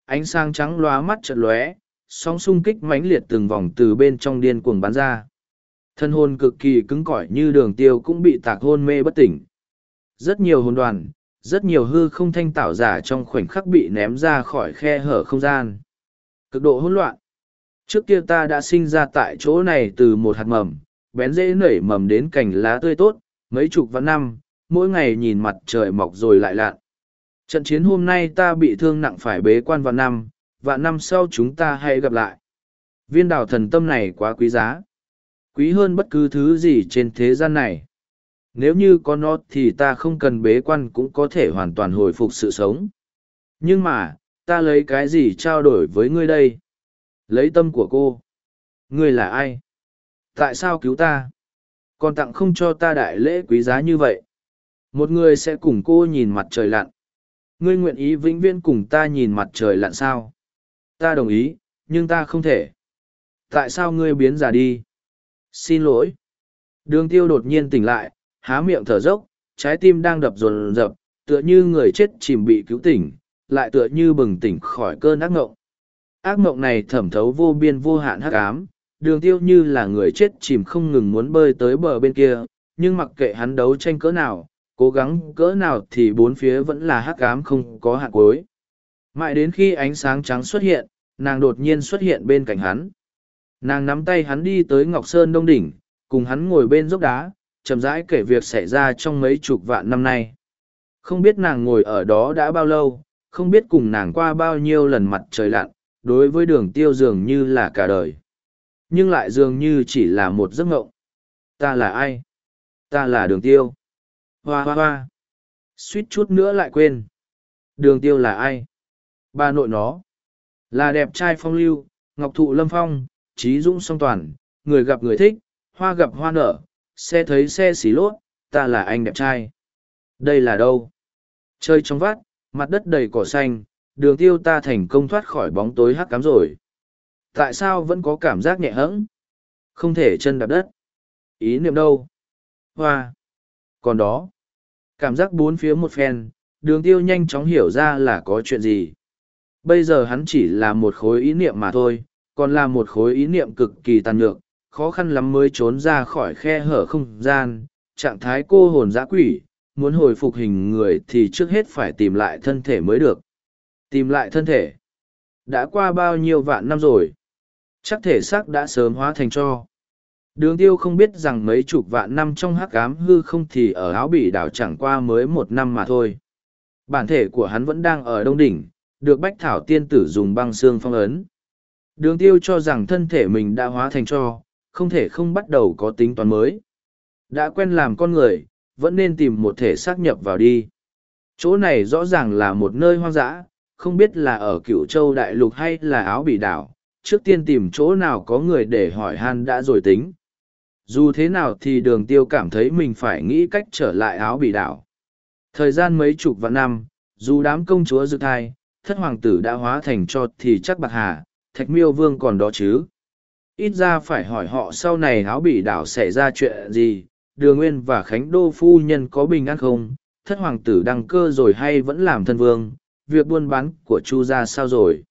Ánh sáng trắng lóa mắt chợt lóe, sóng xung kích mãnh liệt từng vòng từ bên trong điên cuồng bắn ra. Thân hồn cực kỳ cứng cỏi như đường tiêu cũng bị tạc hôn mê bất tỉnh. Rất nhiều hồn đoàn, rất nhiều hư không thanh tạo giả trong khoảnh khắc bị ném ra khỏi khe hở không gian. Cực độ hỗn loạn. Trước kia ta đã sinh ra tại chỗ này từ một hạt mầm, bén dễ nảy mầm đến cành lá tươi tốt, mấy chục vạn năm, mỗi ngày nhìn mặt trời mọc rồi lại lạn. Trận chiến hôm nay ta bị thương nặng phải bế quan vào năm, và năm sau chúng ta hãy gặp lại. Viên đảo thần tâm này quá quý giá. Quý hơn bất cứ thứ gì trên thế gian này. Nếu như có nó thì ta không cần bế quan cũng có thể hoàn toàn hồi phục sự sống. Nhưng mà, ta lấy cái gì trao đổi với ngươi đây? Lấy tâm của cô. Ngươi là ai? Tại sao cứu ta? Còn tặng không cho ta đại lễ quý giá như vậy. Một người sẽ cùng cô nhìn mặt trời lặn. Ngươi nguyện ý vĩnh viễn cùng ta nhìn mặt trời lặn sao? Ta đồng ý, nhưng ta không thể. Tại sao ngươi biến già đi? Xin lỗi. Đường tiêu đột nhiên tỉnh lại, há miệng thở dốc, trái tim đang đập dồn dập tựa như người chết chìm bị cứu tỉnh, lại tựa như bừng tỉnh khỏi cơn ác ngộng. Ác mộng này thẩm thấu vô biên vô hạn hắc ám, đường tiêu như là người chết chìm không ngừng muốn bơi tới bờ bên kia, nhưng mặc kệ hắn đấu tranh cỡ nào, cố gắng cỡ nào thì bốn phía vẫn là hắc ám không có hạn cuối. Mãi đến khi ánh sáng trắng xuất hiện, nàng đột nhiên xuất hiện bên cạnh hắn. Nàng nắm tay hắn đi tới Ngọc Sơn Đông Đỉnh, cùng hắn ngồi bên dốc đá, chậm rãi kể việc xảy ra trong mấy chục vạn năm nay. Không biết nàng ngồi ở đó đã bao lâu, không biết cùng nàng qua bao nhiêu lần mặt trời lặn, đối với đường tiêu dường như là cả đời. Nhưng lại dường như chỉ là một giấc mộng. Ta là ai? Ta là đường tiêu. Hoa hoa hoa. Suýt chút nữa lại quên. Đường tiêu là ai? Ba nội nó. Là đẹp trai phong lưu, ngọc thụ lâm phong, trí dũng song toàn, người gặp người thích, hoa gặp hoa nở, xe thấy xe xí lốt, ta là anh đẹp trai. Đây là đâu? Chơi trong vắt mặt đất đầy cỏ xanh, đường tiêu ta thành công thoát khỏi bóng tối hắc cám rồi. Tại sao vẫn có cảm giác nhẹ hẫng? Không thể chân đạp đất. Ý niệm đâu? Hoa. Còn đó. Cảm giác bốn phía một phen, đường tiêu nhanh chóng hiểu ra là có chuyện gì. Bây giờ hắn chỉ là một khối ý niệm mà thôi, còn là một khối ý niệm cực kỳ tàn nhược, khó khăn lắm mới trốn ra khỏi khe hở không gian, trạng thái cô hồn dã quỷ, muốn hồi phục hình người thì trước hết phải tìm lại thân thể mới được. Tìm lại thân thể. Đã qua bao nhiêu vạn năm rồi? Chắc thể xác đã sớm hóa thành cho. Đường tiêu không biết rằng mấy chục vạn năm trong hắc ám hư không thì ở áo bỉ đảo chẳng qua mới một năm mà thôi. Bản thể của hắn vẫn đang ở đông đỉnh, được bách thảo tiên tử dùng băng xương phong ấn. Đường tiêu cho rằng thân thể mình đã hóa thành cho, không thể không bắt đầu có tính toán mới. Đã quen làm con người, vẫn nên tìm một thể xác nhập vào đi. Chỗ này rõ ràng là một nơi hoang dã, không biết là ở cựu châu đại lục hay là áo bị đảo. Trước tiên tìm chỗ nào có người để hỏi han đã rồi tính. Dù thế nào thì đường tiêu cảm thấy mình phải nghĩ cách trở lại áo bị đảo. Thời gian mấy chục vạn năm, dù đám công chúa dự thai, thất hoàng tử đã hóa thành cho thì chắc bạc hà, thạch miêu vương còn đó chứ. Ít ra phải hỏi họ sau này áo bị đảo xảy ra chuyện gì, đường nguyên và khánh đô phu nhân có bình an không, thất hoàng tử đăng cơ rồi hay vẫn làm thân vương, việc buôn bán của chu gia sao rồi.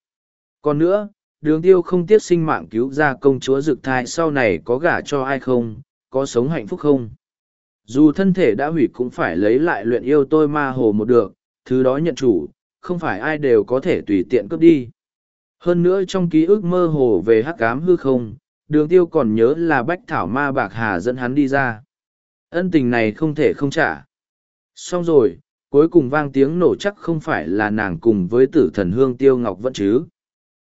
Còn nữa, đường tiêu không tiếc sinh mạng cứu ra công chúa dực thai sau này có gả cho ai không, có sống hạnh phúc không. Dù thân thể đã hủy cũng phải lấy lại luyện yêu tôi ma hồ một được, thứ đó nhận chủ, không phải ai đều có thể tùy tiện cướp đi. Hơn nữa trong ký ức mơ hồ về hắc ám hư không, đường tiêu còn nhớ là bách thảo ma bạc hà dẫn hắn đi ra. Ân tình này không thể không trả. Xong rồi, cuối cùng vang tiếng nổ chắc không phải là nàng cùng với tử thần hương tiêu ngọc vẫn chứ.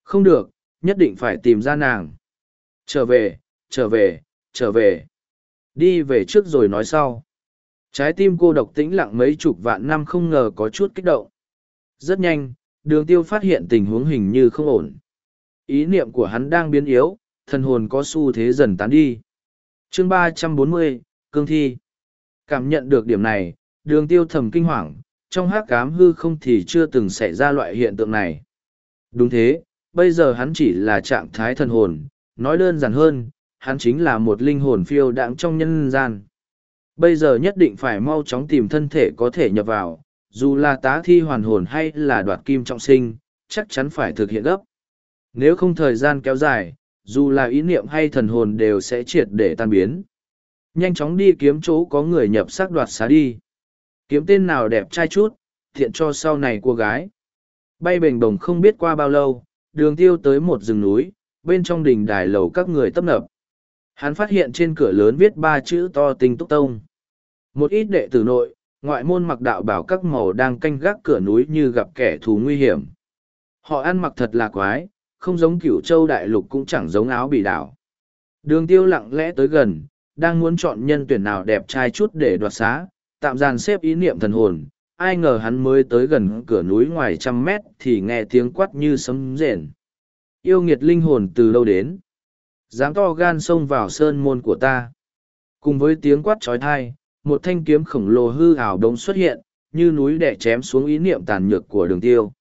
Không được, nhất định phải tìm ra nàng. Trở về, trở về, trở về. Đi về trước rồi nói sau. Trái tim cô độc tĩnh lặng mấy chục vạn năm không ngờ có chút kích động. Rất nhanh, đường tiêu phát hiện tình huống hình như không ổn. Ý niệm của hắn đang biến yếu, thần hồn có xu thế dần tán đi. chương ba trăm bốn mươi Cương Thi Cảm nhận được điểm này, đường tiêu thầm kinh hoàng, trong hát cám hư không thì chưa từng xảy ra loại hiện tượng này. Đúng thế, bây giờ hắn chỉ là trạng thái thần hồn, nói đơn giản hơn, hắn chính là một linh hồn phiêu đãng trong nhân gian. Bây giờ nhất định phải mau chóng tìm thân thể có thể nhập vào, dù là tá thi hoàn hồn hay là đoạt kim trọng sinh, chắc chắn phải thực hiện gấp. Nếu không thời gian kéo dài, dù là ý niệm hay thần hồn đều sẽ triệt để tan biến. Nhanh chóng đi kiếm chỗ có người nhập sắc đoạt xá đi. Kiếm tên nào đẹp trai chút, thiện cho sau này cô gái. Bay bềnh bồng không biết qua bao lâu, đường tiêu tới một rừng núi, bên trong đỉnh đài lầu các người tấp nập. Hắn phát hiện trên cửa lớn viết ba chữ to tinh túc tông. Một ít đệ tử nội, ngoại môn mặc đạo bảo các màu đang canh gác cửa núi như gặp kẻ thù nguy hiểm. Họ ăn mặc thật là quái, không giống cửu châu đại lục cũng chẳng giống áo bị đảo. Đường tiêu lặng lẽ tới gần, đang muốn chọn nhân tuyển nào đẹp trai chút để đoạt xá, tạm dàn xếp ý niệm thần hồn, ai ngờ hắn mới tới gần cửa núi ngoài trăm mét thì nghe tiếng quát như sấm rền. Yêu nghiệt linh hồn từ đâu đến? Dám to gan xông vào sơn môn của ta. Cùng với tiếng quát trói thai, một thanh kiếm khổng lồ hư ảo đống xuất hiện, như núi đẻ chém xuống ý niệm tàn nhược của đường tiêu.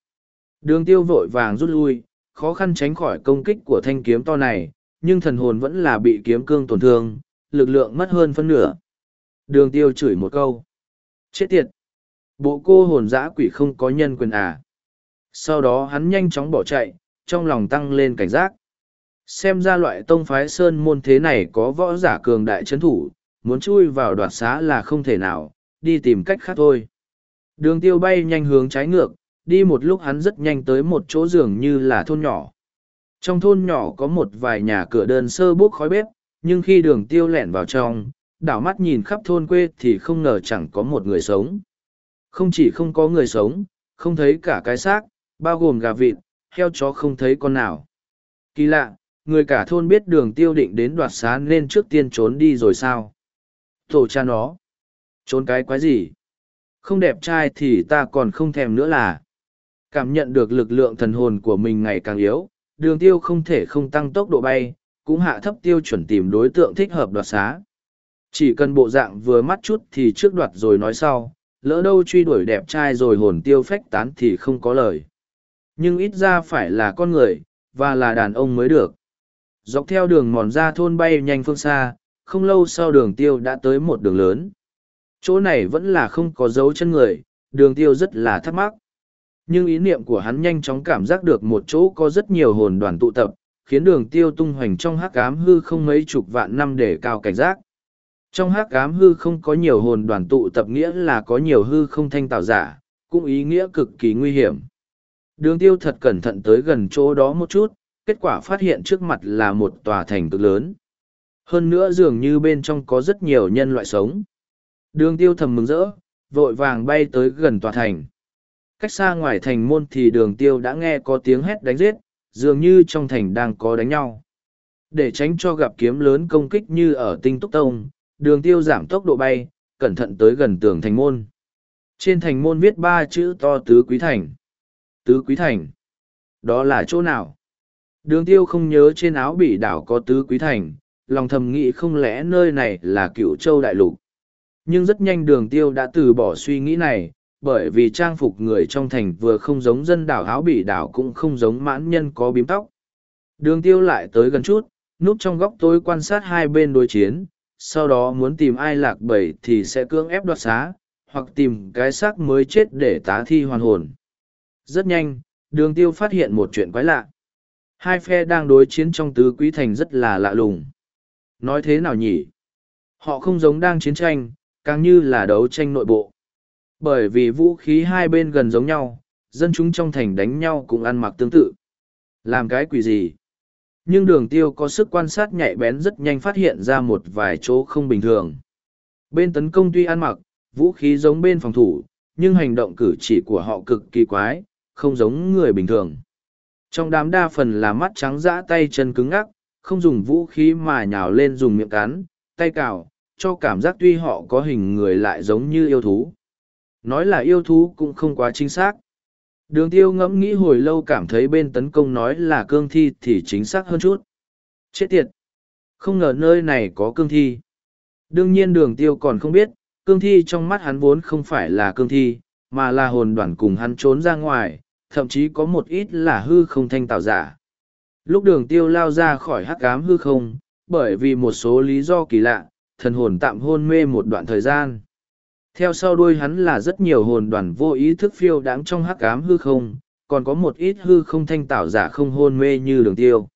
Đường tiêu vội vàng rút lui, khó khăn tránh khỏi công kích của thanh kiếm to này, nhưng thần hồn vẫn là bị kiếm cương tổn thương, lực lượng mất hơn phân nửa. Đường tiêu chửi một câu. Chết tiệt! Bộ cô hồn dã quỷ không có nhân quyền à. Sau đó hắn nhanh chóng bỏ chạy, trong lòng tăng lên cảnh giác. Xem ra loại tông phái sơn môn thế này có võ giả cường đại chấn thủ, muốn chui vào đoạt xá là không thể nào, đi tìm cách khác thôi. Đường tiêu bay nhanh hướng trái ngược, đi một lúc hắn rất nhanh tới một chỗ giường như là thôn nhỏ. Trong thôn nhỏ có một vài nhà cửa đơn sơ bốc khói bếp, nhưng khi đường tiêu lẻn vào trong, đảo mắt nhìn khắp thôn quê thì không ngờ chẳng có một người sống. Không chỉ không có người sống, không thấy cả cái xác, bao gồm gà vịt, heo chó không thấy con nào. Kỳ lạ, người cả thôn biết đường tiêu định đến đoạt xá nên trước tiên trốn đi rồi sao? Tổ cha nó. Trốn cái quái gì? Không đẹp trai thì ta còn không thèm nữa là. Cảm nhận được lực lượng thần hồn của mình ngày càng yếu, đường tiêu không thể không tăng tốc độ bay, cũng hạ thấp tiêu chuẩn tìm đối tượng thích hợp đoạt xá. Chỉ cần bộ dạng vừa mắt chút thì trước đoạt rồi nói sau, lỡ đâu truy đuổi đẹp trai rồi hồn tiêu phách tán thì không có lời. Nhưng ít ra phải là con người, và là đàn ông mới được. Dọc theo đường mòn ra thôn bay nhanh phương xa, không lâu sau đường tiêu đã tới một đường lớn. Chỗ này vẫn là không có dấu chân người, đường tiêu rất là thắc mắc. Nhưng ý niệm của hắn nhanh chóng cảm giác được một chỗ có rất nhiều hồn đoàn tụ tập, khiến đường tiêu tung hoành trong hắc ám hư không mấy chục vạn năm để cao cảnh giác. Trong hắc ám hư không có nhiều hồn đoàn tụ tập nghĩa là có nhiều hư không thanh tạo giả, cũng ý nghĩa cực kỳ nguy hiểm. Đường tiêu thật cẩn thận tới gần chỗ đó một chút, kết quả phát hiện trước mặt là một tòa thành cực lớn. Hơn nữa dường như bên trong có rất nhiều nhân loại sống. Đường tiêu thầm mừng rỡ, vội vàng bay tới gần tòa thành. Cách xa ngoài thành môn thì đường tiêu đã nghe có tiếng hét đánh giết, dường như trong thành đang có đánh nhau. Để tránh cho gặp kiếm lớn công kích như ở tinh túc tông, đường tiêu giảm tốc độ bay, cẩn thận tới gần tường thành môn. Trên thành môn viết ba chữ to tứ quý thành. Tứ quý thành. Đó là chỗ nào? Đường tiêu không nhớ trên áo bị đảo có tứ quý thành, lòng thầm nghĩ không lẽ nơi này là cựu châu đại lục. Nhưng rất nhanh đường tiêu đã từ bỏ suy nghĩ này, bởi vì trang phục người trong thành vừa không giống dân đảo áo Bỉ đảo cũng không giống mãn nhân có bím tóc. Đường tiêu lại tới gần chút, núp trong góc tối quan sát hai bên đối chiến, sau đó muốn tìm ai lạc bẩy thì sẽ cưỡng ép đoạt xá, hoặc tìm cái xác mới chết để tá thi hoàn hồn. Rất nhanh, đường tiêu phát hiện một chuyện quái lạ. Hai phe đang đối chiến trong tứ quý thành rất là lạ lùng. Nói thế nào nhỉ? Họ không giống đang chiến tranh, càng như là đấu tranh nội bộ. Bởi vì vũ khí hai bên gần giống nhau, dân chúng trong thành đánh nhau cũng ăn mặc tương tự. Làm cái quỷ gì? Nhưng đường tiêu có sức quan sát nhạy bén rất nhanh phát hiện ra một vài chỗ không bình thường. Bên tấn công tuy ăn mặc, vũ khí giống bên phòng thủ, nhưng hành động cử chỉ của họ cực kỳ quái, không giống người bình thường. Trong đám đa phần là mắt trắng dã tay chân cứng ngắc, không dùng vũ khí mà nhào lên dùng miệng cắn, tay cào, cho cảm giác tuy họ có hình người lại giống như yêu thú. Nói là yêu thú cũng không quá chính xác. Đường tiêu ngẫm nghĩ hồi lâu cảm thấy bên tấn công nói là cương thi thì chính xác hơn chút. Chết tiệt! Không ngờ nơi này có cương thi. Đương nhiên đường tiêu còn không biết, cương thi trong mắt hắn vốn không phải là cương thi, mà là hồn đoàn cùng hắn trốn ra ngoài, thậm chí có một ít là hư không thanh tạo giả. Lúc đường tiêu lao ra khỏi hắc ám hư không, bởi vì một số lý do kỳ lạ, thần hồn tạm hôn mê một đoạn thời gian. Theo sau đuôi hắn là rất nhiều hồn đoàn vô ý thức phiêu đáng trong hắc ám hư không, còn có một ít hư không thanh tạo giả không hôn mê như đường tiêu.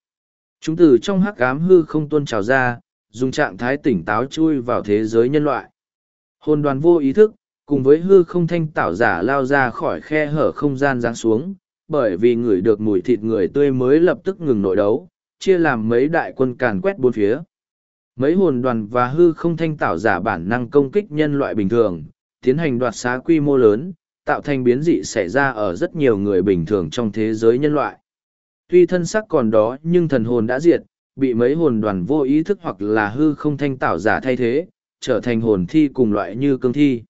Chúng từ trong hắc ám hư không tuôn trào ra, dùng trạng thái tỉnh táo chui vào thế giới nhân loại. Hồn đoàn vô ý thức, cùng với hư không thanh tạo giả lao ra khỏi khe hở không gian giáng xuống, bởi vì người được mùi thịt người tươi mới lập tức ngừng nội đấu, chia làm mấy đại quân càn quét bốn phía. Mấy hồn đoàn và hư không thanh tạo giả bản năng công kích nhân loại bình thường, tiến hành đoạt xá quy mô lớn, tạo thành biến dị xảy ra ở rất nhiều người bình thường trong thế giới nhân loại. Tuy thân sắc còn đó nhưng thần hồn đã diệt, bị mấy hồn đoàn vô ý thức hoặc là hư không thanh tạo giả thay thế, trở thành hồn thi cùng loại như cương thi.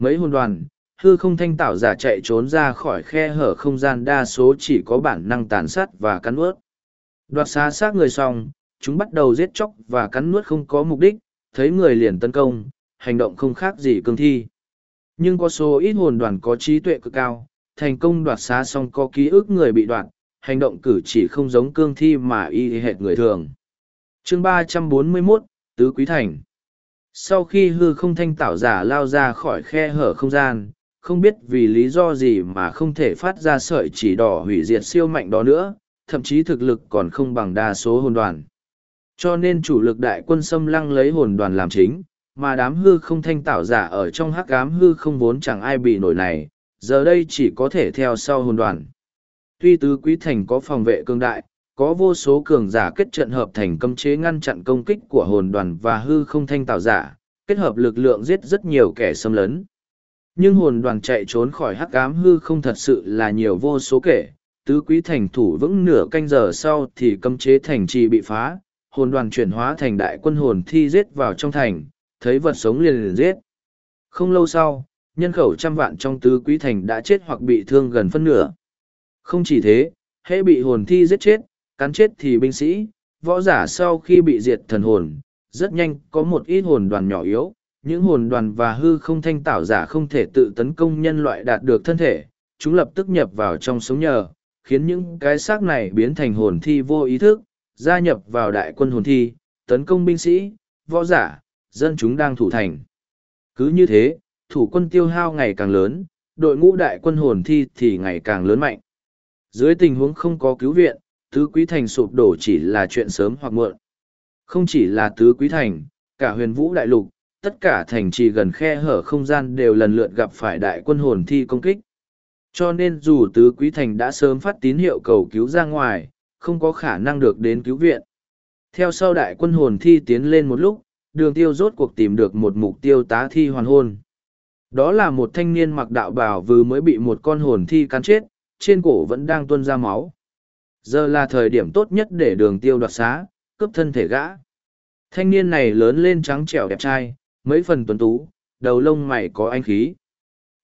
Mấy hồn đoàn, hư không thanh tạo giả chạy trốn ra khỏi khe hở không gian đa số chỉ có bản năng tàn sát và cắn nuốt. Đoạt xá xác người xong, chúng bắt đầu giết chóc và cắn nuốt không có mục đích, thấy người liền tấn công, hành động không khác gì cương thi. Nhưng có số ít hồn đoàn có trí tuệ cực cao, thành công đoạt xá xong có ký ức người bị đoạt, hành động cử chỉ không giống cương thi mà y hệt người thường. chương ba trăm bốn mươi 341, Tứ Quý Thành Sau khi hư không thanh tạo giả lao ra khỏi khe hở không gian, không biết vì lý do gì mà không thể phát ra sợi chỉ đỏ hủy diệt siêu mạnh đó nữa, thậm chí thực lực còn không bằng đa số hồn đoàn. Cho nên chủ lực đại quân xâm lăng lấy hồn đoàn làm chính, mà đám hư không thanh tạo giả ở trong hắc ám hư không vốn chẳng ai bị nổi này, giờ đây chỉ có thể theo sau hồn đoàn. Tuy tứ quý thành có phòng vệ cương đại, có vô số cường giả kết trận hợp thành cấm chế ngăn chặn công kích của hồn đoàn và hư không thanh tạo giả, kết hợp lực lượng giết rất nhiều kẻ xâm lấn. Nhưng hồn đoàn chạy trốn khỏi hắc ám hư không thật sự là nhiều vô số kể, tứ quý thành thủ vững nửa canh giờ sau thì cấm chế thành trì bị phá, hồn đoàn chuyển hóa thành đại quân hồn thi giết vào trong thành, thấy vật sống liền liền giết. Không lâu sau, nhân khẩu trăm vạn trong tứ quý thành đã chết hoặc bị thương gần phân nửa. Không chỉ thế, hễ bị hồn thi giết chết, cắn chết thì binh sĩ, võ giả sau khi bị diệt thần hồn, rất nhanh có một ít hồn đoàn nhỏ yếu, những hồn đoàn và hư không thanh tạo giả không thể tự tấn công nhân loại đạt được thân thể, chúng lập tức nhập vào trong sống nhờ, khiến những cái xác này biến thành hồn thi vô ý thức, gia nhập vào đại quân hồn thi, tấn công binh sĩ, võ giả, dân chúng đang thủ thành. Cứ như thế, thủ quân tiêu hao ngày càng lớn, đội ngũ đại quân hồn thi thì ngày càng lớn mạnh. Dưới tình huống không có cứu viện, tứ quý thành sụp đổ chỉ là chuyện sớm hoặc muộn. Không chỉ là tứ quý thành, cả huyền vũ đại lục, tất cả thành trì gần khe hở không gian đều lần lượt gặp phải đại quân hồn thi công kích. Cho nên dù tứ quý thành đã sớm phát tín hiệu cầu cứu ra ngoài, không có khả năng được đến cứu viện. Theo sau đại quân hồn thi tiến lên một lúc, đường tiêu rốt cuộc tìm được một mục tiêu tá thi hoàn hôn. Đó là một thanh niên mặc đạo bào vừa mới bị một con hồn thi cắn chết, trên cổ vẫn đang tuôn ra máu. Giờ là thời điểm tốt nhất để đường tiêu đoạt xá, cướp thân thể gã. Thanh niên này lớn lên trắng trẻo đẹp trai, mấy phần tuấn tú, đầu lông mày có anh khí.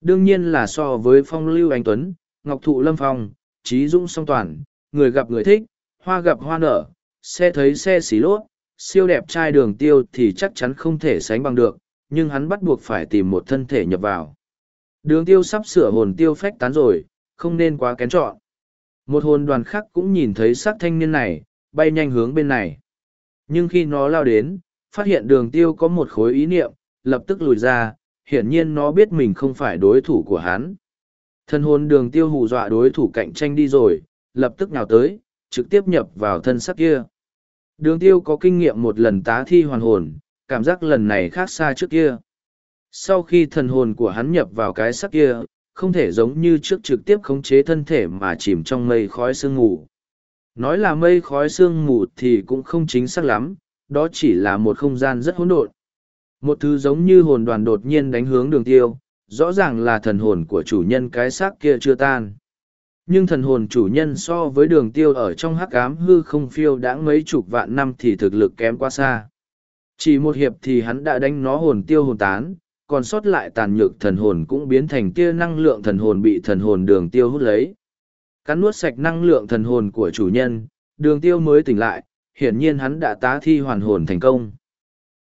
Đương nhiên là so với phong lưu anh Tuấn, Ngọc Thụ Lâm Phong, Trí Dũng song toàn, người gặp người thích, hoa gặp hoa nở, xe thấy xe xí lốt, siêu đẹp trai đường tiêu thì chắc chắn không thể sánh bằng được, nhưng hắn bắt buộc phải tìm một thân thể nhập vào. Đường tiêu sắp sửa hồn tiêu phách tán rồi, không nên quá kén chọn. Một hồn đoàn khác cũng nhìn thấy sắc thanh niên này, bay nhanh hướng bên này. Nhưng khi nó lao đến, phát hiện đường tiêu có một khối ý niệm, lập tức lùi ra, hiển nhiên nó biết mình không phải đối thủ của hắn. Thân hồn đường tiêu hù dọa đối thủ cạnh tranh đi rồi, lập tức nào tới, trực tiếp nhập vào thân sắc kia. Đường tiêu có kinh nghiệm một lần tá thi hoàn hồn, cảm giác lần này khác xa trước kia. Sau khi thần hồn của hắn nhập vào cái sắc kia, không thể giống như trước trực tiếp khống chế thân thể mà chìm trong mây khói sương mù. Nói là mây khói sương mù thì cũng không chính xác lắm, đó chỉ là một không gian rất hỗn độn. Một thứ giống như hồn đoàn đột nhiên đánh hướng đường tiêu, rõ ràng là thần hồn của chủ nhân cái xác kia chưa tan. Nhưng thần hồn chủ nhân so với đường tiêu ở trong hắc ám hư không phiêu đã mấy chục vạn năm thì thực lực kém quá xa. Chỉ một hiệp thì hắn đã đánh nó hồn tiêu hồn tán, còn sót lại tàn nhược thần hồn cũng biến thành tia năng lượng thần hồn bị thần hồn đường tiêu hút lấy. Cắn nuốt sạch năng lượng thần hồn của chủ nhân, đường tiêu mới tỉnh lại, hiển nhiên hắn đã tá thi hoàn hồn thành công.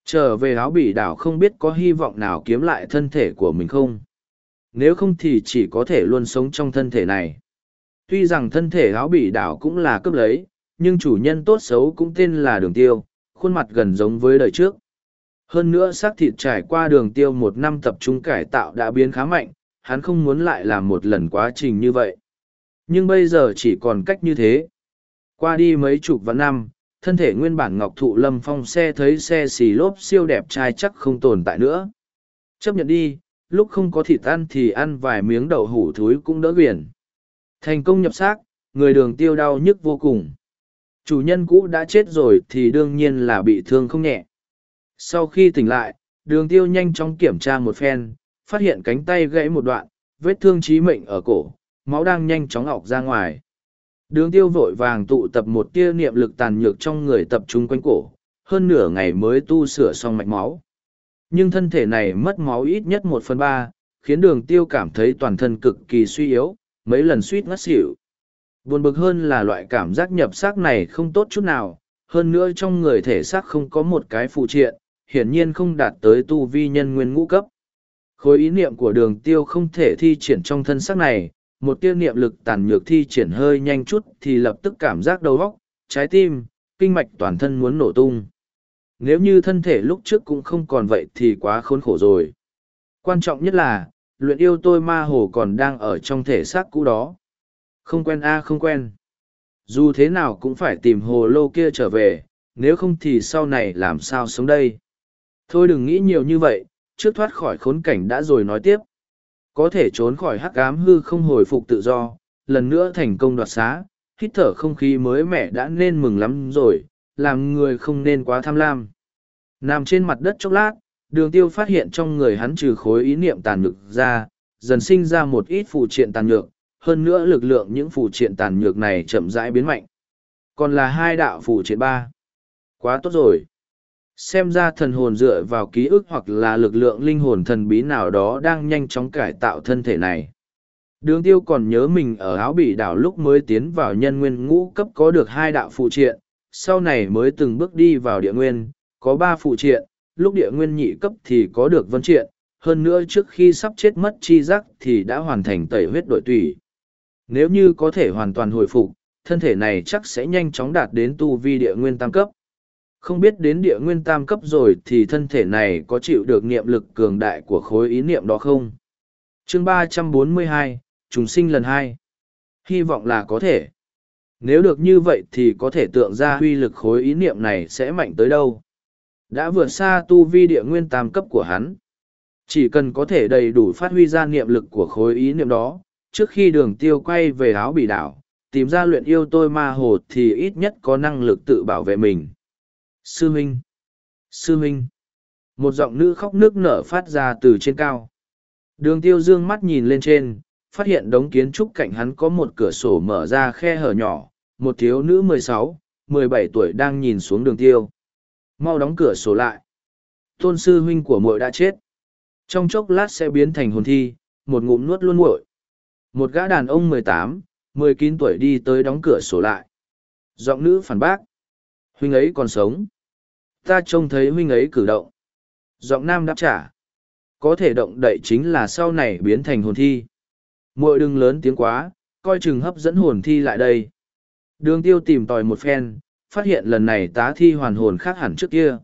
Trở về áo bỉ đảo không biết có hy vọng nào kiếm lại thân thể của mình không. Nếu không thì chỉ có thể luôn sống trong thân thể này. Tuy rằng thân thể áo bỉ đảo cũng là cướp lấy, nhưng chủ nhân tốt xấu cũng tên là đường tiêu, khuôn mặt gần giống với đời trước. Hơn nữa xác thịt trải qua đường tiêu một năm tập trung cải tạo đã biến khá mạnh, hắn không muốn lại làm một lần quá trình như vậy. Nhưng bây giờ chỉ còn cách như thế. Qua đi mấy chục vạn năm, thân thể nguyên bản ngọc thụ lâm phong xe thấy xe xì lốp siêu đẹp trai chắc không tồn tại nữa. Chấp nhận đi, lúc không có thịt ăn thì ăn vài miếng đậu hủ thúi cũng đỡ biển. Thành công nhập xác, người đường tiêu đau nhức vô cùng. Chủ nhân cũ đã chết rồi thì đương nhiên là bị thương không nhẹ. Sau khi tỉnh lại, đường tiêu nhanh chóng kiểm tra một phen, phát hiện cánh tay gãy một đoạn, vết thương chí mệnh ở cổ, máu đang nhanh chóng ọc ra ngoài. Đường tiêu vội vàng tụ tập một tia niệm lực tàn nhược trong người tập trung quanh cổ, hơn nửa ngày mới tu sửa xong mạch máu. Nhưng thân thể này mất máu ít nhất một phần ba, khiến đường tiêu cảm thấy toàn thân cực kỳ suy yếu, mấy lần suýt ngất xỉu. Buồn bực hơn là loại cảm giác nhập xác này không tốt chút nào, hơn nữa trong người thể xác không có một cái phụ triện, hiển nhiên không đạt tới tu vi nhân nguyên ngũ cấp. Khối ý niệm của đường tiêu không thể thi triển trong thân xác này, một tia niệm lực tàn nhược thi triển hơi nhanh chút thì lập tức cảm giác đầu óc, trái tim, kinh mạch toàn thân muốn nổ tung. Nếu như thân thể lúc trước cũng không còn vậy thì quá khốn khổ rồi. Quan trọng nhất là, luyện yêu tôi ma hồ còn đang ở trong thể xác cũ đó. Không quen a không quen. Dù thế nào cũng phải tìm hồ lô kia trở về, nếu không thì sau này làm sao sống đây. Thôi đừng nghĩ nhiều như vậy, trước thoát khỏi khốn cảnh đã rồi nói tiếp. Có thể trốn khỏi hắc ám hư không hồi phục tự do, lần nữa thành công đoạt xá, hít thở không khí mới mẻ đã nên mừng lắm rồi, làm người không nên quá tham lam. Nằm trên mặt đất chốc lát, đường tiêu phát hiện trong người hắn trừ khối ý niệm tàn nhược ra, dần sinh ra một ít phụ triện tàn nhược, hơn nữa lực lượng những phụ triện tàn nhược này chậm rãi biến mạnh. Còn là hai đạo phụ triện ba. Quá tốt rồi. Xem ra thần hồn dựa vào ký ức hoặc là lực lượng linh hồn thần bí nào đó đang nhanh chóng cải tạo thân thể này. Đường tiêu còn nhớ mình ở áo Bỉ đảo lúc mới tiến vào nhân nguyên ngũ cấp có được hai đạo phụ triện, sau này mới từng bước đi vào địa nguyên, có ba phụ triện, lúc địa nguyên nhị cấp thì có được vân triện, hơn nữa trước khi sắp chết mất chi giác thì đã hoàn thành tẩy huyết đội tủy. Nếu như có thể hoàn toàn hồi phục, thân thể này chắc sẽ nhanh chóng đạt đến tu vi địa nguyên tam cấp. Không biết đến địa nguyên tam cấp rồi thì thân thể này có chịu được niệm lực cường đại của khối ý niệm đó không? chương ba trăm bốn mươi hai trùng sinh lần hai Hy vọng là có thể. Nếu được như vậy thì có thể tượng ra huy lực khối ý niệm này sẽ mạnh tới đâu. Đã vượt xa tu vi địa nguyên tam cấp của hắn. Chỉ cần có thể đầy đủ phát huy ra niệm lực của khối ý niệm đó, trước khi đường tiêu quay về áo bị đảo, tìm ra luyện yêu tôi ma hồ thì ít nhất có năng lực tự bảo vệ mình. Sư Minh! Sư Minh! Một giọng nữ khóc nước nở phát ra từ trên cao. Đường tiêu dương mắt nhìn lên trên, phát hiện đống kiến trúc cạnh hắn có một cửa sổ mở ra khe hở nhỏ, một thiếu nữ mười sáu, mười bảy tuổi đang nhìn xuống đường tiêu. Mau đóng cửa sổ lại. Tôn sư huynh của muội đã chết. Trong chốc lát sẽ biến thành hồn thi, một ngụm nuốt luôn muội. Một gã đàn ông mười tám, mười kín tuổi đi tới đóng cửa sổ lại. Giọng nữ phản bác. Huynh ấy còn sống. Ta trông thấy huynh ấy cử động. Giọng nam đáp trả. Có thể động đậy chính là sau này biến thành hồn thi. muội đừng lớn tiếng quá, coi chừng hấp dẫn hồn thi lại đây. Đường tiêu tìm tòi một phen, phát hiện lần này tá thi hoàn hồn khác hẳn trước kia.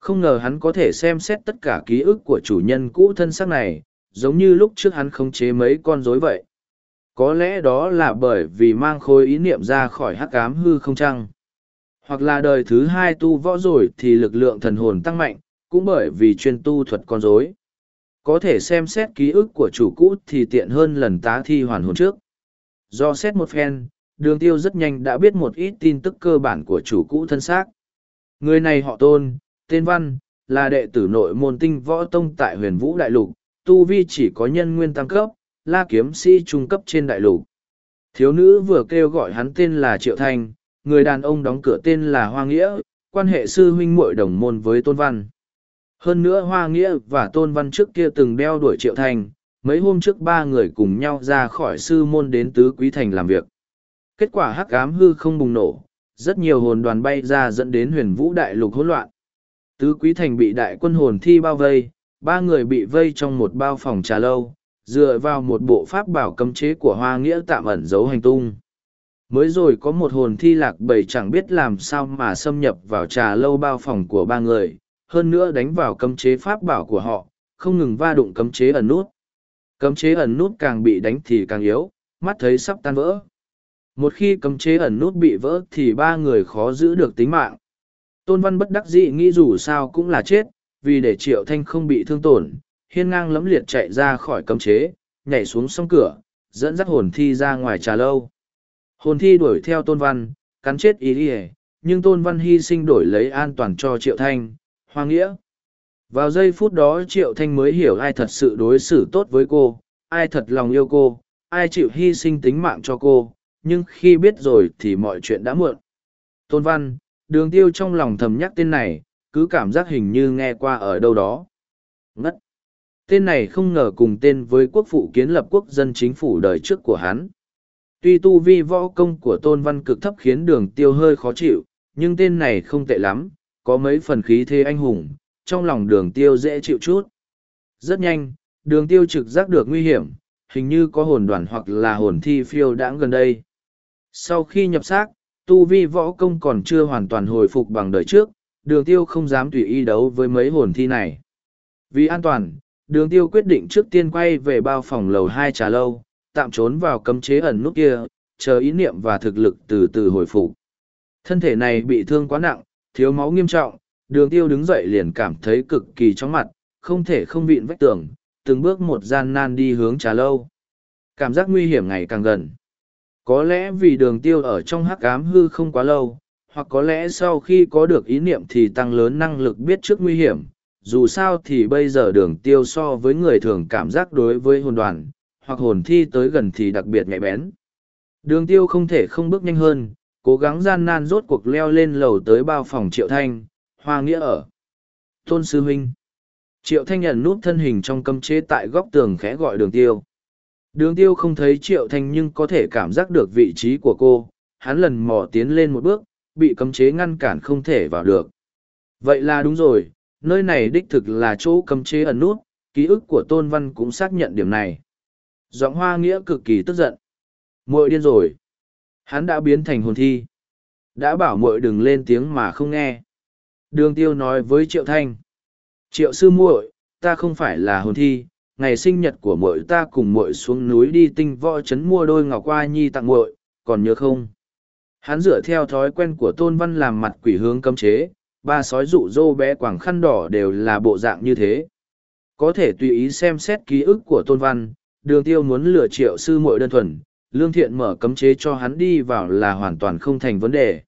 Không ngờ hắn có thể xem xét tất cả ký ức của chủ nhân cũ thân xác này, giống như lúc trước hắn khống chế mấy con rối vậy. Có lẽ đó là bởi vì mang khối ý niệm ra khỏi hắc ám hư không chăng. Hoặc là đời thứ hai tu võ rồi thì lực lượng thần hồn tăng mạnh, cũng bởi vì chuyên tu thuật con rối. Có thể xem xét ký ức của chủ cũ thì tiện hơn lần tá thi hoàn hồn trước. Do xét một phen, đường tiêu rất nhanh đã biết một ít tin tức cơ bản của chủ cũ thân xác. Người này họ tôn, tên văn, là đệ tử nội môn tinh võ tông tại huyền vũ đại lục, tu vi chỉ có nhân nguyên tăng cấp, la kiếm sĩ trung cấp trên đại lục. Thiếu nữ vừa kêu gọi hắn tên là Triệu Thanh, người đàn ông đóng cửa tên là Hoa Nghĩa, quan hệ sư huynh muội đồng môn với Tôn Văn. Hơn nữa Hoa Nghĩa và Tôn Văn trước kia từng đeo đuổi Triệu Thành. mấy hôm trước ba người cùng nhau ra khỏi sư môn đến Tứ Quý Thành làm việc. Kết quả hắc ám hư không bùng nổ, rất nhiều hồn đoàn bay ra dẫn đến huyền vũ đại lục hỗn loạn. Tứ Quý Thành bị đại quân hồn thi bao vây, ba người bị vây trong một bao phòng trà lâu, dựa vào một bộ pháp bảo cấm chế của Hoa Nghĩa tạm ẩn giấu hành tung. Mới rồi có một hồn thi lạc bầy chẳng biết làm sao mà xâm nhập vào trà lâu bao phòng của ba người, hơn nữa đánh vào cấm chế pháp bảo của họ, không ngừng va đụng cấm chế ẩn nút. Cấm chế ẩn nút càng bị đánh thì càng yếu, mắt thấy sắp tan vỡ. Một khi cấm chế ẩn nút bị vỡ thì ba người khó giữ được tính mạng. Tôn Văn bất đắc dĩ nghĩ dù sao cũng là chết, vì để Triệu Thanh không bị thương tổn, hiên ngang lấm liệt chạy ra khỏi cấm chế, nhảy xuống sông cửa, dẫn dắt hồn thi ra ngoài trà lâu. Hồn thi đuổi theo Tôn Văn, cắn chết ý đi nhưng Tôn Văn hy sinh đổi lấy an toàn cho Triệu Thanh, Hoa Nghĩa. Vào giây phút đó Triệu Thanh mới hiểu ai thật sự đối xử tốt với cô, ai thật lòng yêu cô, ai chịu hy sinh tính mạng cho cô, nhưng khi biết rồi thì mọi chuyện đã muộn. Tôn Văn, đường tiêu trong lòng thầm nhắc tên này, cứ cảm giác hình như nghe qua ở đâu đó. Ngất! Tên này không ngờ cùng tên với quốc phụ kiến lập quốc dân chính phủ đời trước của hắn. Tuy tu vi võ công của Tôn Văn cực thấp khiến đường tiêu hơi khó chịu, nhưng tên này không tệ lắm, có mấy phần khí thế anh hùng, trong lòng đường tiêu dễ chịu chút. Rất nhanh, đường tiêu trực giác được nguy hiểm, hình như có hồn đoàn hoặc là hồn thi phiêu đãng gần đây. Sau khi nhập xác, tu vi võ công còn chưa hoàn toàn hồi phục bằng đời trước, đường tiêu không dám tùy ý đấu với mấy hồn thi này. Vì an toàn, đường tiêu quyết định trước tiên quay về bao phòng lầu hai trà lâu, tạm trốn vào cấm chế ẩn nút kia, chờ ý niệm và thực lực từ từ hồi phục. Thân thể này bị thương quá nặng, thiếu máu nghiêm trọng, đường tiêu đứng dậy liền cảm thấy cực kỳ chóng mặt, không thể không vịn vách tường, từng bước một gian nan đi hướng trà lâu. Cảm giác nguy hiểm ngày càng gần. Có lẽ vì đường tiêu ở trong hắc ám hư không quá lâu, hoặc có lẽ sau khi có được ý niệm thì tăng lớn năng lực biết trước nguy hiểm. Dù sao thì bây giờ đường tiêu so với người thường cảm giác đối với hồn đoàn, hoặc hồn thi tới gần thì đặc biệt nhạy bén. Đường tiêu không thể không bước nhanh hơn, cố gắng gian nan rốt cuộc leo lên lầu tới bao phòng triệu thanh, hoa nghĩa ở. Tôn Sư Huynh Triệu thanh nhận nút thân hình trong cấm chế tại góc tường khẽ gọi đường tiêu. Đường tiêu không thấy triệu thanh nhưng có thể cảm giác được vị trí của cô, hắn lần mò tiến lên một bước, bị cấm chế ngăn cản không thể vào được. Vậy là đúng rồi, nơi này đích thực là chỗ cấm chế ẩn nút, ký ức của Tôn Văn cũng xác nhận điểm này. Giọng hoa nghĩa cực kỳ tức giận. muội điên rồi. Hắn đã biến thành hồn thi. Đã bảo muội đừng lên tiếng mà không nghe. Đường tiêu nói với Triệu Thanh. Triệu sư muội, ta không phải là hồn thi, ngày sinh nhật của muội ta cùng muội xuống núi đi tinh võ trấn mua đôi ngọc qua nhi tặng muội, còn nhớ không? Hắn dựa theo thói quen của Tôn Văn làm mặt quỷ hướng cấm chế, ba sói dụ dô bé quảng khăn đỏ đều là bộ dạng như thế. Có thể tùy ý xem xét ký ức của Tôn Văn, đường tiêu muốn lừa triệu sư muội đơn thuần, lương thiện mở cấm chế cho hắn đi vào là hoàn toàn không thành vấn đề.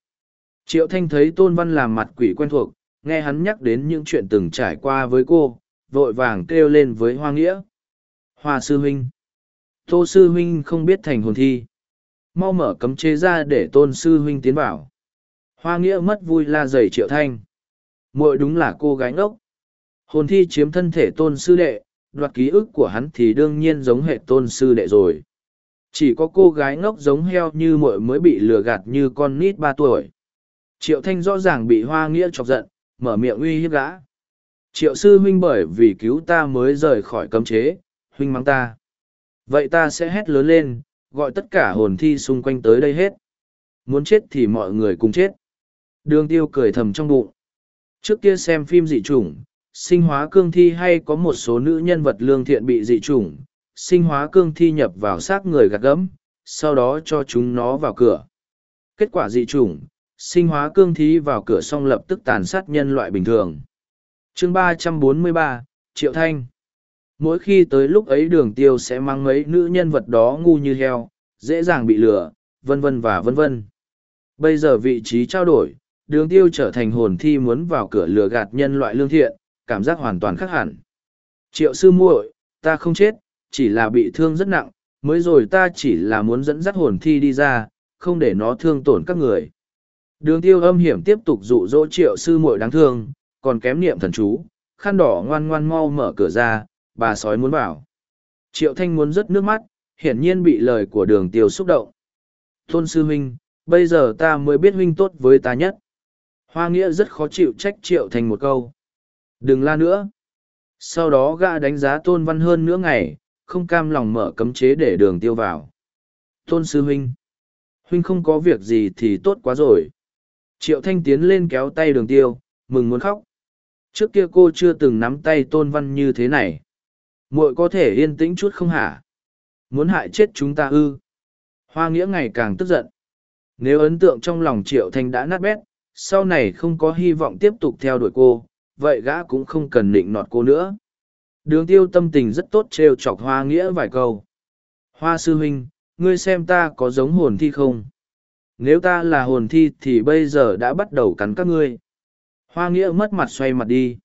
Triệu Thanh thấy Tôn Văn làm mặt quỷ quen thuộc, nghe hắn nhắc đến những chuyện từng trải qua với cô, vội vàng kêu lên với Hoa Nghĩa. Hoa Sư Huynh. Tô Sư Huynh không biết thành hồn thi. Mau mở cấm chế ra để Tôn Sư Huynh tiến vào. Hoa Nghĩa mất vui la dày Triệu Thanh. muội đúng là cô gái ngốc. Hồn thi chiếm thân thể Tôn Sư Đệ, đoạt ký ức của hắn thì đương nhiên giống hệ Tôn Sư Đệ rồi. Chỉ có cô gái ngốc giống heo như muội mới bị lừa gạt như con nít ba tuổi. Triệu Thanh rõ ràng bị Hoa Nghĩa chọc giận, mở miệng uy hiếp gã. Triệu sư huynh bởi vì cứu ta mới rời khỏi cấm chế, huynh mắng ta. Vậy ta sẽ hét lớn lên, gọi tất cả hồn thi xung quanh tới đây hết. Muốn chết thì mọi người cùng chết. Đường tiêu cười thầm trong bụng. Trước kia xem phim dị trùng sinh hóa cương thi hay có một số nữ nhân vật lương thiện bị dị chủng, sinh hóa cương thi nhập vào xác người gạt gẫm, sau đó cho chúng nó vào cửa. Kết quả dị chủng, sinh hóa cương thi vào cửa xong lập tức tàn sát nhân loại bình thường. chương ba trăm bốn mươi ba Triệu Thanh Mỗi khi tới lúc ấy đường tiêu sẽ mang mấy nữ nhân vật đó ngu như heo, dễ dàng bị lừa, vân vân và vân vân. Bây giờ vị trí trao đổi, đường tiêu trở thành hồn thi muốn vào cửa lừa gạt nhân loại lương thiện, cảm giác hoàn toàn khác hẳn. Triệu sư muội, ta không chết, chỉ là bị thương rất nặng, mới rồi ta chỉ là muốn dẫn dắt hồn thi đi ra, không để nó thương tổn các người. Đường tiêu âm hiểm tiếp tục dụ dỗ triệu sư muội đáng thương, còn kém niệm thần chú, khăn đỏ ngoan ngoan mau mở cửa ra, bà sói muốn vào. Triệu thanh muốn rớt nước mắt, hiển nhiên bị lời của đường tiêu xúc động. Tôn sư huynh, bây giờ ta mới biết huynh tốt với ta nhất. Hoa nghĩa rất khó chịu trách triệu thanh một câu. Đừng la nữa. Sau đó gã đánh giá tôn văn hơn nữa ngày, không cam lòng mở cấm chế để đường tiêu vào. Tôn sư huynh. Huynh không có việc gì thì tốt quá rồi. Triệu Thanh tiến lên kéo tay đường tiêu, mừng muốn khóc. Trước kia cô chưa từng nắm tay tôn văn như thế này. muội có thể yên tĩnh chút không hả? Muốn hại chết chúng ta ư? Hoa nghĩa ngày càng tức giận. Nếu ấn tượng trong lòng Triệu Thanh đã nát bét, sau này không có hy vọng tiếp tục theo đuổi cô, vậy gã cũng không cần định nọt cô nữa. Đường tiêu tâm tình rất tốt trêu chọc hoa nghĩa vài câu. Hoa sư huynh, ngươi xem ta có giống hồn thi không? Nếu ta là hồn thi thì bây giờ đã bắt đầu cắn các ngươi. Hoa nghĩa mất mặt xoay mặt đi.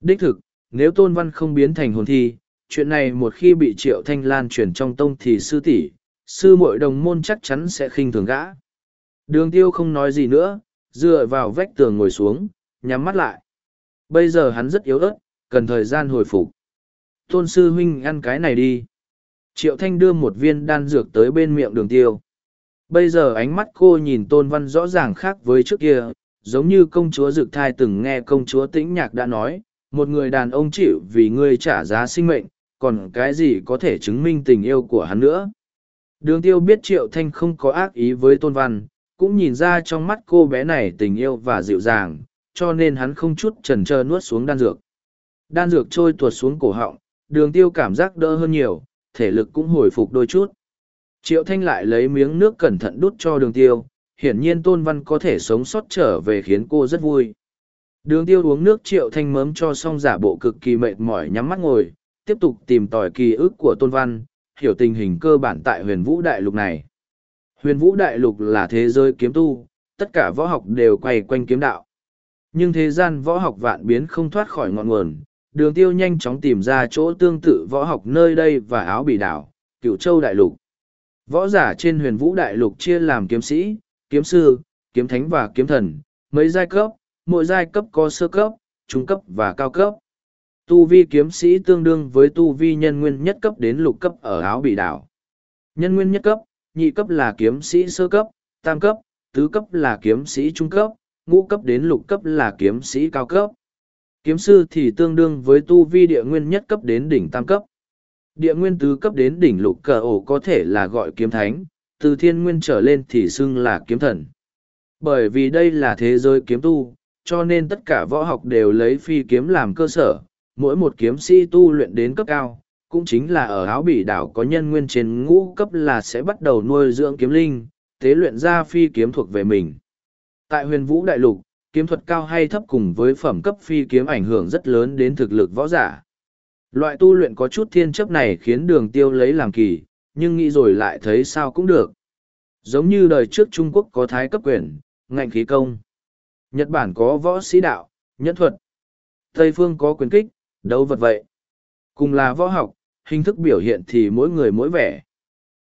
Đích thực, nếu tôn văn không biến thành hồn thi, chuyện này một khi bị triệu thanh lan truyền trong tông thì sư tỷ sư muội đồng môn chắc chắn sẽ khinh thường gã. Đường tiêu không nói gì nữa, dựa vào vách tường ngồi xuống, nhắm mắt lại. Bây giờ hắn rất yếu ớt, cần thời gian hồi phục. Tôn sư huynh ăn cái này đi. Triệu thanh đưa một viên đan dược tới bên miệng đường tiêu. Bây giờ ánh mắt cô nhìn tôn văn rõ ràng khác với trước kia, giống như công chúa Dực Thai từng nghe công chúa Tĩnh Nhạc đã nói, một người đàn ông chịu vì ngươi trả giá sinh mệnh, còn cái gì có thể chứng minh tình yêu của hắn nữa. Đường tiêu biết Triệu Thanh không có ác ý với tôn văn, cũng nhìn ra trong mắt cô bé này tình yêu và dịu dàng, cho nên hắn không chút chần chờ nuốt xuống đan dược. Đan dược trôi tuột xuống cổ họng, đường tiêu cảm giác đỡ hơn nhiều, thể lực cũng hồi phục đôi chút. Triệu Thanh lại lấy miếng nước cẩn thận đút cho đường tiêu, hiển nhiên Tôn Văn có thể sống sót trở về khiến cô rất vui. Đường tiêu uống nước Triệu Thanh mớm cho xong giả bộ cực kỳ mệt mỏi nhắm mắt ngồi, tiếp tục tìm tòi ký ức của Tôn Văn, hiểu tình hình cơ bản tại huyền vũ đại lục này. Huyền vũ đại lục là thế giới kiếm tu, tất cả võ học đều quay quanh kiếm đạo. Nhưng thế gian võ học vạn biến không thoát khỏi ngọn nguồn, đường tiêu nhanh chóng tìm ra chỗ tương tự võ học nơi đây và áo bỉ đảo, cựu châu đại lục. Võ giả trên huyền vũ đại lục chia làm kiếm sĩ, kiếm sư, kiếm thánh và kiếm thần, mấy giai cấp, mỗi giai cấp có sơ cấp, trung cấp và cao cấp. Tu vi kiếm sĩ tương đương với tu vi nhân nguyên nhất cấp đến lục cấp ở áo bị đảo. Nhân nguyên nhất cấp, nhị cấp là kiếm sĩ sơ cấp, tam cấp, tứ cấp là kiếm sĩ trung cấp, ngũ cấp đến lục cấp là kiếm sĩ cao cấp. Kiếm sư thì tương đương với tu vi địa nguyên nhất cấp đến đỉnh tam cấp. Địa nguyên tứ cấp đến đỉnh lục cờ ổ có thể là gọi kiếm thánh, từ thiên nguyên trở lên thì xưng là kiếm thần. Bởi vì đây là thế giới kiếm tu, cho nên tất cả võ học đều lấy phi kiếm làm cơ sở, mỗi một kiếm sĩ tu luyện đến cấp cao, cũng chính là ở áo bỉ đảo có nhân nguyên trên ngũ cấp là sẽ bắt đầu nuôi dưỡng kiếm linh, tế luyện ra phi kiếm thuộc về mình. Tại huyền vũ đại lục, kiếm thuật cao hay thấp cùng với phẩm cấp phi kiếm ảnh hưởng rất lớn đến thực lực võ giả. Loại tu luyện có chút thiên chấp này khiến đường tiêu lấy làm kỳ, nhưng nghĩ rồi lại thấy sao cũng được. Giống như đời trước Trung Quốc có thái cấp quyền, ngạnh khí công. Nhật Bản có võ sĩ đạo, nhẫn thuật. Tây phương có quyền kích, đấu vật vậy. Cùng là võ học, hình thức biểu hiện thì mỗi người mỗi vẻ.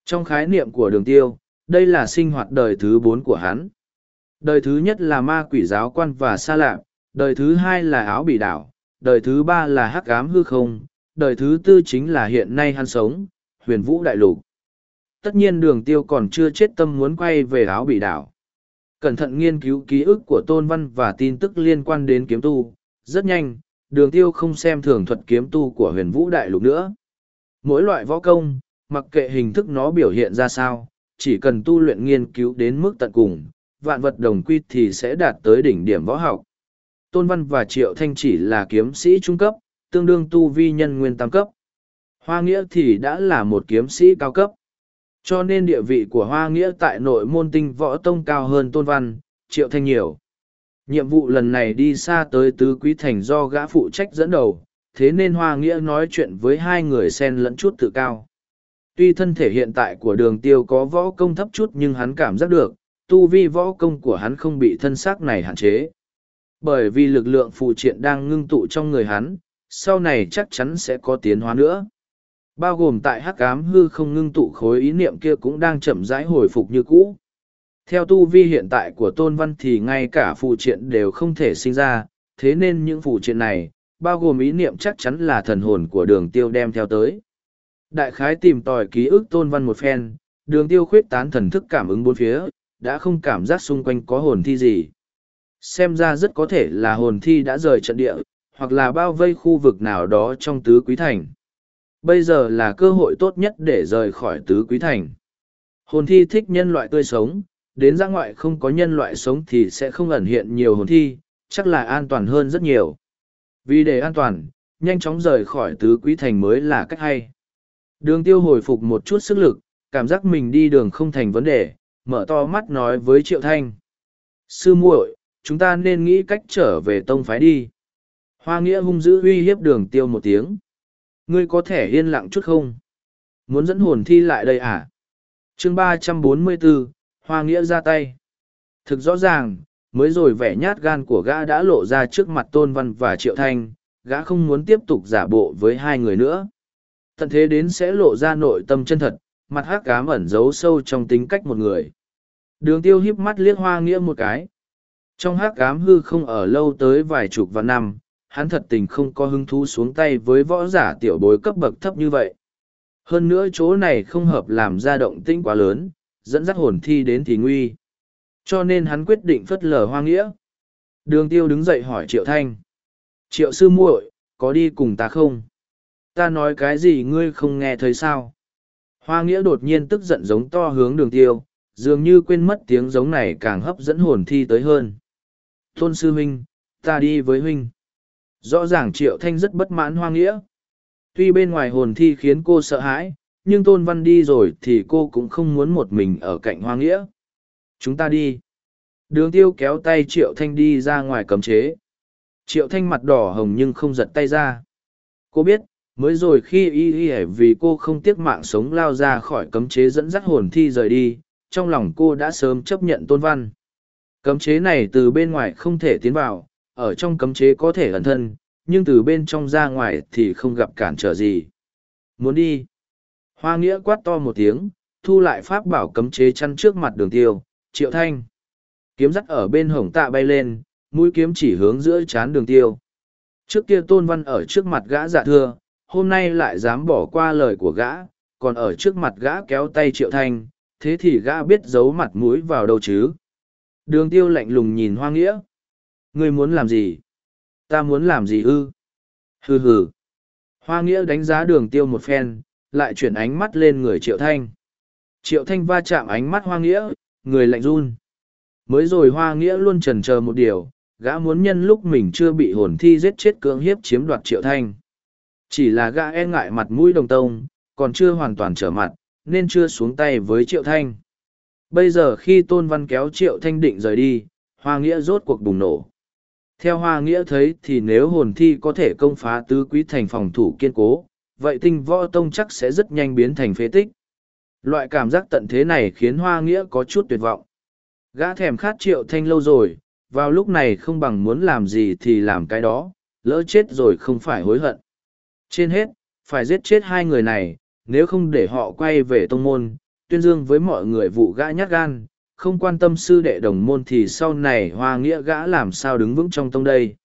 Trong khái niệm của đường tiêu, đây là sinh hoạt đời thứ bốn của hắn. Đời thứ nhất là ma quỷ giáo quan và xa lạ, đời thứ hai là áo bị đảo, đời thứ ba là hắc ám hư không, đời thứ tư chính là hiện nay hắn sống, huyền vũ đại lục. Tất nhiên đường tiêu còn chưa chết tâm muốn quay về áo bị đảo. Cẩn thận nghiên cứu ký ức của Tôn Văn và tin tức liên quan đến kiếm tu, rất nhanh, đường tiêu không xem thường thuật kiếm tu của huyền vũ đại lục nữa. Mỗi loại võ công, mặc kệ hình thức nó biểu hiện ra sao, chỉ cần tu luyện nghiên cứu đến mức tận cùng, vạn vật đồng quy thì sẽ đạt tới đỉnh điểm võ học. Tôn Văn và Triệu Thanh chỉ là kiếm sĩ trung cấp, tương đương tu vi nhân nguyên tam cấp. Hoa Nghĩa thì đã là một kiếm sĩ cao cấp. Cho nên địa vị của Hoa Nghĩa tại nội môn tinh võ tông cao hơn Tôn Văn, Triệu Thanh nhiều. Nhiệm vụ lần này đi xa tới Tứ Quý Thành do gã phụ trách dẫn đầu, thế nên Hoa Nghĩa nói chuyện với hai người xen lẫn chút tự cao. Tuy thân thể hiện tại của đường tiêu có võ công thấp chút nhưng hắn cảm giác được, tu vi võ công của hắn không bị thân xác này hạn chế. Bởi vì lực lượng phụ triện đang ngưng tụ trong người hắn, sau này chắc chắn sẽ có tiến hóa nữa. Bao gồm tại hắc ám hư không ngưng tụ khối ý niệm kia cũng đang chậm rãi hồi phục như cũ. Theo tu vi hiện tại của Tôn Văn thì ngay cả phụ triện đều không thể sinh ra, thế nên những phụ triện này, bao gồm ý niệm chắc chắn là thần hồn của đường tiêu đem theo tới. Đại khái tìm tòi ký ức Tôn Văn một phen, đường tiêu khuyết tán thần thức cảm ứng bốn phía, đã không cảm giác xung quanh có hồn thi gì. Xem ra rất có thể là hồn thi đã rời trận địa, hoặc là bao vây khu vực nào đó trong tứ quý thành. Bây giờ là cơ hội tốt nhất để rời khỏi tứ quý thành. Hồn thi thích nhân loại tươi sống, đến ra ngoại không có nhân loại sống thì sẽ không ẩn hiện nhiều hồn thi, chắc là an toàn hơn rất nhiều. Vì để an toàn, nhanh chóng rời khỏi tứ quý thành mới là cách hay. Đường tiêu hồi phục một chút sức lực, cảm giác mình đi đường không thành vấn đề, mở to mắt nói với Triệu Thanh. Sư muội, chúng ta nên nghĩ cách trở về tông phái đi. Hoa nghĩa hung dữ uy hiếp đường tiêu một tiếng. Ngươi có thể yên lặng chút không? Muốn dẫn hồn thi lại đây à? chương ba trăm bốn mươi 344, Hoa nghĩa ra tay. Thực rõ ràng, mới rồi vẻ nhát gan của gã đã lộ ra trước mặt Tôn Văn và Triệu Thanh, gã không muốn tiếp tục giả bộ với hai người nữa. Tận thế đến sẽ lộ ra nội tâm chân thật, mặt hắc cám ẩn giấu sâu trong tính cách một người. Đường tiêu híp mắt liếc hoa nghĩa một cái. Trong hát cám hư không ở lâu tới vài chục vạn năm, hắn thật tình không có hứng thú xuống tay với võ giả tiểu bối cấp bậc thấp như vậy. Hơn nữa chỗ này không hợp làm ra động tĩnh quá lớn, dẫn dắt hồn thi đến thì nguy. Cho nên hắn quyết định phất lờ hoa nghĩa. Đường tiêu đứng dậy hỏi Triệu Thanh. Triệu sư muội, có đi cùng ta không? Ta nói cái gì ngươi không nghe thấy sao? Hoa nghĩa đột nhiên tức giận giống to hướng đường tiêu, dường như quên mất tiếng giống này càng hấp dẫn hồn thi tới hơn. Tôn sư huynh, ta đi với huynh. Rõ ràng triệu thanh rất bất mãn hoa nghĩa. Tuy bên ngoài hồn thi khiến cô sợ hãi, nhưng tôn văn đi rồi thì cô cũng không muốn một mình ở cạnh hoa nghĩa. Chúng ta đi. Đường tiêu kéo tay triệu thanh đi ra ngoài cấm chế. Triệu thanh mặt đỏ hồng nhưng không giật tay ra. Cô biết, mới rồi khi y y vì cô không tiếc mạng sống lao ra khỏi cấm chế dẫn dắt hồn thi rời đi, trong lòng cô đã sớm chấp nhận tôn văn. Cấm chế này từ bên ngoài không thể tiến vào, ở trong cấm chế có thể ẩn thân, nhưng từ bên trong ra ngoài thì không gặp cản trở gì. Muốn đi. Hoa nghĩa quát to một tiếng, thu lại pháp bảo cấm chế chăn trước mặt đường tiêu, triệu thanh. Kiếm dắt ở bên hồng tạ bay lên, mũi kiếm chỉ hướng giữa chán đường tiêu. Trước kia tôn văn ở trước mặt gã dạ thưa, hôm nay lại dám bỏ qua lời của gã, còn ở trước mặt gã kéo tay triệu thanh, thế thì gã biết giấu mặt mũi vào đâu chứ. Đường tiêu lạnh lùng nhìn hoa nghĩa. Ngươi muốn làm gì? Ta muốn làm gì ư? Hừ hừ. Hoa nghĩa đánh giá đường tiêu một phen, lại chuyển ánh mắt lên người triệu thanh. Triệu thanh va chạm ánh mắt hoa nghĩa, người lạnh run. Mới rồi hoa nghĩa luôn trần chờ một điều, gã muốn nhân lúc mình chưa bị hồn thi giết chết cưỡng hiếp chiếm đoạt triệu thanh. Chỉ là gã e ngại mặt mũi đồng tông, còn chưa hoàn toàn trở mặt, nên chưa xuống tay với triệu thanh. Bây giờ khi tôn văn kéo triệu thanh định rời đi, hoa nghĩa rốt cuộc bùng nổ. Theo hoa nghĩa thấy thì nếu hồn thi có thể công phá tứ quý thành phòng thủ kiên cố, vậy tinh võ tông chắc sẽ rất nhanh biến thành phế tích. Loại cảm giác tận thế này khiến hoa nghĩa có chút tuyệt vọng. Gã thèm khát triệu thanh lâu rồi, vào lúc này không bằng muốn làm gì thì làm cái đó, lỡ chết rồi không phải hối hận. Trên hết, phải giết chết hai người này, nếu không để họ quay về tông môn, tuyên dương với mọi người vụ gã nhát gan, không quan tâm sư đệ đồng môn thì sau này hoa nghĩa gã làm sao đứng vững trong tông đây.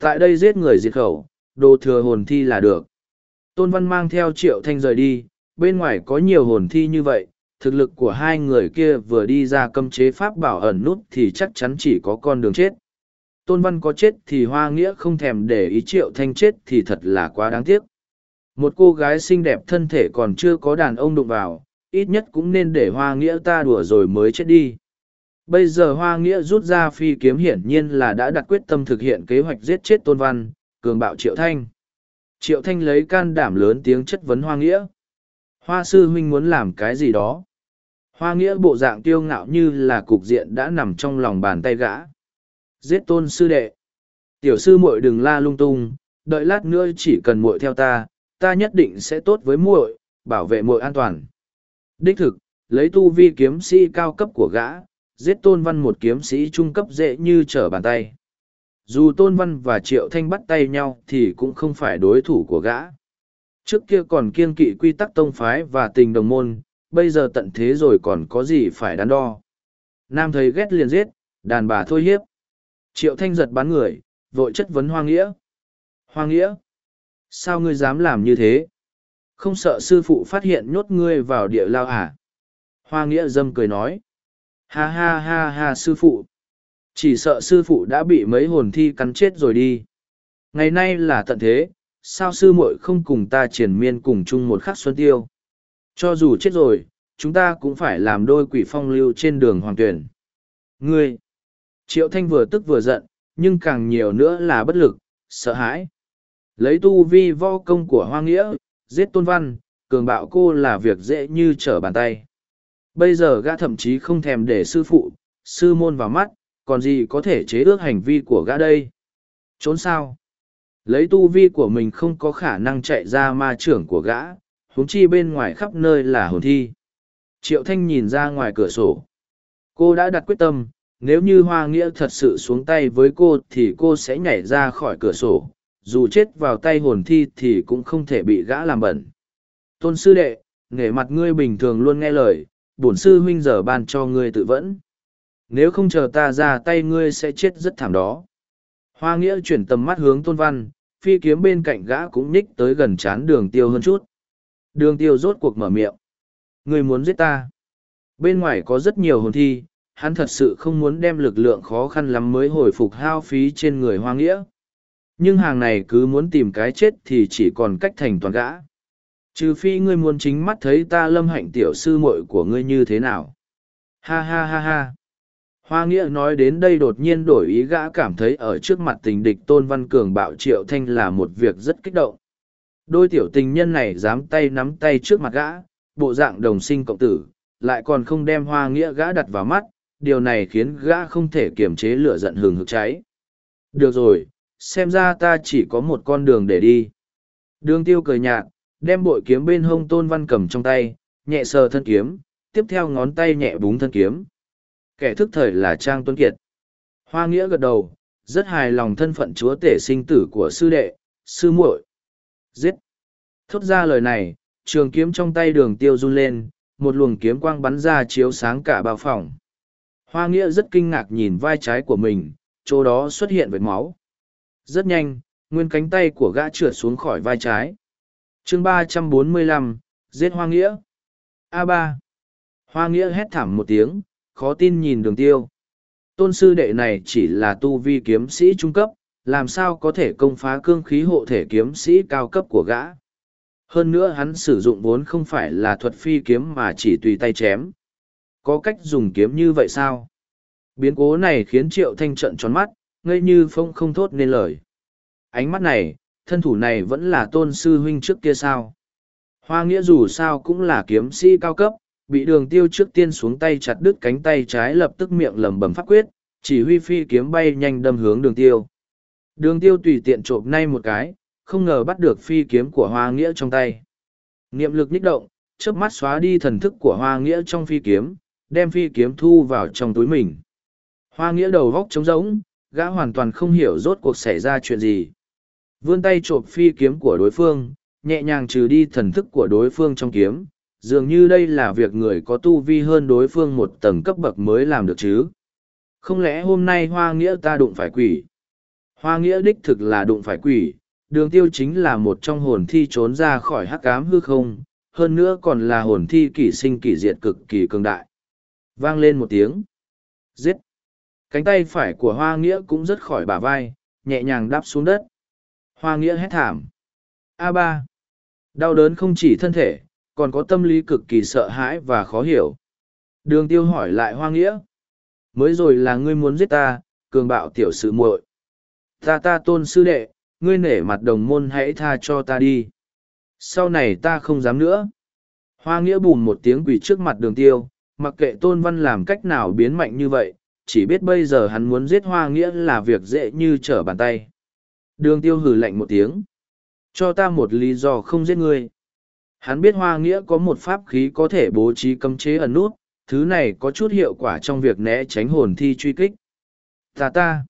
Tại đây giết người diệt khẩu, đồ thừa hồn thi là được. Tôn Văn mang theo triệu thanh rời đi, bên ngoài có nhiều hồn thi như vậy, thực lực của hai người kia vừa đi ra cấm chế pháp bảo ẩn nút thì chắc chắn chỉ có con đường chết. Tôn Văn có chết thì Hoa Nghĩa không thèm để ý triệu thanh chết thì thật là quá đáng tiếc. Một cô gái xinh đẹp thân thể còn chưa có đàn ông đụng vào, ít nhất cũng nên để Hoa Nghĩa ta đùa rồi mới chết đi. Bây giờ Hoa Nghĩa rút ra phi kiếm hiển nhiên là đã đặt quyết tâm thực hiện kế hoạch giết chết Tôn Văn, cường bạo Triệu Thanh. Triệu Thanh lấy can đảm lớn tiếng chất vấn Hoa Nghĩa. Hoa sư huynh muốn làm cái gì đó. Hoa Nghĩa bộ dạng tiêu ngạo như là cục diện đã nằm trong lòng bàn tay gã. Giết tôn sư đệ. Tiểu sư muội đừng la lung tung, đợi lát nữa chỉ cần muội theo ta, ta nhất định sẽ tốt với muội, bảo vệ muội an toàn. Đích thực, lấy tu vi kiếm sĩ cao cấp của gã, giết tôn văn một kiếm sĩ trung cấp dễ như trở bàn tay. Dù tôn văn và triệu thanh bắt tay nhau thì cũng không phải đối thủ của gã. Trước kia còn kiên kỵ quy tắc tông phái và tình đồng môn, bây giờ tận thế rồi còn có gì phải đắn đo. Nam thấy ghét liền giết, đàn bà thôi hiếp. Triệu thanh giật bắn người, vội chất vấn Hoa Nghĩa. Hoa Nghĩa, sao ngươi dám làm như thế? Không sợ sư phụ phát hiện nhốt ngươi vào địa lao à? Hoa Nghĩa dâm cười nói. Ha ha ha ha sư phụ. Chỉ sợ sư phụ đã bị mấy hồn thi cắn chết rồi đi. Ngày nay là tận thế, sao sư muội không cùng ta triển miên cùng chung một khắc xuân tiêu? Cho dù chết rồi, chúng ta cũng phải làm đôi quỷ phong lưu trên đường hoàng tuyển. Ngươi! Triệu Thanh vừa tức vừa giận, nhưng càng nhiều nữa là bất lực, sợ hãi. Lấy tu vi vo công của Hoa Nghĩa, giết tôn văn, cường bạo cô là việc dễ như trở bàn tay. Bây giờ gã thậm chí không thèm để sư phụ, sư môn vào mắt, còn gì có thể chế ước hành vi của gã đây? Trốn sao? Lấy tu vi của mình không có khả năng chạy ra ma trưởng của gã, huống chi bên ngoài khắp nơi là hồn thi. Triệu Thanh nhìn ra ngoài cửa sổ. Cô đã đặt quyết tâm, nếu như Hoa Nghĩa thật sự xuống tay với cô thì cô sẽ nhảy ra khỏi cửa sổ, dù chết vào tay hồn thi thì cũng không thể bị gã làm bẩn. Tôn sư đệ, nghề mặt ngươi bình thường luôn nghe lời, bổn sư huynh giờ ban cho ngươi tự vẫn. Nếu không chờ ta ra tay ngươi sẽ chết rất thảm đó. Hoa Nghĩa chuyển tầm mắt hướng Tôn Văn, phi kiếm bên cạnh gã cũng nhích tới gần chán đường tiêu hơn chút. Đường tiêu rốt cuộc mở miệng. Ngươi muốn giết ta. Bên ngoài có rất nhiều hồn thi, hắn thật sự không muốn đem lực lượng khó khăn lắm mới hồi phục hao phí trên người hoa nghĩa. Nhưng hàng này cứ muốn tìm cái chết thì chỉ còn cách thành toàn gã. Trừ phi ngươi muốn chính mắt thấy ta lâm hạnh tiểu sư muội của ngươi như thế nào. Ha ha ha ha. Hoa Nghĩa nói đến đây đột nhiên đổi ý gã cảm thấy ở trước mặt tình địch Tôn Văn Cường bạo Triệu Thanh là một việc rất kích động. Đôi tiểu tình nhân này dám tay nắm tay trước mặt gã, bộ dạng đồng sinh cộng tử, lại còn không đem Hoa Nghĩa gã đặt vào mắt, điều này khiến gã không thể kiềm chế lửa giận hừng hực cháy. Được rồi, xem ra ta chỉ có một con đường để đi. Đường tiêu cười nhạt, đem bội kiếm bên hông tôn văn cầm trong tay, nhẹ sờ thân kiếm, tiếp theo ngón tay nhẹ búng thân kiếm. Kẻ thức thời là Trang Tuấn Kiệt. Hoa Nghĩa gật đầu, rất hài lòng thân phận chúa tể sinh tử của sư đệ, sư muội. Giết! Thốt ra lời này, trường kiếm trong tay đường tiêu run lên, một luồng kiếm quang bắn ra chiếu sáng cả bao phòng. Hoa Nghĩa rất kinh ngạc nhìn vai trái của mình, chỗ đó xuất hiện vệt máu. Rất nhanh, nguyên cánh tay của gã trượt xuống khỏi vai trái. chương ba trăm bốn mươi lăm giết Hoa Nghĩa. a ba Hoa Nghĩa hét thảm một tiếng, khó tin nhìn đường tiêu. Tôn sư đệ này chỉ là tu vi kiếm sĩ trung cấp, làm sao có thể công phá cương khí hộ thể kiếm sĩ cao cấp của gã. Hơn nữa hắn sử dụng vốn không phải là thuật phi kiếm mà chỉ tùy tay chém có cách dùng kiếm như vậy sao biến cố này khiến triệu thanh trận tròn mắt ngây như phong không thốt nên lời. Ánh mắt này thân thủ này vẫn là tôn sư huynh trước kia sao? Hoa nghĩa dù sao cũng là kiếm sĩ cao cấp bị đường tiêu trước tiên xuống tay chặt đứt cánh tay trái lập tức miệng lầm bầm pháp quyết chỉ huy phi kiếm bay nhanh đâm hướng đường tiêu. Đường tiêu tùy tiện trộm nay một cái không ngờ bắt được phi kiếm của hoa nghĩa trong tay. Niệm lực nhích động chớp mắt xóa đi thần thức của hoa nghĩa trong phi kiếm đem phi kiếm thu vào trong túi mình. Hoa nghĩa đầu góc trống rỗng, gã hoàn toàn không hiểu rốt cuộc xảy ra chuyện gì. Vươn tay trộm phi kiếm của đối phương, nhẹ nhàng trừ đi thần thức của đối phương trong kiếm, dường như đây là việc người có tu vi hơn đối phương một tầng cấp bậc mới làm được chứ. Không lẽ hôm nay hoa nghĩa ta đụng phải quỷ? Hoa nghĩa đích thực là đụng phải quỷ, đường tiêu chính là một trong hồn thi trốn ra khỏi hắc ám hư không, hơn nữa còn là hồn thi kỷ sinh kỷ diệt cực kỳ cường đại. Vang lên một tiếng. Giết! Cánh tay phải của Hoa Nghĩa cũng rất khỏi bả vai, nhẹ nhàng đáp xuống đất. Hoa Nghĩa hét thảm. "A ba!" Đau đớn không chỉ thân thể, còn có tâm lý cực kỳ sợ hãi và khó hiểu. Đường tiêu hỏi lại Hoa Nghĩa. Mới rồi là ngươi muốn giết ta, cường bạo tiểu sự muội. Ta ta tôn sư đệ, ngươi nể mặt đồng môn hãy tha cho ta đi. Sau này ta không dám nữa. Hoa Nghĩa bùn một tiếng quỳ trước mặt đường tiêu, mặc kệ tôn văn làm cách nào biến mạnh như vậy, chỉ biết bây giờ hắn muốn giết hoa nghĩa là việc dễ như trở bàn tay. Đường tiêu hừ lạnh một tiếng. Cho ta một lý do không giết ngươi. Hắn biết hoa nghĩa có một pháp khí có thể bố trí cấm chế ẩn nút, thứ này có chút hiệu quả trong việc né tránh hồn thi truy kích. Ta ta.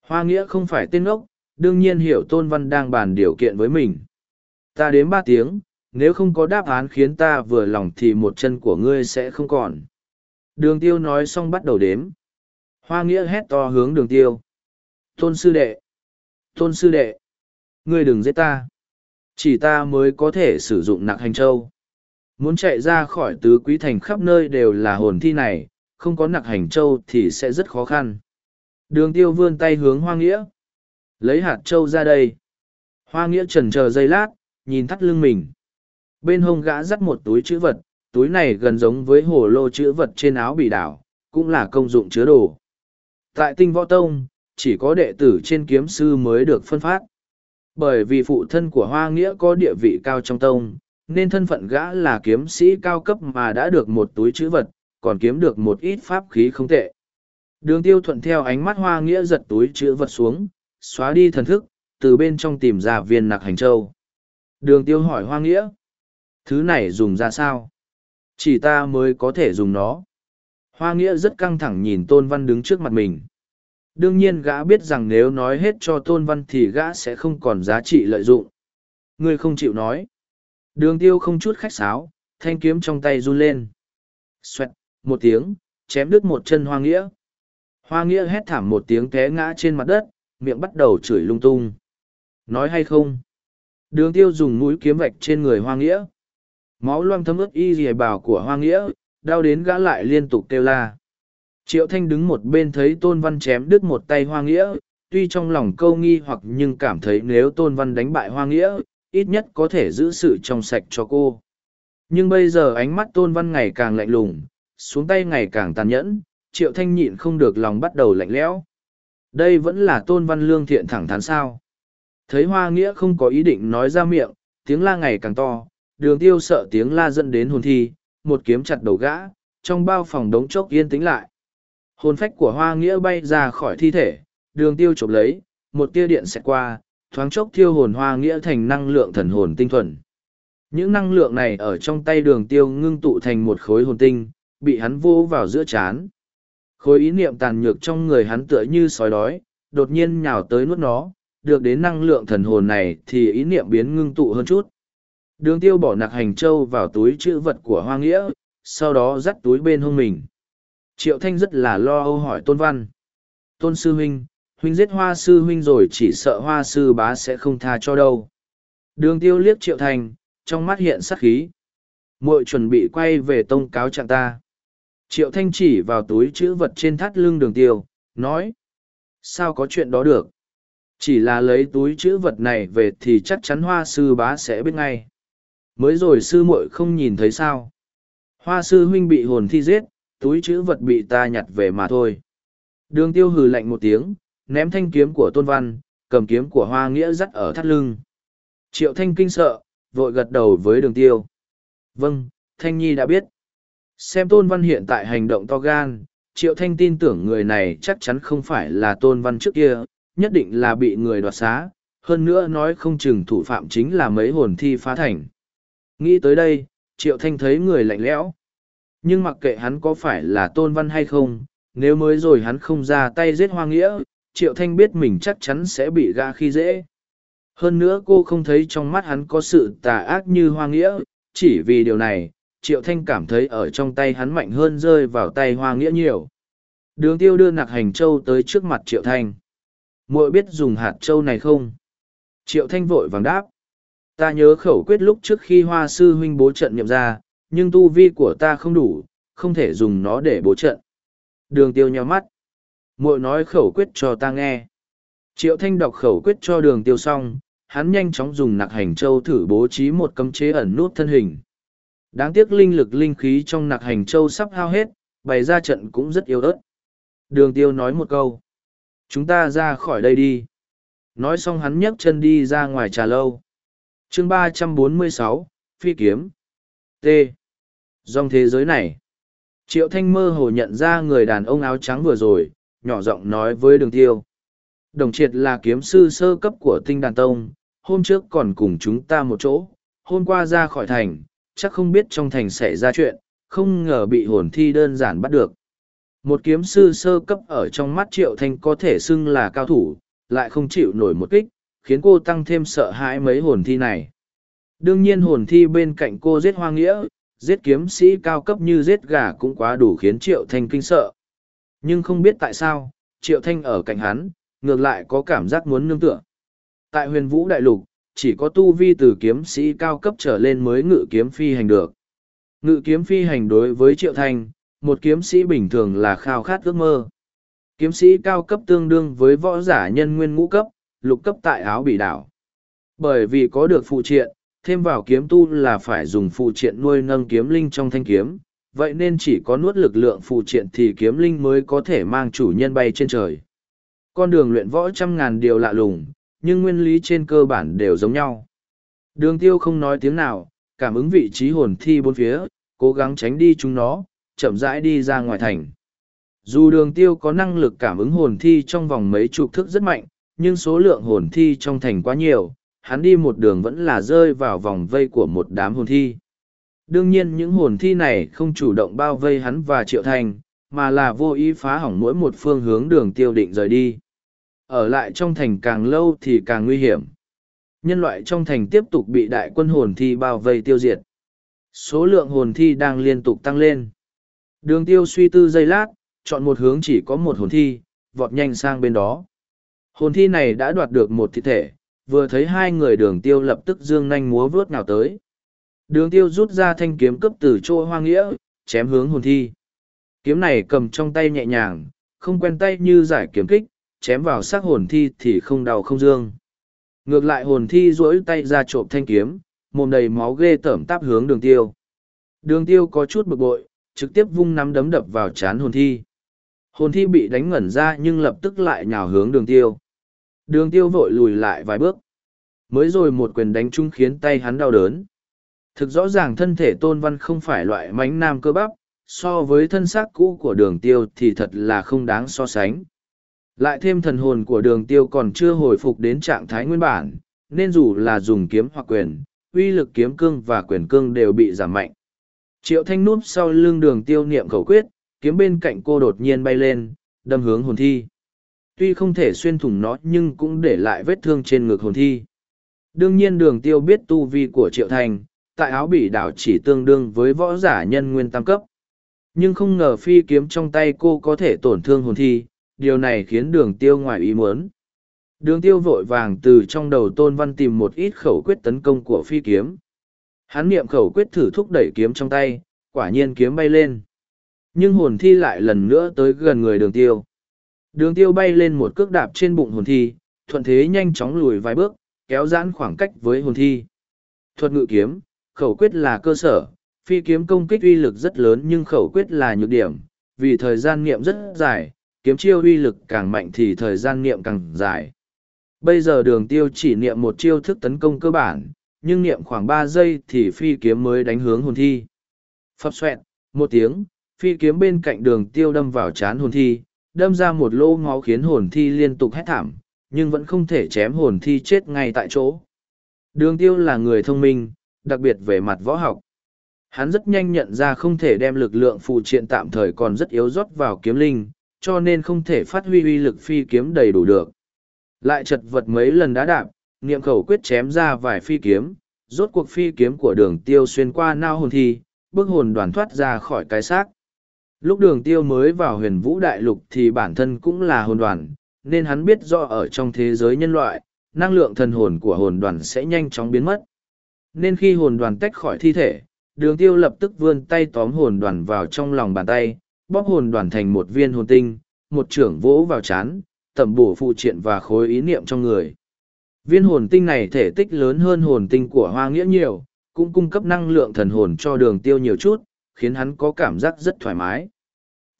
Hoa nghĩa không phải tên ốc, đương nhiên hiểu tôn văn đang bàn điều kiện với mình. Ta đếm ba tiếng, nếu không có đáp án khiến ta vừa lòng thì một chân của ngươi sẽ không còn. Đường tiêu nói xong bắt đầu đếm. Hoa nghĩa hét to hướng đường tiêu. Tôn sư đệ! Tôn sư đệ! Ngươi đừng giết ta! Chỉ ta mới có thể sử dụng nặng hành châu. Muốn chạy ra khỏi tứ quý thành khắp nơi đều là hồn thi này, không có nặng hành châu thì sẽ rất khó khăn. Đường tiêu vươn tay hướng hoa nghĩa. Lấy hạt châu ra đây. Hoa nghĩa trần chờ giây lát, nhìn thắt lưng mình. Bên hông gã dắt một túi chữ vật, túi này gần giống với hồ lô chữ vật trên áo bị đảo, cũng là công dụng chứa đồ. Tại tinh võ tông, chỉ có đệ tử trên kiếm sư mới được phân phát. Bởi vì phụ thân của Hoa Nghĩa có địa vị cao trong tông, nên thân phận gã là kiếm sĩ cao cấp mà đã được một túi chữ vật, còn kiếm được một ít pháp khí không tệ. Đường tiêu thuận theo ánh mắt Hoa Nghĩa giật túi chữ vật xuống, xóa đi thần thức, từ bên trong tìm ra viên nặc hành châu. Đường tiêu hỏi Hoa Nghĩa, thứ này dùng ra sao? Chỉ ta mới có thể dùng nó. Hoa Nghĩa rất căng thẳng nhìn Tôn Văn đứng trước mặt mình. Đương nhiên gã biết rằng nếu nói hết cho Tôn Văn thì gã sẽ không còn giá trị lợi dụng. Ngươi không chịu nói. Đường tiêu không chút khách sáo, thanh kiếm trong tay run lên. Xoẹt, một tiếng, chém đứt một chân Hoa Nghĩa. Hoa Nghĩa hét thảm một tiếng té ngã trên mặt đất, miệng bắt đầu chửi lung tung. Nói hay không? Đường tiêu dùng mũi kiếm vạch trên người Hoa Nghĩa. Máu loang thấm ướt y dì bào của Hoa Nghĩa, đau đến gã lại liên tục kêu la. Triệu Thanh đứng một bên thấy Tôn Văn chém đứt một tay Hoa Nghĩa, tuy trong lòng câu nghi hoặc nhưng cảm thấy nếu Tôn Văn đánh bại Hoa Nghĩa, ít nhất có thể giữ sự trong sạch cho cô. Nhưng bây giờ ánh mắt Tôn Văn ngày càng lạnh lùng, xuống tay ngày càng tàn nhẫn, Triệu Thanh nhịn không được lòng bắt đầu lạnh lẽo. Đây vẫn là Tôn Văn lương thiện thẳng thắn sao. Thấy Hoa Nghĩa không có ý định nói ra miệng, tiếng la ngày càng to, đường tiêu sợ tiếng la dẫn đến hồn thi, một kiếm chặt đầu gã, trong bao phòng đống chốc yên tĩnh lại. Hồn phách của hoa nghĩa bay ra khỏi thi thể, đường tiêu chụp lấy, một tia điện xẹt qua, thoáng chốc thiêu hồn hoa nghĩa thành năng lượng thần hồn tinh thuần. Những năng lượng này ở trong tay đường tiêu ngưng tụ thành một khối hồn tinh, bị hắn vô vào giữa chán. Khối ý niệm tàn nhược trong người hắn tựa như sói đói, đột nhiên nhào tới nuốt nó, được đến năng lượng thần hồn này thì ý niệm biến ngưng tụ hơn chút. Đường tiêu bỏ nạc hành châu vào túi chữ vật của Hoa Nghĩa, sau đó dắt túi bên hông mình. Triệu Thanh rất là lo âu hỏi Tôn Văn. Tôn Sư Huynh, Huynh giết Hoa Sư Huynh rồi chỉ sợ Hoa Sư bá sẽ không tha cho đâu. Đường tiêu liếc Triệu Thanh, trong mắt hiện sắc khí. muội chuẩn bị quay về tông cáo trạng ta. Triệu Thanh chỉ vào túi chữ vật trên thắt lưng đường tiêu, nói. Sao có chuyện đó được? Chỉ là lấy túi chữ vật này về thì chắc chắn Hoa Sư bá sẽ biết ngay mới rồi sư muội không nhìn thấy sao? Hoa sư huynh bị hồn thi giết, túi chữ vật bị ta nhặt về mà thôi. Đường tiêu hừ lạnh một tiếng, ném thanh kiếm của tôn văn, cầm kiếm của hoa nghĩa dắt ở thắt lưng. Triệu thanh kinh sợ, vội gật đầu với đường tiêu. Vâng thanh nhi đã biết. Xem tôn văn hiện tại hành động to gan, triệu thanh tin tưởng người này chắc chắn không phải là tôn văn trước kia, nhất định là bị người đoạt xá. Hơn nữa nói không chừng thủ phạm chính là mấy hồn thi phá thành. Nghĩ tới đây, Triệu Thanh thấy người lạnh lẽo. Nhưng mặc kệ hắn có phải là tôn văn hay không, nếu mới rồi hắn không ra tay giết hoa nghĩa, Triệu Thanh biết mình chắc chắn sẽ bị gã khi dễ. Hơn nữa cô không thấy trong mắt hắn có sự tà ác như hoa nghĩa, chỉ vì điều này, Triệu Thanh cảm thấy ở trong tay hắn mạnh hơn rơi vào tay hoa nghĩa nhiều. Đường tiêu đưa nạc hành châu tới trước mặt Triệu Thanh. muội biết dùng hạt châu này không? Triệu Thanh vội vàng đáp. Ta nhớ khẩu quyết lúc trước khi hoa sư huynh bố trận nhậm ra, nhưng tu vi của ta không đủ, không thể dùng nó để bố trận. Đường tiêu nhắm mắt. muội nói khẩu quyết cho ta nghe. Triệu Thanh đọc khẩu quyết cho đường tiêu xong, hắn nhanh chóng dùng nặc hành châu thử bố trí một cấm chế ẩn nút thân hình. Đáng tiếc linh lực linh khí trong nặc hành châu sắp hao hết, bày ra trận cũng rất yếu ớt. Đường tiêu nói một câu. Chúng ta ra khỏi đây đi. Nói xong hắn nhấc chân đi ra ngoài trà lâu chương ba trăm bốn mươi sáu Phi Kiếm. T. Dòng thế giới này. Triệu Thanh mơ hồ nhận ra người đàn ông áo trắng vừa rồi, nhỏ giọng nói với đường tiêu. Đồng triệt là kiếm sư sơ cấp của tinh đàn tông, hôm trước còn cùng chúng ta một chỗ, hôm qua ra khỏi thành, chắc không biết trong thành xảy ra chuyện, không ngờ bị hồn thi đơn giản bắt được. Một kiếm sư sơ cấp ở trong mắt triệu thanh có thể xưng là cao thủ, lại không chịu nổi một kích, khiến cô tăng thêm sợ hãi mấy hồn thi này. Đương nhiên hồn thi bên cạnh cô giết hoa nghĩa, giết kiếm sĩ cao cấp như giết gà cũng quá đủ khiến triệu thanh kinh sợ. Nhưng không biết tại sao, triệu thanh ở cạnh hắn, ngược lại có cảm giác muốn nương tựa. Tại huyền vũ đại lục, chỉ có tu vi từ kiếm sĩ cao cấp trở lên mới ngự kiếm phi hành được. Ngự kiếm phi hành đối với triệu thanh, một kiếm sĩ bình thường là khao khát ước mơ. Kiếm sĩ cao cấp tương đương với võ giả nhân nguyên ngũ cấp, lục cấp tại áo bị đảo. Bởi vì có được phụ triện, thêm vào kiếm tu là phải dùng phụ triện nuôi nâng kiếm linh trong thanh kiếm, vậy nên chỉ có nuốt lực lượng phụ triện thì kiếm linh mới có thể mang chủ nhân bay trên trời. Con đường luyện võ trăm ngàn điều lạ lùng, nhưng nguyên lý trên cơ bản đều giống nhau. Đường tiêu không nói tiếng nào, cảm ứng vị trí hồn thi bốn phía, cố gắng tránh đi chúng nó, chậm rãi đi ra ngoài thành. Dù đường tiêu có năng lực cảm ứng hồn thi trong vòng mấy chục thước rất mạnh, nhưng số lượng hồn thi trong thành quá nhiều, hắn đi một đường vẫn là rơi vào vòng vây của một đám hồn thi. Đương nhiên những hồn thi này không chủ động bao vây hắn và triệu thành, mà là vô ý phá hỏng mỗi một phương hướng đường tiêu định rời đi. Ở lại trong thành càng lâu thì càng nguy hiểm. Nhân loại trong thành tiếp tục bị đại quân hồn thi bao vây tiêu diệt. Số lượng hồn thi đang liên tục tăng lên. Đường tiêu suy tư giây lát, chọn một hướng chỉ có một hồn thi, vọt nhanh sang bên đó. Hồn thi này đã đoạt được một thi thể, vừa thấy hai người đường tiêu lập tức dương nanh múa vướt nào tới. Đường tiêu rút ra thanh kiếm cấp từ chỗ hoa nghĩa, chém hướng hồn thi. Kiếm này cầm trong tay nhẹ nhàng, không quen tay như giải kiếm kích, chém vào xác hồn thi thì không đau không dương. Ngược lại hồn thi duỗi tay ra trộm thanh kiếm, mồm đầy máu ghê tởm táp hướng đường tiêu. Đường tiêu có chút bực bội, trực tiếp vung nắm đấm đập vào chán hồn thi. Hồn thi bị đánh ngẩn ra nhưng lập tức lại nhào hướng đường tiêu. Đường tiêu vội lùi lại vài bước. Mới rồi một quyền đánh chung khiến tay hắn đau đớn. Thực rõ ràng thân thể tôn văn không phải loại mánh nam cơ bắp, so với thân xác cũ của đường tiêu thì thật là không đáng so sánh. Lại thêm thần hồn của đường tiêu còn chưa hồi phục đến trạng thái nguyên bản, nên dù là dùng kiếm hoặc quyền, uy lực kiếm cương và quyền cương đều bị giảm mạnh. Triệu thanh núp sau lưng đường tiêu niệm khẩu quyết, kiếm bên cạnh cô đột nhiên bay lên, đâm hướng hồn thi. Tuy không thể xuyên thủng nó nhưng cũng để lại vết thương trên ngực hồn thi. Đương nhiên đường tiêu biết tu vi của triệu thành tại áo bỉ đảo chỉ tương đương với võ giả nhân nguyên tam cấp. Nhưng không ngờ phi kiếm trong tay cô có thể tổn thương hồn thi, điều này khiến đường tiêu ngoài ý muốn. Đường tiêu vội vàng từ trong đầu tôn văn tìm một ít khẩu quyết tấn công của phi kiếm. Hắn niệm khẩu quyết thử thúc đẩy kiếm trong tay, quả nhiên kiếm bay lên. Nhưng hồn thi lại lần nữa tới gần người đường tiêu. Đường tiêu bay lên một cước đạp trên bụng hồn thi, thuận thế nhanh chóng lùi vài bước, kéo giãn khoảng cách với hồn thi. Thuật ngự kiếm, khẩu quyết là cơ sở, phi kiếm công kích uy lực rất lớn nhưng khẩu quyết là nhược điểm, vì thời gian niệm rất dài, kiếm chiêu uy lực càng mạnh thì thời gian niệm càng dài. Bây giờ đường tiêu chỉ niệm một chiêu thức tấn công cơ bản, nhưng niệm khoảng ba giây thì phi kiếm mới đánh hướng hồn thi. Phập xoẹt, một tiếng, phi kiếm bên cạnh đường tiêu đâm vào chán hồn thi, đâm ra một lỗ máu khiến hồn thi liên tục hét thảm, nhưng vẫn không thể chém hồn thi chết ngay tại chỗ. Đường tiêu là người thông minh, đặc biệt về mặt võ học. Hắn rất nhanh nhận ra không thể đem lực lượng phụ triện tạm thời còn rất yếu rót vào kiếm linh, cho nên không thể phát huy uy lực phi kiếm đầy đủ được. Lại chật vật mấy lần đã đạp, niệm khẩu quyết chém ra vài phi kiếm, rốt cuộc phi kiếm của đường tiêu xuyên qua nao hồn thi, bước hồn đoàn thoát ra khỏi cái xác. Lúc đường tiêu mới vào huyền vũ đại lục thì bản thân cũng là hồn đoàn, nên hắn biết rõ ở trong thế giới nhân loại, năng lượng thần hồn của hồn đoàn sẽ nhanh chóng biến mất. Nên khi hồn đoàn tách khỏi thi thể, đường tiêu lập tức vươn tay tóm hồn đoàn vào trong lòng bàn tay, bóp hồn đoàn thành một viên hồn tinh, một trưởng vỗ vào chán, tẩm bổ phụ triện và khối ý niệm trong người. Viên hồn tinh này thể tích lớn hơn hồn tinh của hoa nghĩa nhiều, cũng cung cấp năng lượng thần hồn cho đường tiêu nhiều chút, khiến hắn có cảm giác rất thoải mái.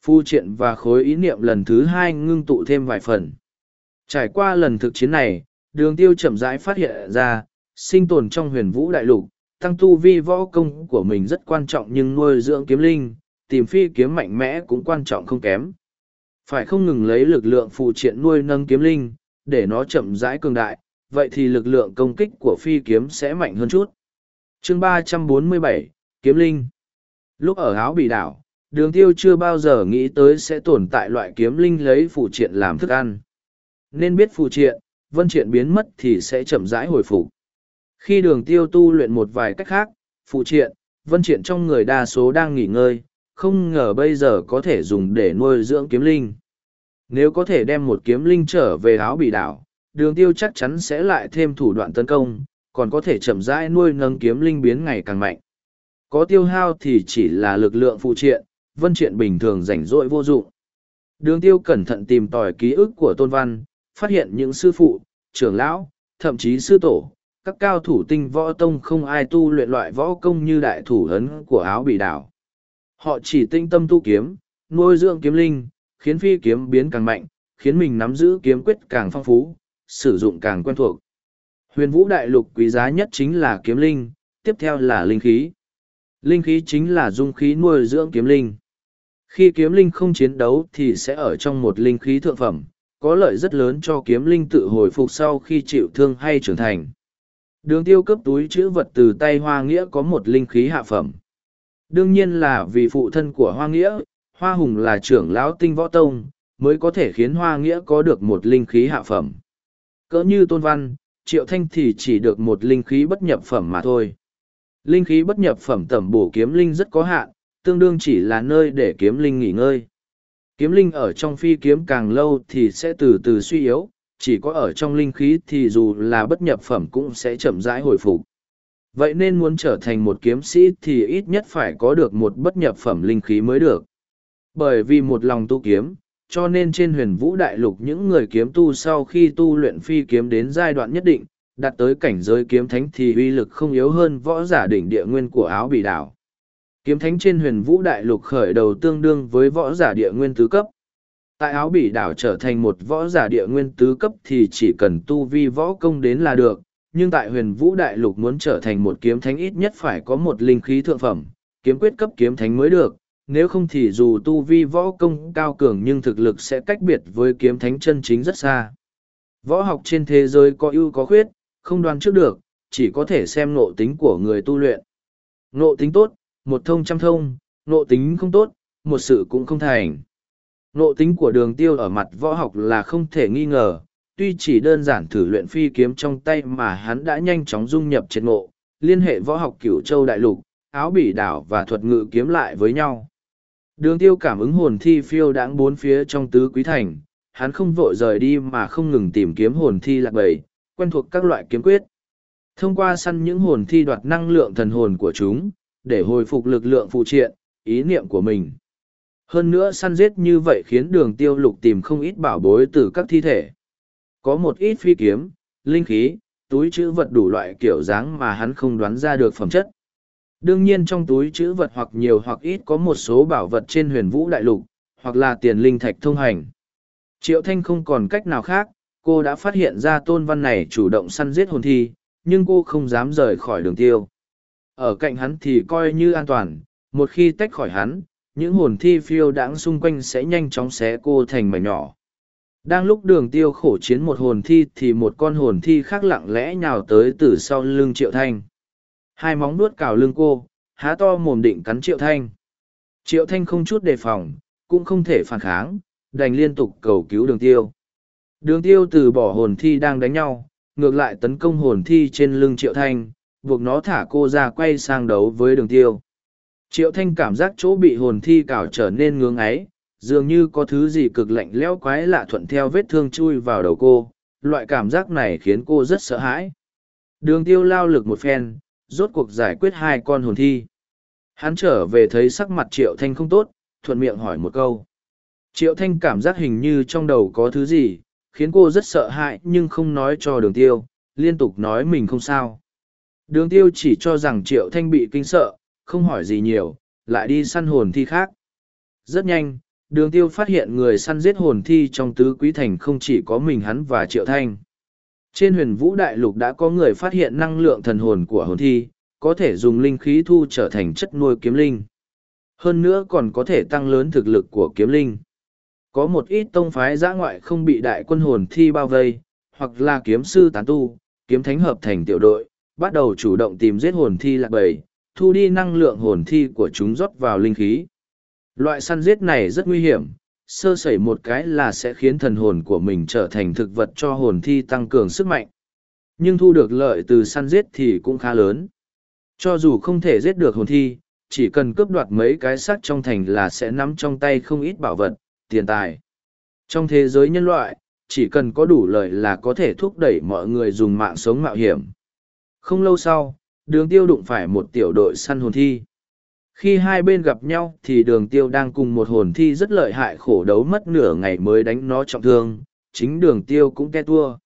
Phu triện và khối ý niệm lần thứ hai ngưng tụ thêm vài phần. Trải qua lần thực chiến này, đường tiêu chậm rãi phát hiện ra, sinh tồn trong huyền vũ đại lục, tăng tu vi võ công của mình rất quan trọng nhưng nuôi dưỡng kiếm linh, tìm phi kiếm mạnh mẽ cũng quan trọng không kém. Phải không ngừng lấy lực lượng phụ triện nuôi nâng kiếm linh, để nó chậm rãi cường đại, vậy thì lực lượng công kích của phi kiếm sẽ mạnh hơn chút. chương ba trăm bốn mươi bảy Kiếm Linh Lúc ở áo bị đảo, đường tiêu chưa bao giờ nghĩ tới sẽ tồn tại loại kiếm linh lấy phụ triện làm thức ăn. Nên biết phụ triện, vân triện biến mất thì sẽ chậm rãi hồi phục. Khi đường tiêu tu luyện một vài cách khác, phụ triện, vân triện trong người đa số đang nghỉ ngơi, không ngờ bây giờ có thể dùng để nuôi dưỡng kiếm linh. Nếu có thể đem một kiếm linh trở về áo bị đảo, đường tiêu chắc chắn sẽ lại thêm thủ đoạn tấn công, còn có thể chậm rãi nuôi nâng kiếm linh biến ngày càng mạnh. Có tiêu hao thì chỉ là lực lượng phụ triện, vân triện bình thường rảnh rỗi vô dụng. Đường tiêu cẩn thận tìm tòi ký ức của tôn văn, phát hiện những sư phụ, trưởng lão, thậm chí sư tổ, các cao thủ tinh võ tông không ai tu luyện loại võ công như đại thủ ấn của áo bị đảo. Họ chỉ tinh tâm tu kiếm, nuôi dưỡng kiếm linh, khiến phi kiếm biến càng mạnh, khiến mình nắm giữ kiếm quyết càng phong phú, sử dụng càng quen thuộc. Huyền vũ đại lục quý giá nhất chính là kiếm linh, tiếp theo là linh khí. Linh khí chính là dung khí nuôi dưỡng kiếm linh. Khi kiếm linh không chiến đấu thì sẽ ở trong một linh khí thượng phẩm, có lợi rất lớn cho kiếm linh tự hồi phục sau khi chịu thương hay trưởng thành. Đường tiêu cấp túi chữ vật từ tay Hoa Nghĩa có một linh khí hạ phẩm. Đương nhiên là vì phụ thân của Hoa Nghĩa, Hoa Hùng là trưởng lão tinh võ tông, mới có thể khiến Hoa Nghĩa có được một linh khí hạ phẩm. Cỡ như tôn văn, triệu thanh thì chỉ được một linh khí bất nhập phẩm mà thôi. Linh khí bất nhập phẩm tẩm bổ kiếm linh rất có hạn, tương đương chỉ là nơi để kiếm linh nghỉ ngơi. Kiếm linh ở trong phi kiếm càng lâu thì sẽ từ từ suy yếu, chỉ có ở trong linh khí thì dù là bất nhập phẩm cũng sẽ chậm rãi hồi phục. Vậy nên muốn trở thành một kiếm sĩ thì ít nhất phải có được một bất nhập phẩm linh khí mới được. Bởi vì một lòng tu kiếm, cho nên trên huyền vũ đại lục những người kiếm tu sau khi tu luyện phi kiếm đến giai đoạn nhất định, đạt tới cảnh giới kiếm thánh thì uy lực không yếu hơn võ giả đỉnh địa nguyên của áo bị đảo. Kiếm thánh trên huyền vũ đại lục khởi đầu tương đương với võ giả địa nguyên tứ cấp. Tại áo Bỉ đảo trở thành một võ giả địa nguyên tứ cấp thì chỉ cần tu vi võ công đến là được, nhưng tại huyền vũ đại lục muốn trở thành một kiếm thánh ít nhất phải có một linh khí thượng phẩm, kiếm quyết cấp kiếm thánh mới được, nếu không thì dù tu vi võ công cao cường nhưng thực lực sẽ cách biệt với kiếm thánh chân chính rất xa. Võ học trên thế giới có ưu có khuyết, không đoán trước được, chỉ có thể xem nộ tính của người tu luyện. Nộ tính tốt, một thông trăm thông, nộ tính không tốt, một sự cũng không thành. Nộ tính của đường tiêu ở mặt võ học là không thể nghi ngờ, tuy chỉ đơn giản thử luyện phi kiếm trong tay mà hắn đã nhanh chóng dung nhập triệt ngộ, liên hệ võ học cửu châu đại lục, áo bỉ đảo và thuật ngự kiếm lại với nhau. Đường tiêu cảm ứng hồn thi phiêu đáng bốn phía trong tứ quý thành, hắn không vội rời đi mà không ngừng tìm kiếm hồn thi lạc bầy, quen thuộc các loại kiếm quyết. Thông qua săn những hồn thi đoạt năng lượng thần hồn của chúng, để hồi phục lực lượng phụ triện, ý niệm của mình. Hơn nữa săn giết như vậy khiến đường tiêu lục tìm không ít bảo bối từ các thi thể. Có một ít phi kiếm, linh khí, túi chữ vật đủ loại kiểu dáng mà hắn không đoán ra được phẩm chất. Đương nhiên trong túi chữ vật hoặc nhiều hoặc ít có một số bảo vật trên huyền vũ đại lục, hoặc là tiền linh thạch thông hành. Triệu Thanh không còn cách nào khác, cô đã phát hiện ra tôn văn này chủ động săn giết hồn thi, nhưng cô không dám rời khỏi đường tiêu. Ở cạnh hắn thì coi như an toàn, một khi tách khỏi hắn, những hồn thi phiêu đãng xung quanh sẽ nhanh chóng xé cô thành mảnh nhỏ. Đang lúc đường tiêu khổ chiến một hồn thi thì một con hồn thi khác lặng lẽ nhào tới từ sau lưng Triệu Thanh. Hai móng nuốt cào lưng cô, há to mồm định cắn Triệu Thanh. Triệu Thanh không chút đề phòng, cũng không thể phản kháng, đành liên tục cầu cứu đường tiêu. Đường tiêu từ bỏ hồn thi đang đánh nhau, ngược lại tấn công hồn thi trên lưng Triệu Thanh, buộc nó thả cô ra quay sang đấu với đường tiêu. Triệu Thanh cảm giác chỗ bị hồn thi cào trở nên ngưỡng ấy, dường như có thứ gì cực lạnh lẽo quái lạ thuận theo vết thương chui vào đầu cô, loại cảm giác này khiến cô rất sợ hãi. Đường tiêu lao lực một phen, rốt cuộc giải quyết hai con hồn thi. Hắn trở về thấy sắc mặt Triệu Thanh không tốt, thuận miệng hỏi một câu. Triệu Thanh cảm giác hình như trong đầu có thứ gì, khiến cô rất sợ hãi nhưng không nói cho đường tiêu, liên tục nói mình không sao. Đường tiêu chỉ cho rằng Triệu Thanh bị kinh sợ, không hỏi gì nhiều, lại đi săn hồn thi khác. Rất nhanh, đường tiêu phát hiện người săn giết hồn thi trong tứ quý thành không chỉ có mình hắn và Triệu Thanh. Trên huyền vũ đại lục đã có người phát hiện năng lượng thần hồn của hồn thi, có thể dùng linh khí thu trở thành chất nuôi kiếm linh. Hơn nữa còn có thể tăng lớn thực lực của kiếm linh. Có một ít tông phái giã ngoại không bị đại quân hồn thi bao vây, hoặc là kiếm sư tán tu, kiếm thánh hợp thành tiểu đội, bắt đầu chủ động tìm giết hồn thi lạc bầy, thu đi năng lượng hồn thi của chúng rót vào linh khí. Loại săn giết này rất nguy hiểm, sơ sẩy một cái là sẽ khiến thần hồn của mình trở thành thực vật cho hồn thi tăng cường sức mạnh. Nhưng thu được lợi từ săn giết thì cũng khá lớn. Cho dù không thể giết được hồn thi, chỉ cần cướp đoạt mấy cái xác trong thành là sẽ nắm trong tay không ít bảo vật, tiền tài. Trong thế giới nhân loại, chỉ cần có đủ lợi là có thể thúc đẩy mọi người dùng mạng sống mạo hiểm. Không lâu sau, đường tiêu đụng phải một tiểu đội săn hồn thi. Khi hai bên gặp nhau thì đường tiêu đang cùng một hồn thi rất lợi hại khổ đấu mất nửa ngày mới đánh nó trọng thương, chính đường tiêu cũng ke tua.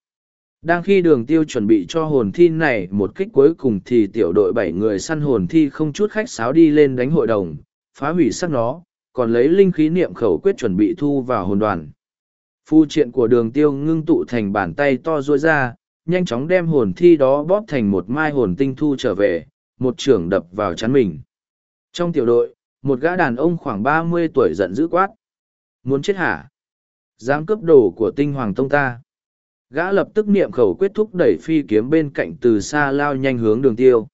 Đang khi đường tiêu chuẩn bị cho hồn thi này một kích cuối cùng thì tiểu đội bảy người săn hồn thi không chút khách sáo đi lên đánh hội đồng, phá hủy sắc nó, còn lấy linh khí niệm khẩu quyết chuẩn bị thu vào hồn đoàn. Phu triện của đường tiêu ngưng tụ thành bàn tay to ruôi ra, nhanh chóng đem hồn thi đó bóp thành một mai hồn tinh thu trở về, một trưởng đập vào chắn mình. Trong tiểu đội, một gã đàn ông khoảng ba mươi tuổi giận dữ quát. Muốn chết hả? Dám cướp đồ của tinh hoàng tông ta. Gã lập tức niệm khẩu quyết thúc đẩy phi kiếm bên cạnh từ xa lao nhanh hướng đường tiêu.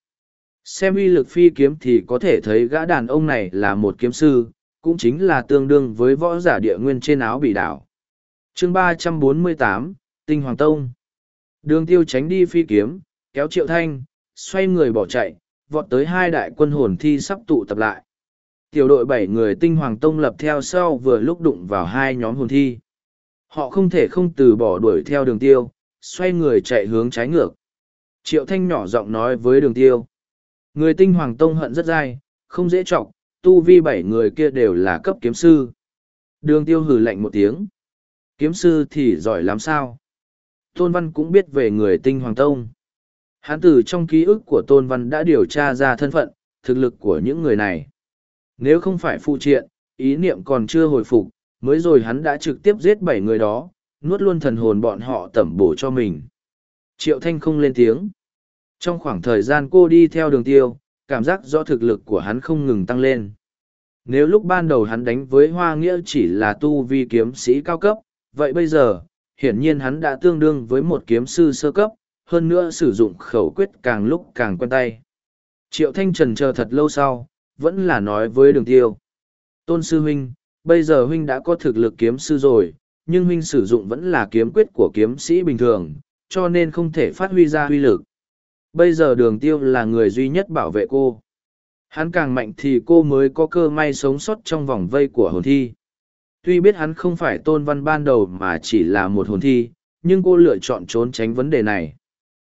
Xem uy lực phi kiếm thì có thể thấy gã đàn ông này là một kiếm sư, cũng chính là tương đương với võ giả địa nguyên trên áo bị đảo. chương ba trăm bốn mươi tám Tinh Hoàng Tông Đường tiêu tránh đi phi kiếm, kéo triệu thanh, xoay người bỏ chạy, vọt tới hai đại quân hồn thi sắp tụ tập lại. Tiểu đội bảy người tinh hoàng tông lập theo sau vừa lúc đụng vào hai nhóm hồn thi. Họ không thể không từ bỏ đuổi theo đường tiêu, xoay người chạy hướng trái ngược. Triệu thanh nhỏ giọng nói với đường tiêu. Người tinh hoàng tông hận rất dai, không dễ trọng, tu vi bảy người kia đều là cấp kiếm sư. Đường tiêu hử lạnh một tiếng. Kiếm sư thì giỏi làm sao? Tôn Văn cũng biết về người tinh hoàng tông. Hắn từ trong ký ức của Tôn Văn đã điều tra ra thân phận, thực lực của những người này. Nếu không phải phụ triện, ý niệm còn chưa hồi phục, mới rồi hắn đã trực tiếp giết bảy người đó, nuốt luôn thần hồn bọn họ tẩm bổ cho mình. Triệu Thanh không lên tiếng. Trong khoảng thời gian cô đi theo đường tiêu, cảm giác do thực lực của hắn không ngừng tăng lên. Nếu lúc ban đầu hắn đánh với Hoa Nghĩa chỉ là tu vi kiếm sĩ cao cấp, vậy bây giờ, hiển nhiên hắn đã tương đương với một kiếm sư sơ cấp, hơn nữa sử dụng khẩu quyết càng lúc càng quen tay. Triệu Thanh Trần chờ thật lâu sau, vẫn là nói với đường tiêu. Tôn sư huynh, bây giờ huynh đã có thực lực kiếm sư rồi, nhưng huynh sử dụng vẫn là kiếm quyết của kiếm sĩ bình thường, cho nên không thể phát huy ra huy lực. Bây giờ đường tiêu là người duy nhất bảo vệ cô. Hắn càng mạnh thì cô mới có cơ may sống sót trong vòng vây của hồn thi. Tuy biết hắn không phải tôn văn ban đầu mà chỉ là một hồn thi, nhưng cô lựa chọn trốn tránh vấn đề này.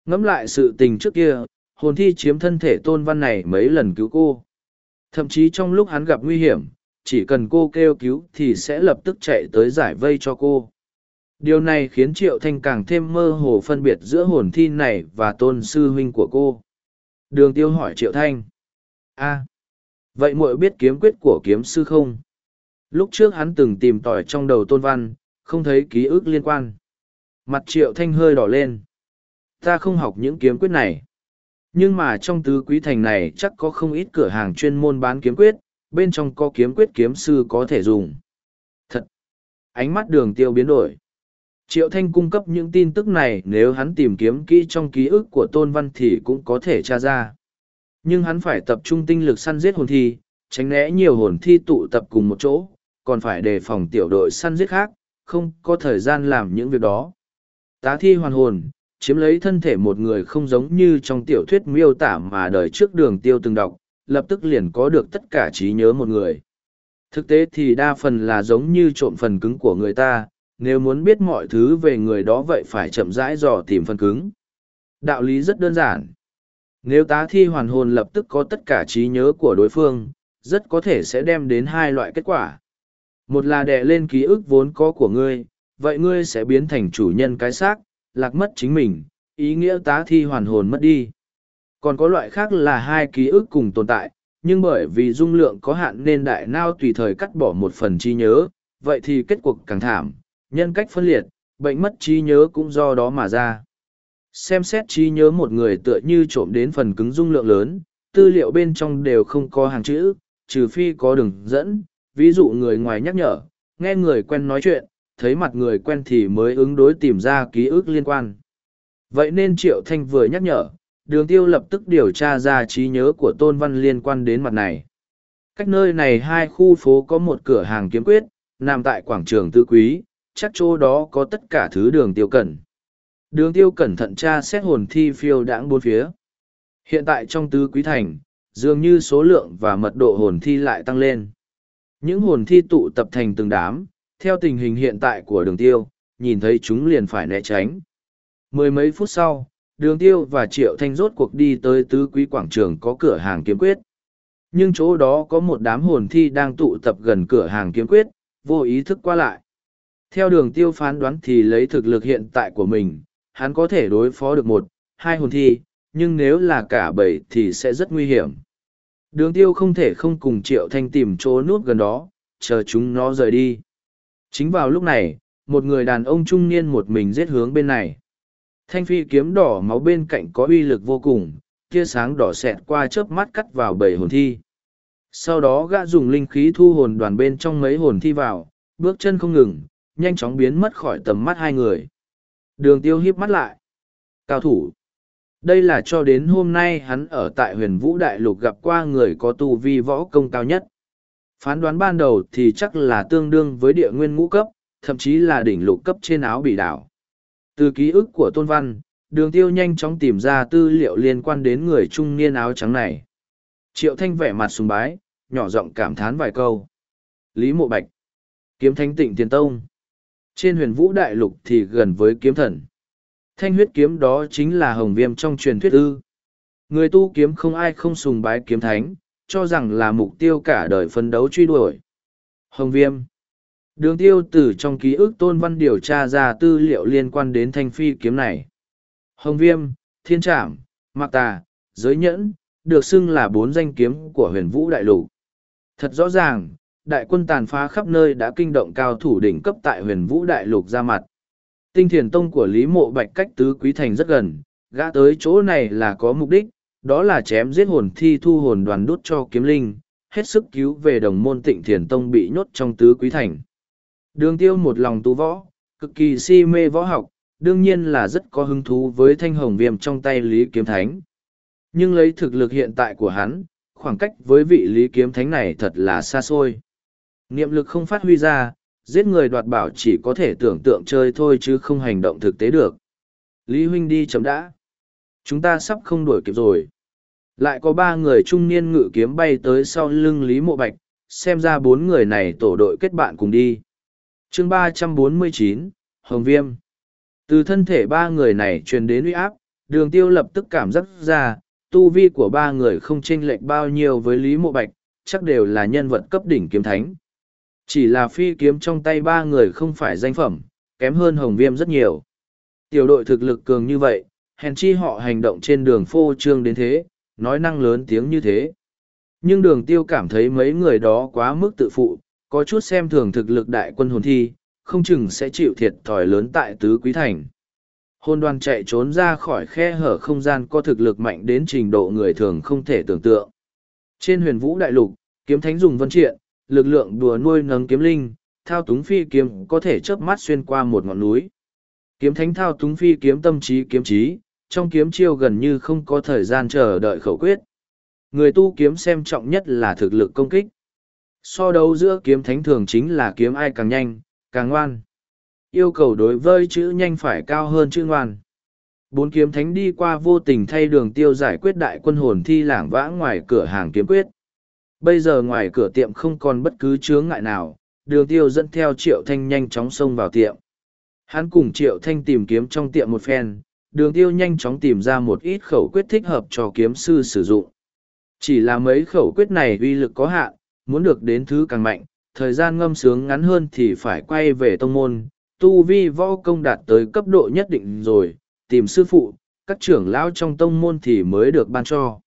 Ngẫm lại sự tình trước kia, hồn thi chiếm thân thể tôn văn này mấy lần cứu cô. Thậm chí trong lúc hắn gặp nguy hiểm, chỉ cần cô kêu cứu thì sẽ lập tức chạy tới giải vây cho cô. Điều này khiến Triệu Thanh càng thêm mơ hồ phân biệt giữa hồn thi này và tôn sư huynh của cô. Đường tiêu hỏi Triệu Thanh. a vậy muội biết kiếm quyết của kiếm sư không? Lúc trước hắn từng tìm tòi trong đầu tôn văn, không thấy ký ức liên quan. Mặt Triệu Thanh hơi đỏ lên ta không học những kiếm quyết này. Nhưng mà trong tứ quý thành này chắc có không ít cửa hàng chuyên môn bán kiếm quyết, bên trong có kiếm quyết kiếm sư có thể dùng. Thật! Ánh mắt đường tiêu biến đổi. Triệu Thanh cung cấp những tin tức này nếu hắn tìm kiếm kỹ trong ký ức của Tôn Văn thì cũng có thể tra ra. Nhưng hắn phải tập trung tinh lực săn giết hồn thi, tránh né nhiều hồn thi tụ tập cùng một chỗ, còn phải đề phòng tiểu đội săn giết khác, không có thời gian làm những việc đó. Tá thi hoàn hồn, chiếm lấy thân thể một người không giống như trong tiểu thuyết miêu tả mà đời trước đường tiêu từng đọc, lập tức liền có được tất cả trí nhớ một người. Thực tế thì đa phần là giống như trộm phần cứng của người ta, nếu muốn biết mọi thứ về người đó vậy phải chậm rãi dò tìm phần cứng. Đạo lý rất đơn giản. Nếu tá thi hoàn hồn lập tức có tất cả trí nhớ của đối phương, rất có thể sẽ đem đến hai loại kết quả. Một là đè lên ký ức vốn có của ngươi, vậy ngươi sẽ biến thành chủ nhân cái xác, lạc mất chính mình, ý nghĩa tá thi hoàn hồn mất đi. Còn có loại khác là hai ký ức cùng tồn tại, nhưng bởi vì dung lượng có hạn nên đại nao tùy thời cắt bỏ một phần trí nhớ, vậy thì kết cuộc càng thảm, nhân cách phân liệt, bệnh mất trí nhớ cũng do đó mà ra. Xem xét trí nhớ một người tựa như trộm đến phần cứng dung lượng lớn, tư liệu bên trong đều không có hàng chữ, trừ phi có đường dẫn, ví dụ người ngoài nhắc nhở, nghe người quen nói chuyện, thấy mặt người quen thì mới ứng đối tìm ra ký ức liên quan. Vậy nên Triệu Thanh vừa nhắc nhở, đường tiêu lập tức điều tra ra trí nhớ của Tôn Văn liên quan đến mặt này. Cách nơi này hai khu phố có một cửa hàng kiếm quyết, nằm tại quảng trường tư quý, chắc chỗ đó có tất cả thứ đường tiêu cần. Đường tiêu cẩn thận tra xét hồn thi phiêu đãng bốn phía. Hiện tại trong tứ quý thành, dường như số lượng và mật độ hồn thi lại tăng lên. Những hồn thi tụ tập thành từng đám, theo tình hình hiện tại của đường tiêu, nhìn thấy chúng liền phải né tránh. Mười mấy phút sau, đường tiêu và triệu thanh rốt cuộc đi tới tứ quý quảng trường có cửa hàng kiếm quyết. Nhưng chỗ đó có một đám hồn thi đang tụ tập gần cửa hàng kiếm quyết, vô ý thức qua lại. Theo đường tiêu phán đoán thì lấy thực lực hiện tại của mình, hắn có thể đối phó được một, hai hồn thi, nhưng nếu là cả bảy thì sẽ rất nguy hiểm. Đường tiêu không thể không cùng triệu thanh tìm chỗ nuốt gần đó, chờ chúng nó rời đi. Chính vào lúc này, một người đàn ông trung niên một mình giết hướng bên này. Thanh phi kiếm đỏ máu bên cạnh có uy lực vô cùng, tia sáng đỏ xẹt qua chớp mắt cắt vào bảy hồn thi. Sau đó gã dùng linh khí thu hồn đoàn bên trong mấy hồn thi vào, bước chân không ngừng, nhanh chóng biến mất khỏi tầm mắt hai người. Đường tiêu hiếp mắt lại. Cao thủ. Đây là cho đến hôm nay hắn ở tại huyền vũ đại lục gặp qua người có tu vi võ công cao nhất. Phán đoán ban đầu thì chắc là tương đương với địa nguyên ngũ cấp, thậm chí là đỉnh lục cấp trên áo bị đảo. Từ ký ức của Tôn Văn, đường tiêu nhanh chóng tìm ra tư liệu liên quan đến người trung niên áo trắng này. Triệu Thanh vẻ mặt sùng bái, nhỏ giọng cảm thán vài câu. Lý Mộ Bạch, Kiếm Thánh Tịnh Tiền Tông. Trên huyền vũ đại lục thì gần với kiếm thần. Thanh huyết kiếm đó chính là hồng viêm trong truyền thuyết ư. Người tu kiếm không ai không sùng bái kiếm thánh, cho rằng là mục tiêu cả đời phấn đấu truy đuổi. Hồng viêm. Đường tiêu từ trong ký ức tôn văn điều tra ra tư liệu liên quan đến thanh phi kiếm này. Hồng viêm, thiên trảm, mạc tà, giới nhẫn, được xưng là bốn danh kiếm của huyền vũ đại lục. Thật rõ ràng, đại quân tàn phá khắp nơi đã kinh động cao thủ đỉnh cấp tại huyền vũ đại lục ra mặt. Tinh thiền tông của Lý Mộ Bạch cách tứ quý thành rất gần, gã tới chỗ này là có mục đích, đó là chém giết hồn thi thu hồn đoàn đút cho kiếm linh, hết sức cứu về đồng môn tịnh thiền tông bị nhốt trong tứ quý thành. Đường tiêu một lòng tu võ, cực kỳ si mê võ học, đương nhiên là rất có hứng thú với thanh hồng viêm trong tay Lý Kiếm Thánh. Nhưng lấy thực lực hiện tại của hắn, khoảng cách với vị Lý Kiếm Thánh này thật là xa xôi. Niệm lực không phát huy ra, giết người đoạt bảo chỉ có thể tưởng tượng chơi thôi chứ không hành động thực tế được. Lý Huynh đi chấm đã. Chúng ta sắp không đuổi kịp rồi. Lại có ba người trung niên ngự kiếm bay tới sau lưng Lý Mộ Bạch, xem ra bốn người này tổ đội kết bạn cùng đi. chương ba trăm bốn mươi chín Hồng Viêm Từ thân thể ba người này truyền đến uy áp, đường tiêu lập tức cảm giác ra, tu vi của ba người không chênh lệch bao nhiêu với Lý Mộ Bạch, chắc đều là nhân vật cấp đỉnh kiếm thánh. Chỉ là phi kiếm trong tay ba người không phải danh phẩm, kém hơn hồng viêm rất nhiều. Tiểu đội thực lực cường như vậy, hèn chi họ hành động trên đường phô trương đến thế, nói năng lớn tiếng như thế. Nhưng đường tiêu cảm thấy mấy người đó quá mức tự phụ, có chút xem thường thực lực đại quân hồn thi, không chừng sẽ chịu thiệt thòi lớn tại tứ quý thành. Hôn đoàn chạy trốn ra khỏi khe hở không gian có thực lực mạnh đến trình độ người thường không thể tưởng tượng. Trên huyền vũ đại lục, kiếm thánh dùng vân triện, lực lượng đùa nuôi nấng kiếm linh, thao túng phi kiếm có thể chớp mắt xuyên qua một ngọn núi. Kiếm thánh thao túng phi kiếm tâm trí kiếm trí, trong kiếm chiêu gần như không có thời gian chờ đợi khẩu quyết. Người tu kiếm xem trọng nhất là thực lực công kích. so đấu giữa kiếm thánh thường chính là kiếm ai càng nhanh, càng ngoan. Yêu cầu đối với chữ nhanh phải cao hơn chữ ngoan. Bốn kiếm thánh đi qua vô tình thay đường tiêu giải quyết đại quân hồn thi lảng vã ngoài cửa hàng kiếm quyết. Bây giờ ngoài cửa tiệm không còn bất cứ chướng ngại nào, đường tiêu dẫn theo triệu thanh nhanh chóng xông vào tiệm. Hắn cùng triệu thanh tìm kiếm trong tiệm một phen, đường tiêu nhanh chóng tìm ra một ít khẩu quyết thích hợp cho kiếm sư sử dụng. Chỉ là mấy khẩu quyết này uy lực có hạn, muốn được đến thứ càng mạnh, thời gian ngâm sướng ngắn hơn thì phải quay về tông môn, tu vi võ công đạt tới cấp độ nhất định rồi, tìm sư phụ, các trưởng lão trong tông môn thì mới được ban cho.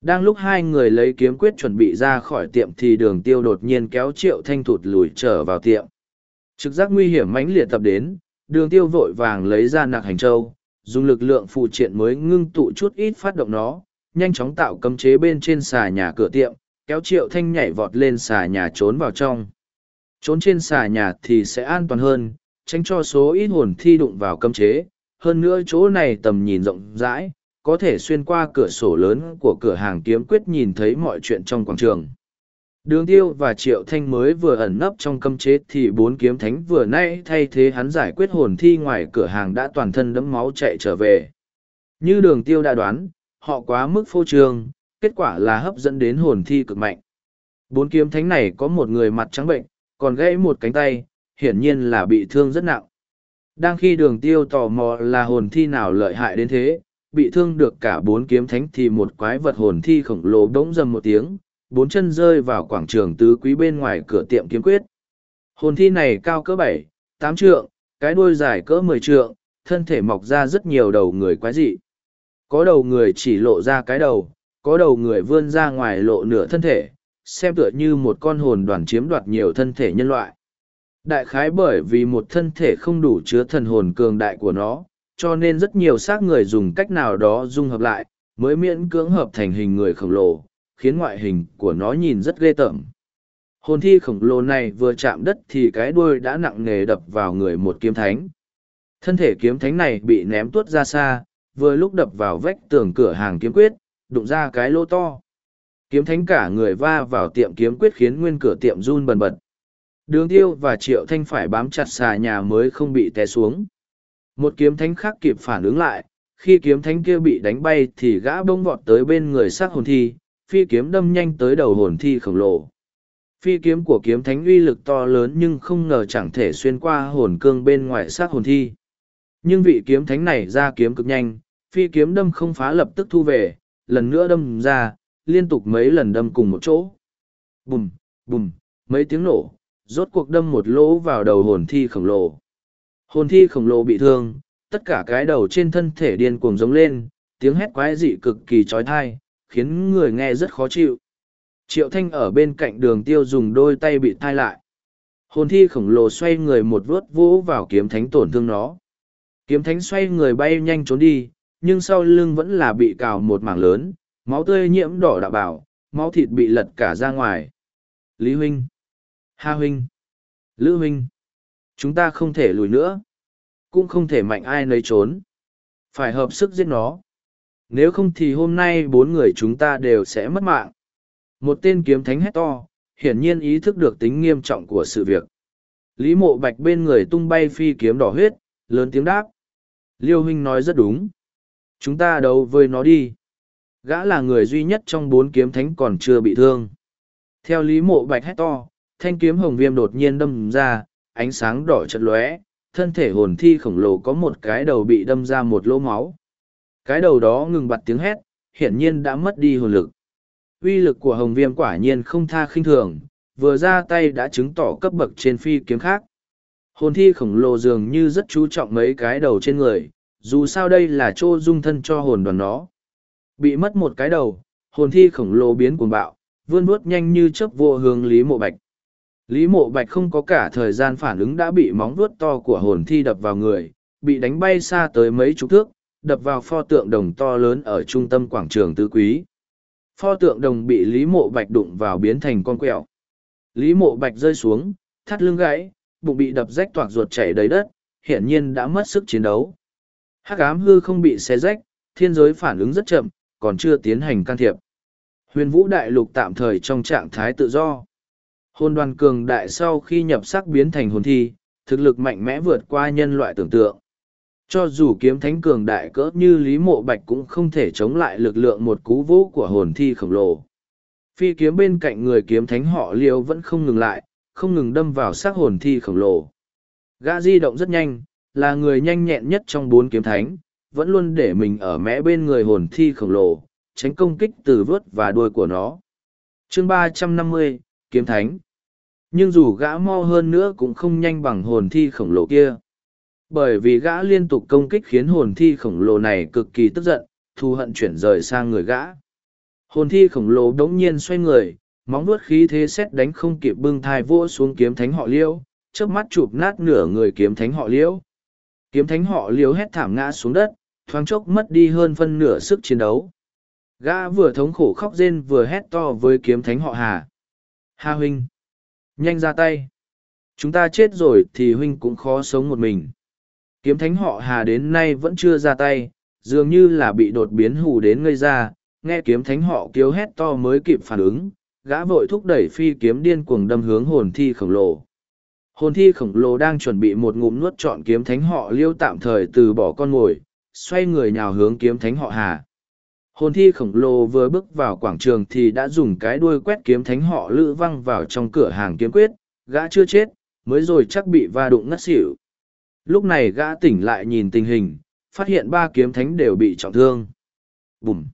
Đang lúc hai người lấy kiếm quyết chuẩn bị ra khỏi tiệm thì đường tiêu đột nhiên kéo triệu thanh thụt lùi trở vào tiệm. Trực giác nguy hiểm mãnh liệt tập đến, đường tiêu vội vàng lấy ra nạc hành châu, dùng lực lượng phụ triện mới ngưng tụ chút ít phát động nó, nhanh chóng tạo cấm chế bên trên xà nhà cửa tiệm, kéo triệu thanh nhảy vọt lên xà nhà trốn vào trong. Trốn trên xà nhà thì sẽ an toàn hơn, tránh cho số ít hồn thi đụng vào cấm chế, hơn nữa chỗ này tầm nhìn rộng rãi, có thể xuyên qua cửa sổ lớn của cửa hàng kiếm quyết nhìn thấy mọi chuyện trong quảng trường. Đường tiêu và triệu thanh mới vừa ẩn nấp trong cấm chế thì bốn kiếm thánh vừa nay thay thế hắn giải quyết hồn thi ngoài cửa hàng đã toàn thân đẫm máu chạy trở về. Như đường tiêu đã đoán, họ quá mức phô trương, kết quả là hấp dẫn đến hồn thi cực mạnh. Bốn kiếm thánh này có một người mặt trắng bệnh, còn gãy một cánh tay, hiển nhiên là bị thương rất nặng. Đang khi đường tiêu tò mò là hồn thi nào lợi hại đến thế, bị thương được cả bốn kiếm thánh thì một quái vật hồn thi khổng lồ đống dầm một tiếng, bốn chân rơi vào quảng trường tứ quý bên ngoài cửa tiệm kiếm quyết. Hồn thi này cao cỡ bảy, tám trượng, cái đuôi dài cỡ mười trượng, thân thể mọc ra rất nhiều đầu người quái dị. Có đầu người chỉ lộ ra cái đầu, có đầu người vươn ra ngoài lộ nửa thân thể, xem tựa như một con hồn đoàn chiếm đoạt nhiều thân thể nhân loại. Đại khái bởi vì một thân thể không đủ chứa thần hồn cường đại của nó, cho nên rất nhiều xác người dùng cách nào đó dung hợp lại, mới miễn cưỡng hợp thành hình người khổng lồ, khiến ngoại hình của nó nhìn rất ghê tởm. Hồn thi khổng lồ này vừa chạm đất thì cái đuôi đã nặng nề đập vào người một kiếm thánh. Thân thể kiếm thánh này bị ném tuốt ra xa, vừa lúc đập vào vách tường cửa hàng kiếm quyết, đụng ra cái lỗ to. Kiếm thánh cả người va vào tiệm kiếm quyết khiến nguyên cửa tiệm run bần bật. Đường tiêu và triệu thanh phải bám chặt xà nhà mới không bị té xuống. Một kiếm thánh khác kịp phản ứng lại, khi kiếm thánh kia bị đánh bay thì gã bông vọt tới bên người xác hồn thi, phi kiếm đâm nhanh tới đầu hồn thi khổng lồ. Phi kiếm của kiếm thánh uy lực to lớn nhưng không ngờ chẳng thể xuyên qua hồn cương bên ngoài xác hồn thi. Nhưng vị kiếm thánh này ra kiếm cực nhanh, phi kiếm đâm không phá lập tức thu về, lần nữa đâm ra, liên tục mấy lần đâm cùng một chỗ. Bùm, bùm, mấy tiếng nổ, rốt cuộc đâm một lỗ vào đầu hồn thi khổng lồ. Hồn thi khổng lồ bị thương, tất cả cái đầu trên thân thể điên cuồng giống lên, tiếng hét quái dị cực kỳ trói thai, khiến người nghe rất khó chịu. Triệu Thanh ở bên cạnh đường tiêu dùng đôi tay bị thai lại. Hồn thi khổng lồ xoay người một vuốt vỗ vào kiếm thánh tổn thương nó. Kiếm thánh xoay người bay nhanh trốn đi, nhưng sau lưng vẫn là bị cào một mảng lớn, máu tươi nhiễm đỏ đạo bảo, máu thịt bị lật cả ra ngoài. Lý Huynh, Hà Huynh, Lữ Huynh, chúng ta không thể lùi nữa, cũng không thể mạnh ai nấy trốn. Phải hợp sức giết nó. Nếu không thì hôm nay bốn người chúng ta đều sẽ mất mạng. Một tên kiếm thánh hét to, hiển nhiên ý thức được tính nghiêm trọng của sự việc. Lý mộ bạch bên người tung bay phi kiếm đỏ huyết, lớn tiếng đáp. Liêu huynh nói rất đúng. Chúng ta đấu với nó đi. Gã là người duy nhất trong bốn kiếm thánh còn chưa bị thương. Theo lý mộ bạch hét to, thanh kiếm hồng viêm đột nhiên đâm ra, ánh sáng đỏ chật lóe, thân thể hồn thi khổng lồ có một cái đầu bị đâm ra một lỗ máu. Cái đầu đó ngừng bặt tiếng hét, hiển nhiên đã mất đi hồn lực. Uy lực của hồng viêm quả nhiên không tha khinh thường, vừa ra tay đã chứng tỏ cấp bậc trên phi kiếm khác. Hồn thi khổng lồ dường như rất chú trọng mấy cái đầu trên người, dù sao đây là chỗ dung thân cho hồn đoàn nó. Bị mất một cái đầu, hồn thi khổng lồ biến cuồng bạo, vươn vuốt nhanh như chớp vô hướng Lý Mộ Bạch. Lý Mộ Bạch không có cả thời gian phản ứng đã bị móng vuốt to của hồn thi đập vào người, bị đánh bay xa tới mấy chục thước, đập vào pho tượng đồng to lớn ở trung tâm quảng trường tứ quý. Pho tượng đồng bị Lý Mộ Bạch đụng vào biến thành con quẹo. Lý Mộ Bạch rơi xuống, thắt lưng gãy, bụng bị đập rách toạc ruột chảy đầy đất, hiển nhiên đã mất sức chiến đấu. Hắc ám hư không bị xé rách, thiên giới phản ứng rất chậm, còn chưa tiến hành can thiệp. Huyền vũ đại lục tạm thời trong trạng thái tự do. Hồn đoàn cường đại sau khi nhập sắc biến thành hồn thi, thực lực mạnh mẽ vượt qua nhân loại tưởng tượng. Cho dù kiếm thánh cường đại cỡ như Lý Mộ Bạch cũng không thể chống lại lực lượng một cú vũ của hồn thi khổng lồ. Phi kiếm bên cạnh người kiếm thánh họ liêu vẫn không ngừng lại, không ngừng đâm vào xác hồn thi khổng lồ. Gã di động rất nhanh, là người nhanh nhẹn nhất trong bốn kiếm thánh, vẫn luôn để mình ở mẽ bên người hồn thi khổng lồ, tránh công kích từ vớt và đuôi của nó. chương ba trăm năm mươi Kiếm Thánh nhưng dù gã mo hơn nữa cũng không nhanh bằng hồn thi khổng lồ kia. Bởi vì gã liên tục công kích khiến hồn thi khổng lồ này cực kỳ tức giận, thù hận chuyển rời sang người gã. Hồn thi khổng lồ đống nhiên xoay người, móng vuốt khí thế xét đánh không kịp bưng thai vua xuống kiếm thánh họ liễu trước mắt chụp nát nửa người kiếm thánh họ liễu Kiếm thánh họ liễu hét thảm ngã xuống đất, thoáng chốc mất đi hơn phân nửa sức chiến đấu. Gã vừa thống khổ khóc rên vừa hét to với kiếm thánh họ Hà. Hà huynh! Nhanh ra tay! Chúng ta chết rồi thì huynh cũng khó sống một mình. Kiếm thánh họ Hà đến nay vẫn chưa ra tay, dường như là bị đột biến hù đến ngây ra, nghe kiếm thánh họ kêu hét to mới kịp phản ứng, gã vội thúc đẩy phi kiếm điên cuồng đâm hướng hồn thi khổng lồ. Hồn thi khổng lồ đang chuẩn bị một ngụm nuốt trọn kiếm thánh họ liêu tạm thời từ bỏ con mồi, xoay người nhào hướng kiếm thánh họ Hà. Hồn thi khổng lồ vừa bước vào quảng trường thì đã dùng cái đuôi quét kiếm thánh họ lữ văng vào trong cửa hàng kiếm quyết, gã chưa chết, mới rồi chắc bị va đụng ngất xỉu. Lúc này gã tỉnh lại nhìn tình hình, phát hiện ba kiếm thánh đều bị trọng thương. Bùm!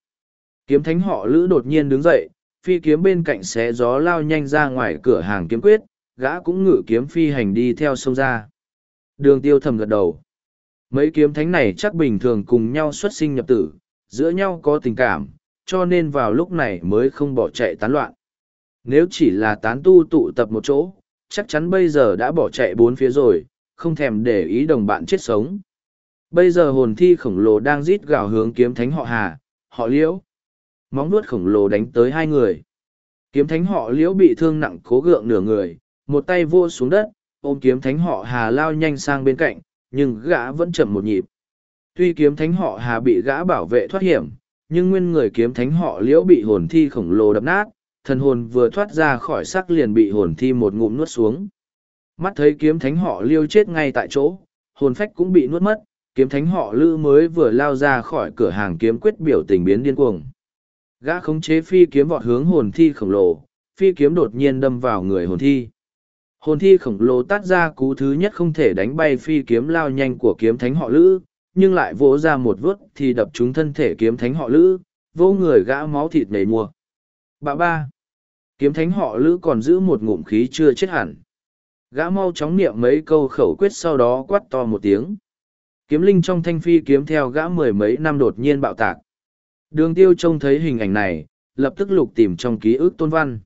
Kiếm thánh họ lữ đột nhiên đứng dậy, phi kiếm bên cạnh xé gió lao nhanh ra ngoài cửa hàng kiếm quyết, gã cũng ngự kiếm phi hành đi theo sông ra. Đường tiêu thầm gật đầu. Mấy kiếm thánh này chắc bình thường cùng nhau xuất sinh nhập tử, giữa nhau có tình cảm, cho nên vào lúc này mới không bỏ chạy tán loạn. Nếu chỉ là tán tu tụ tập một chỗ, chắc chắn bây giờ đã bỏ chạy bốn phía rồi, không thèm để ý đồng bạn chết sống. Bây giờ hồn thi khổng lồ đang rít gào hướng kiếm thánh họ Hà, họ Liễu. Móng nuốt khổng lồ đánh tới hai người. Kiếm thánh họ Liễu bị thương nặng cố gượng nửa người, một tay vô xuống đất, ôm kiếm thánh họ Hà lao nhanh sang bên cạnh, nhưng gã vẫn chậm một nhịp. Tuy kiếm thánh họ Hà bị gã bảo vệ thoát hiểm, nhưng nguyên người kiếm thánh họ Liễu bị hồn thi khổng lồ đập nát, thần hồn vừa thoát ra khỏi xác liền bị hồn thi một ngụm nuốt xuống. Mắt thấy kiếm thánh họ Liêu chết ngay tại chỗ, hồn phách cũng bị nuốt mất, kiếm thánh họ Lữ mới vừa lao ra khỏi cửa hàng kiếm quyết biểu tình biến điên cuồng. Gã khống chế phi kiếm vọt hướng hồn thi khổng lồ, phi kiếm đột nhiên đâm vào người hồn thi. Hồn thi khổng lồ tát ra cú thứ nhất không thể đánh bay phi kiếm lao nhanh của kiếm thánh họ lữ, nhưng lại vỗ ra một vớt thì đập trúng thân thể kiếm thánh họ lữ, vô người gã máu thịt nảy mùa. Bà ba. Kiếm thánh họ lữ còn giữ một ngụm khí chưa chết hẳn. Gã mau chóng niệm mấy câu khẩu quyết sau đó quát to một tiếng. Kiếm linh trong thanh phi kiếm theo gã mười mấy năm đột nhiên bạo tạc. Đường tiêu trông thấy hình ảnh này, lập tức lục tìm trong ký ức tôn văn.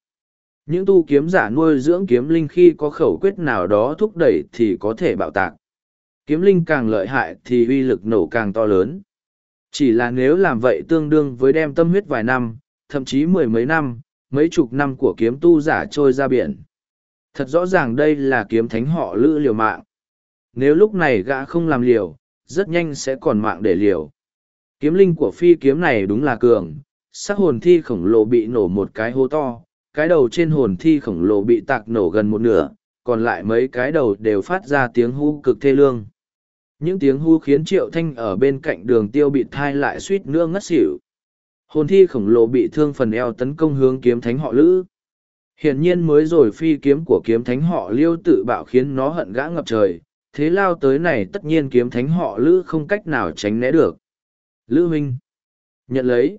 Những tu kiếm giả nuôi dưỡng kiếm linh khi có khẩu quyết nào đó thúc đẩy thì có thể bạo tạc. Kiếm linh càng lợi hại thì uy lực nổ càng to lớn. Chỉ là nếu làm vậy tương đương với đem tâm huyết vài năm, thậm chí mười mấy năm, mấy chục năm của kiếm tu giả trôi ra biển. Thật rõ ràng đây là kiếm thánh họ lữ liều mạng. Nếu lúc này gã không làm liều, rất nhanh sẽ còn mạng để liều. Kiếm linh của phi kiếm này đúng là cường, sắc hồn thi khổng lồ bị nổ một cái hố to, cái đầu trên hồn thi khổng lồ bị tạc nổ gần một nửa, còn lại mấy cái đầu đều phát ra tiếng hú cực thê lương. Những tiếng hu khiến triệu thanh ở bên cạnh đường tiêu bị thai lại suýt nữa ngất xỉu. Hồn thi khổng lồ bị thương phần eo tấn công hướng kiếm thánh họ lữ. Hiển nhiên mới rồi phi kiếm của kiếm thánh họ liêu tự bạo khiến nó hận gã ngập trời, thế lao tới này tất nhiên kiếm thánh họ lữ không cách nào tránh né được. Lữ Minh Nhận lấy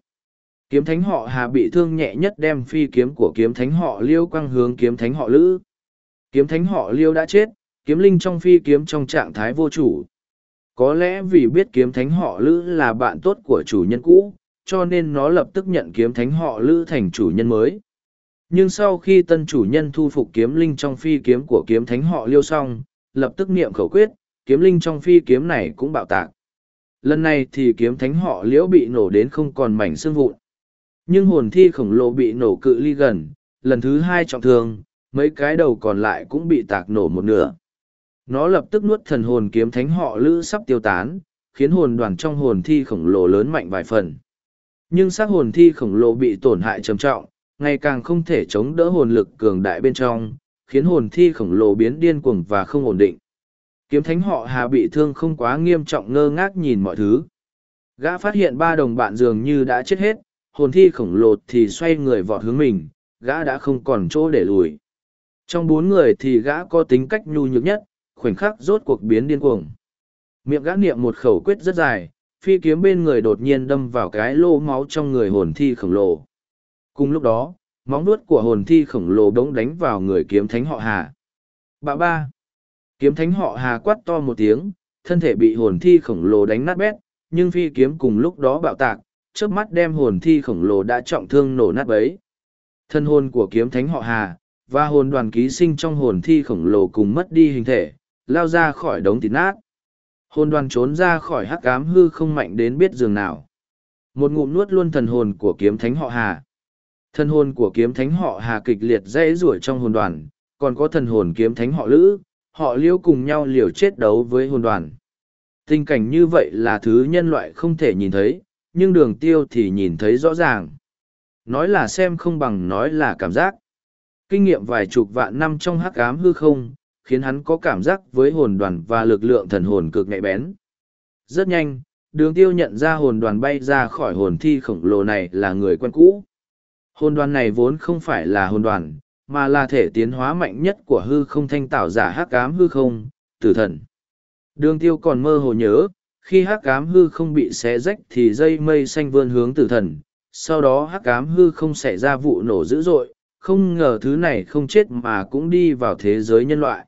Kiếm thánh họ Hà bị thương nhẹ nhất đem phi kiếm của kiếm thánh họ Liêu quăng hướng kiếm thánh họ Lữ. Kiếm thánh họ Liêu đã chết, kiếm linh trong phi kiếm trong trạng thái vô chủ. Có lẽ vì biết kiếm thánh họ Lữ là bạn tốt của chủ nhân cũ, cho nên nó lập tức nhận kiếm thánh họ Lữ thành chủ nhân mới. Nhưng sau khi tân chủ nhân thu phục kiếm linh trong phi kiếm của kiếm thánh họ Liêu xong, lập tức niệm khẩu quyết, kiếm linh trong phi kiếm này cũng bạo tạc. Lần này thì kiếm thánh họ Liễu bị nổ đến không còn mảnh xương vụn nhưng hồn thi khổng lồ bị nổ cự ly gần lần thứ hai trọng thương mấy cái đầu còn lại cũng bị tạc nổ một nửa nó lập tức nuốt thần hồn kiếm thánh họ lữ sắp tiêu tán khiến hồn đoàn trong hồn thi khổng lồ lớn mạnh vài phần nhưng xác hồn thi khổng lồ bị tổn hại trầm trọng ngày càng không thể chống đỡ hồn lực cường đại bên trong khiến hồn thi khổng lồ biến điên cuồng và không ổn định. Kiếm thánh họ Hà bị thương không quá nghiêm trọng ngơ ngác nhìn mọi thứ. Gã phát hiện ba đồng bạn dường như đã chết hết, hồn thi khổng lồ thì xoay người vọt hướng mình, gã đã không còn chỗ để lùi. Trong bốn người thì gã có tính cách nhu nhược nhất, khoảnh khắc rốt cuộc biến điên cuồng. Miệng gã niệm một khẩu quyết rất dài, phi kiếm bên người đột nhiên đâm vào cái lô máu trong người hồn thi khổng lồ. Cùng lúc đó, móng nuốt của hồn thi khổng lồ đống đánh vào người kiếm thánh họ Hà. Bạ ba. Kiếm thánh họ Hà quát to một tiếng, thân thể bị hồn thi khổng lồ đánh nát bét, nhưng phi kiếm cùng lúc đó bạo tạc, chớp mắt đem hồn thi khổng lồ đã trọng thương nổ nát bấy. Thân hồn của kiếm thánh họ Hà, và hồn đoàn ký sinh trong hồn thi khổng lồ cùng mất đi hình thể, lao ra khỏi đống thịt nát. Hồn đoàn trốn ra khỏi hắc ám hư không mạnh đến biết giường nào. Một ngụm nuốt luôn thần hồn của kiếm thánh họ Hà. Thần hồn của kiếm thánh họ Hà kịch liệt dãy rủa trong hồn đoàn, còn có thần hồn kiếm thánh họ Lữ, họ liêu cùng nhau liều chết đấu với hồn đoàn. Tình cảnh như vậy là thứ nhân loại không thể nhìn thấy, nhưng đường tiêu thì nhìn thấy rõ ràng. Nói là xem không bằng nói là cảm giác. Kinh nghiệm vài chục vạn năm trong hắc ám hư không, khiến hắn có cảm giác với hồn đoàn và lực lượng thần hồn cực nhạy bén. Rất nhanh, đường tiêu nhận ra hồn đoàn bay ra khỏi hồn thi khổng lồ này là người quen cũ. Hồn đoàn này vốn không phải là hồn đoàn, mà là thể tiến hóa mạnh nhất của hư không thanh tạo giả hắc ám hư không, tử thần. Đường tiêu còn mơ hồ nhớ, khi hắc ám hư không bị xé rách thì dây mây xanh vươn hướng tử thần, sau đó hắc ám hư không xảy ra vụ nổ dữ dội, không ngờ thứ này không chết mà cũng đi vào thế giới nhân loại.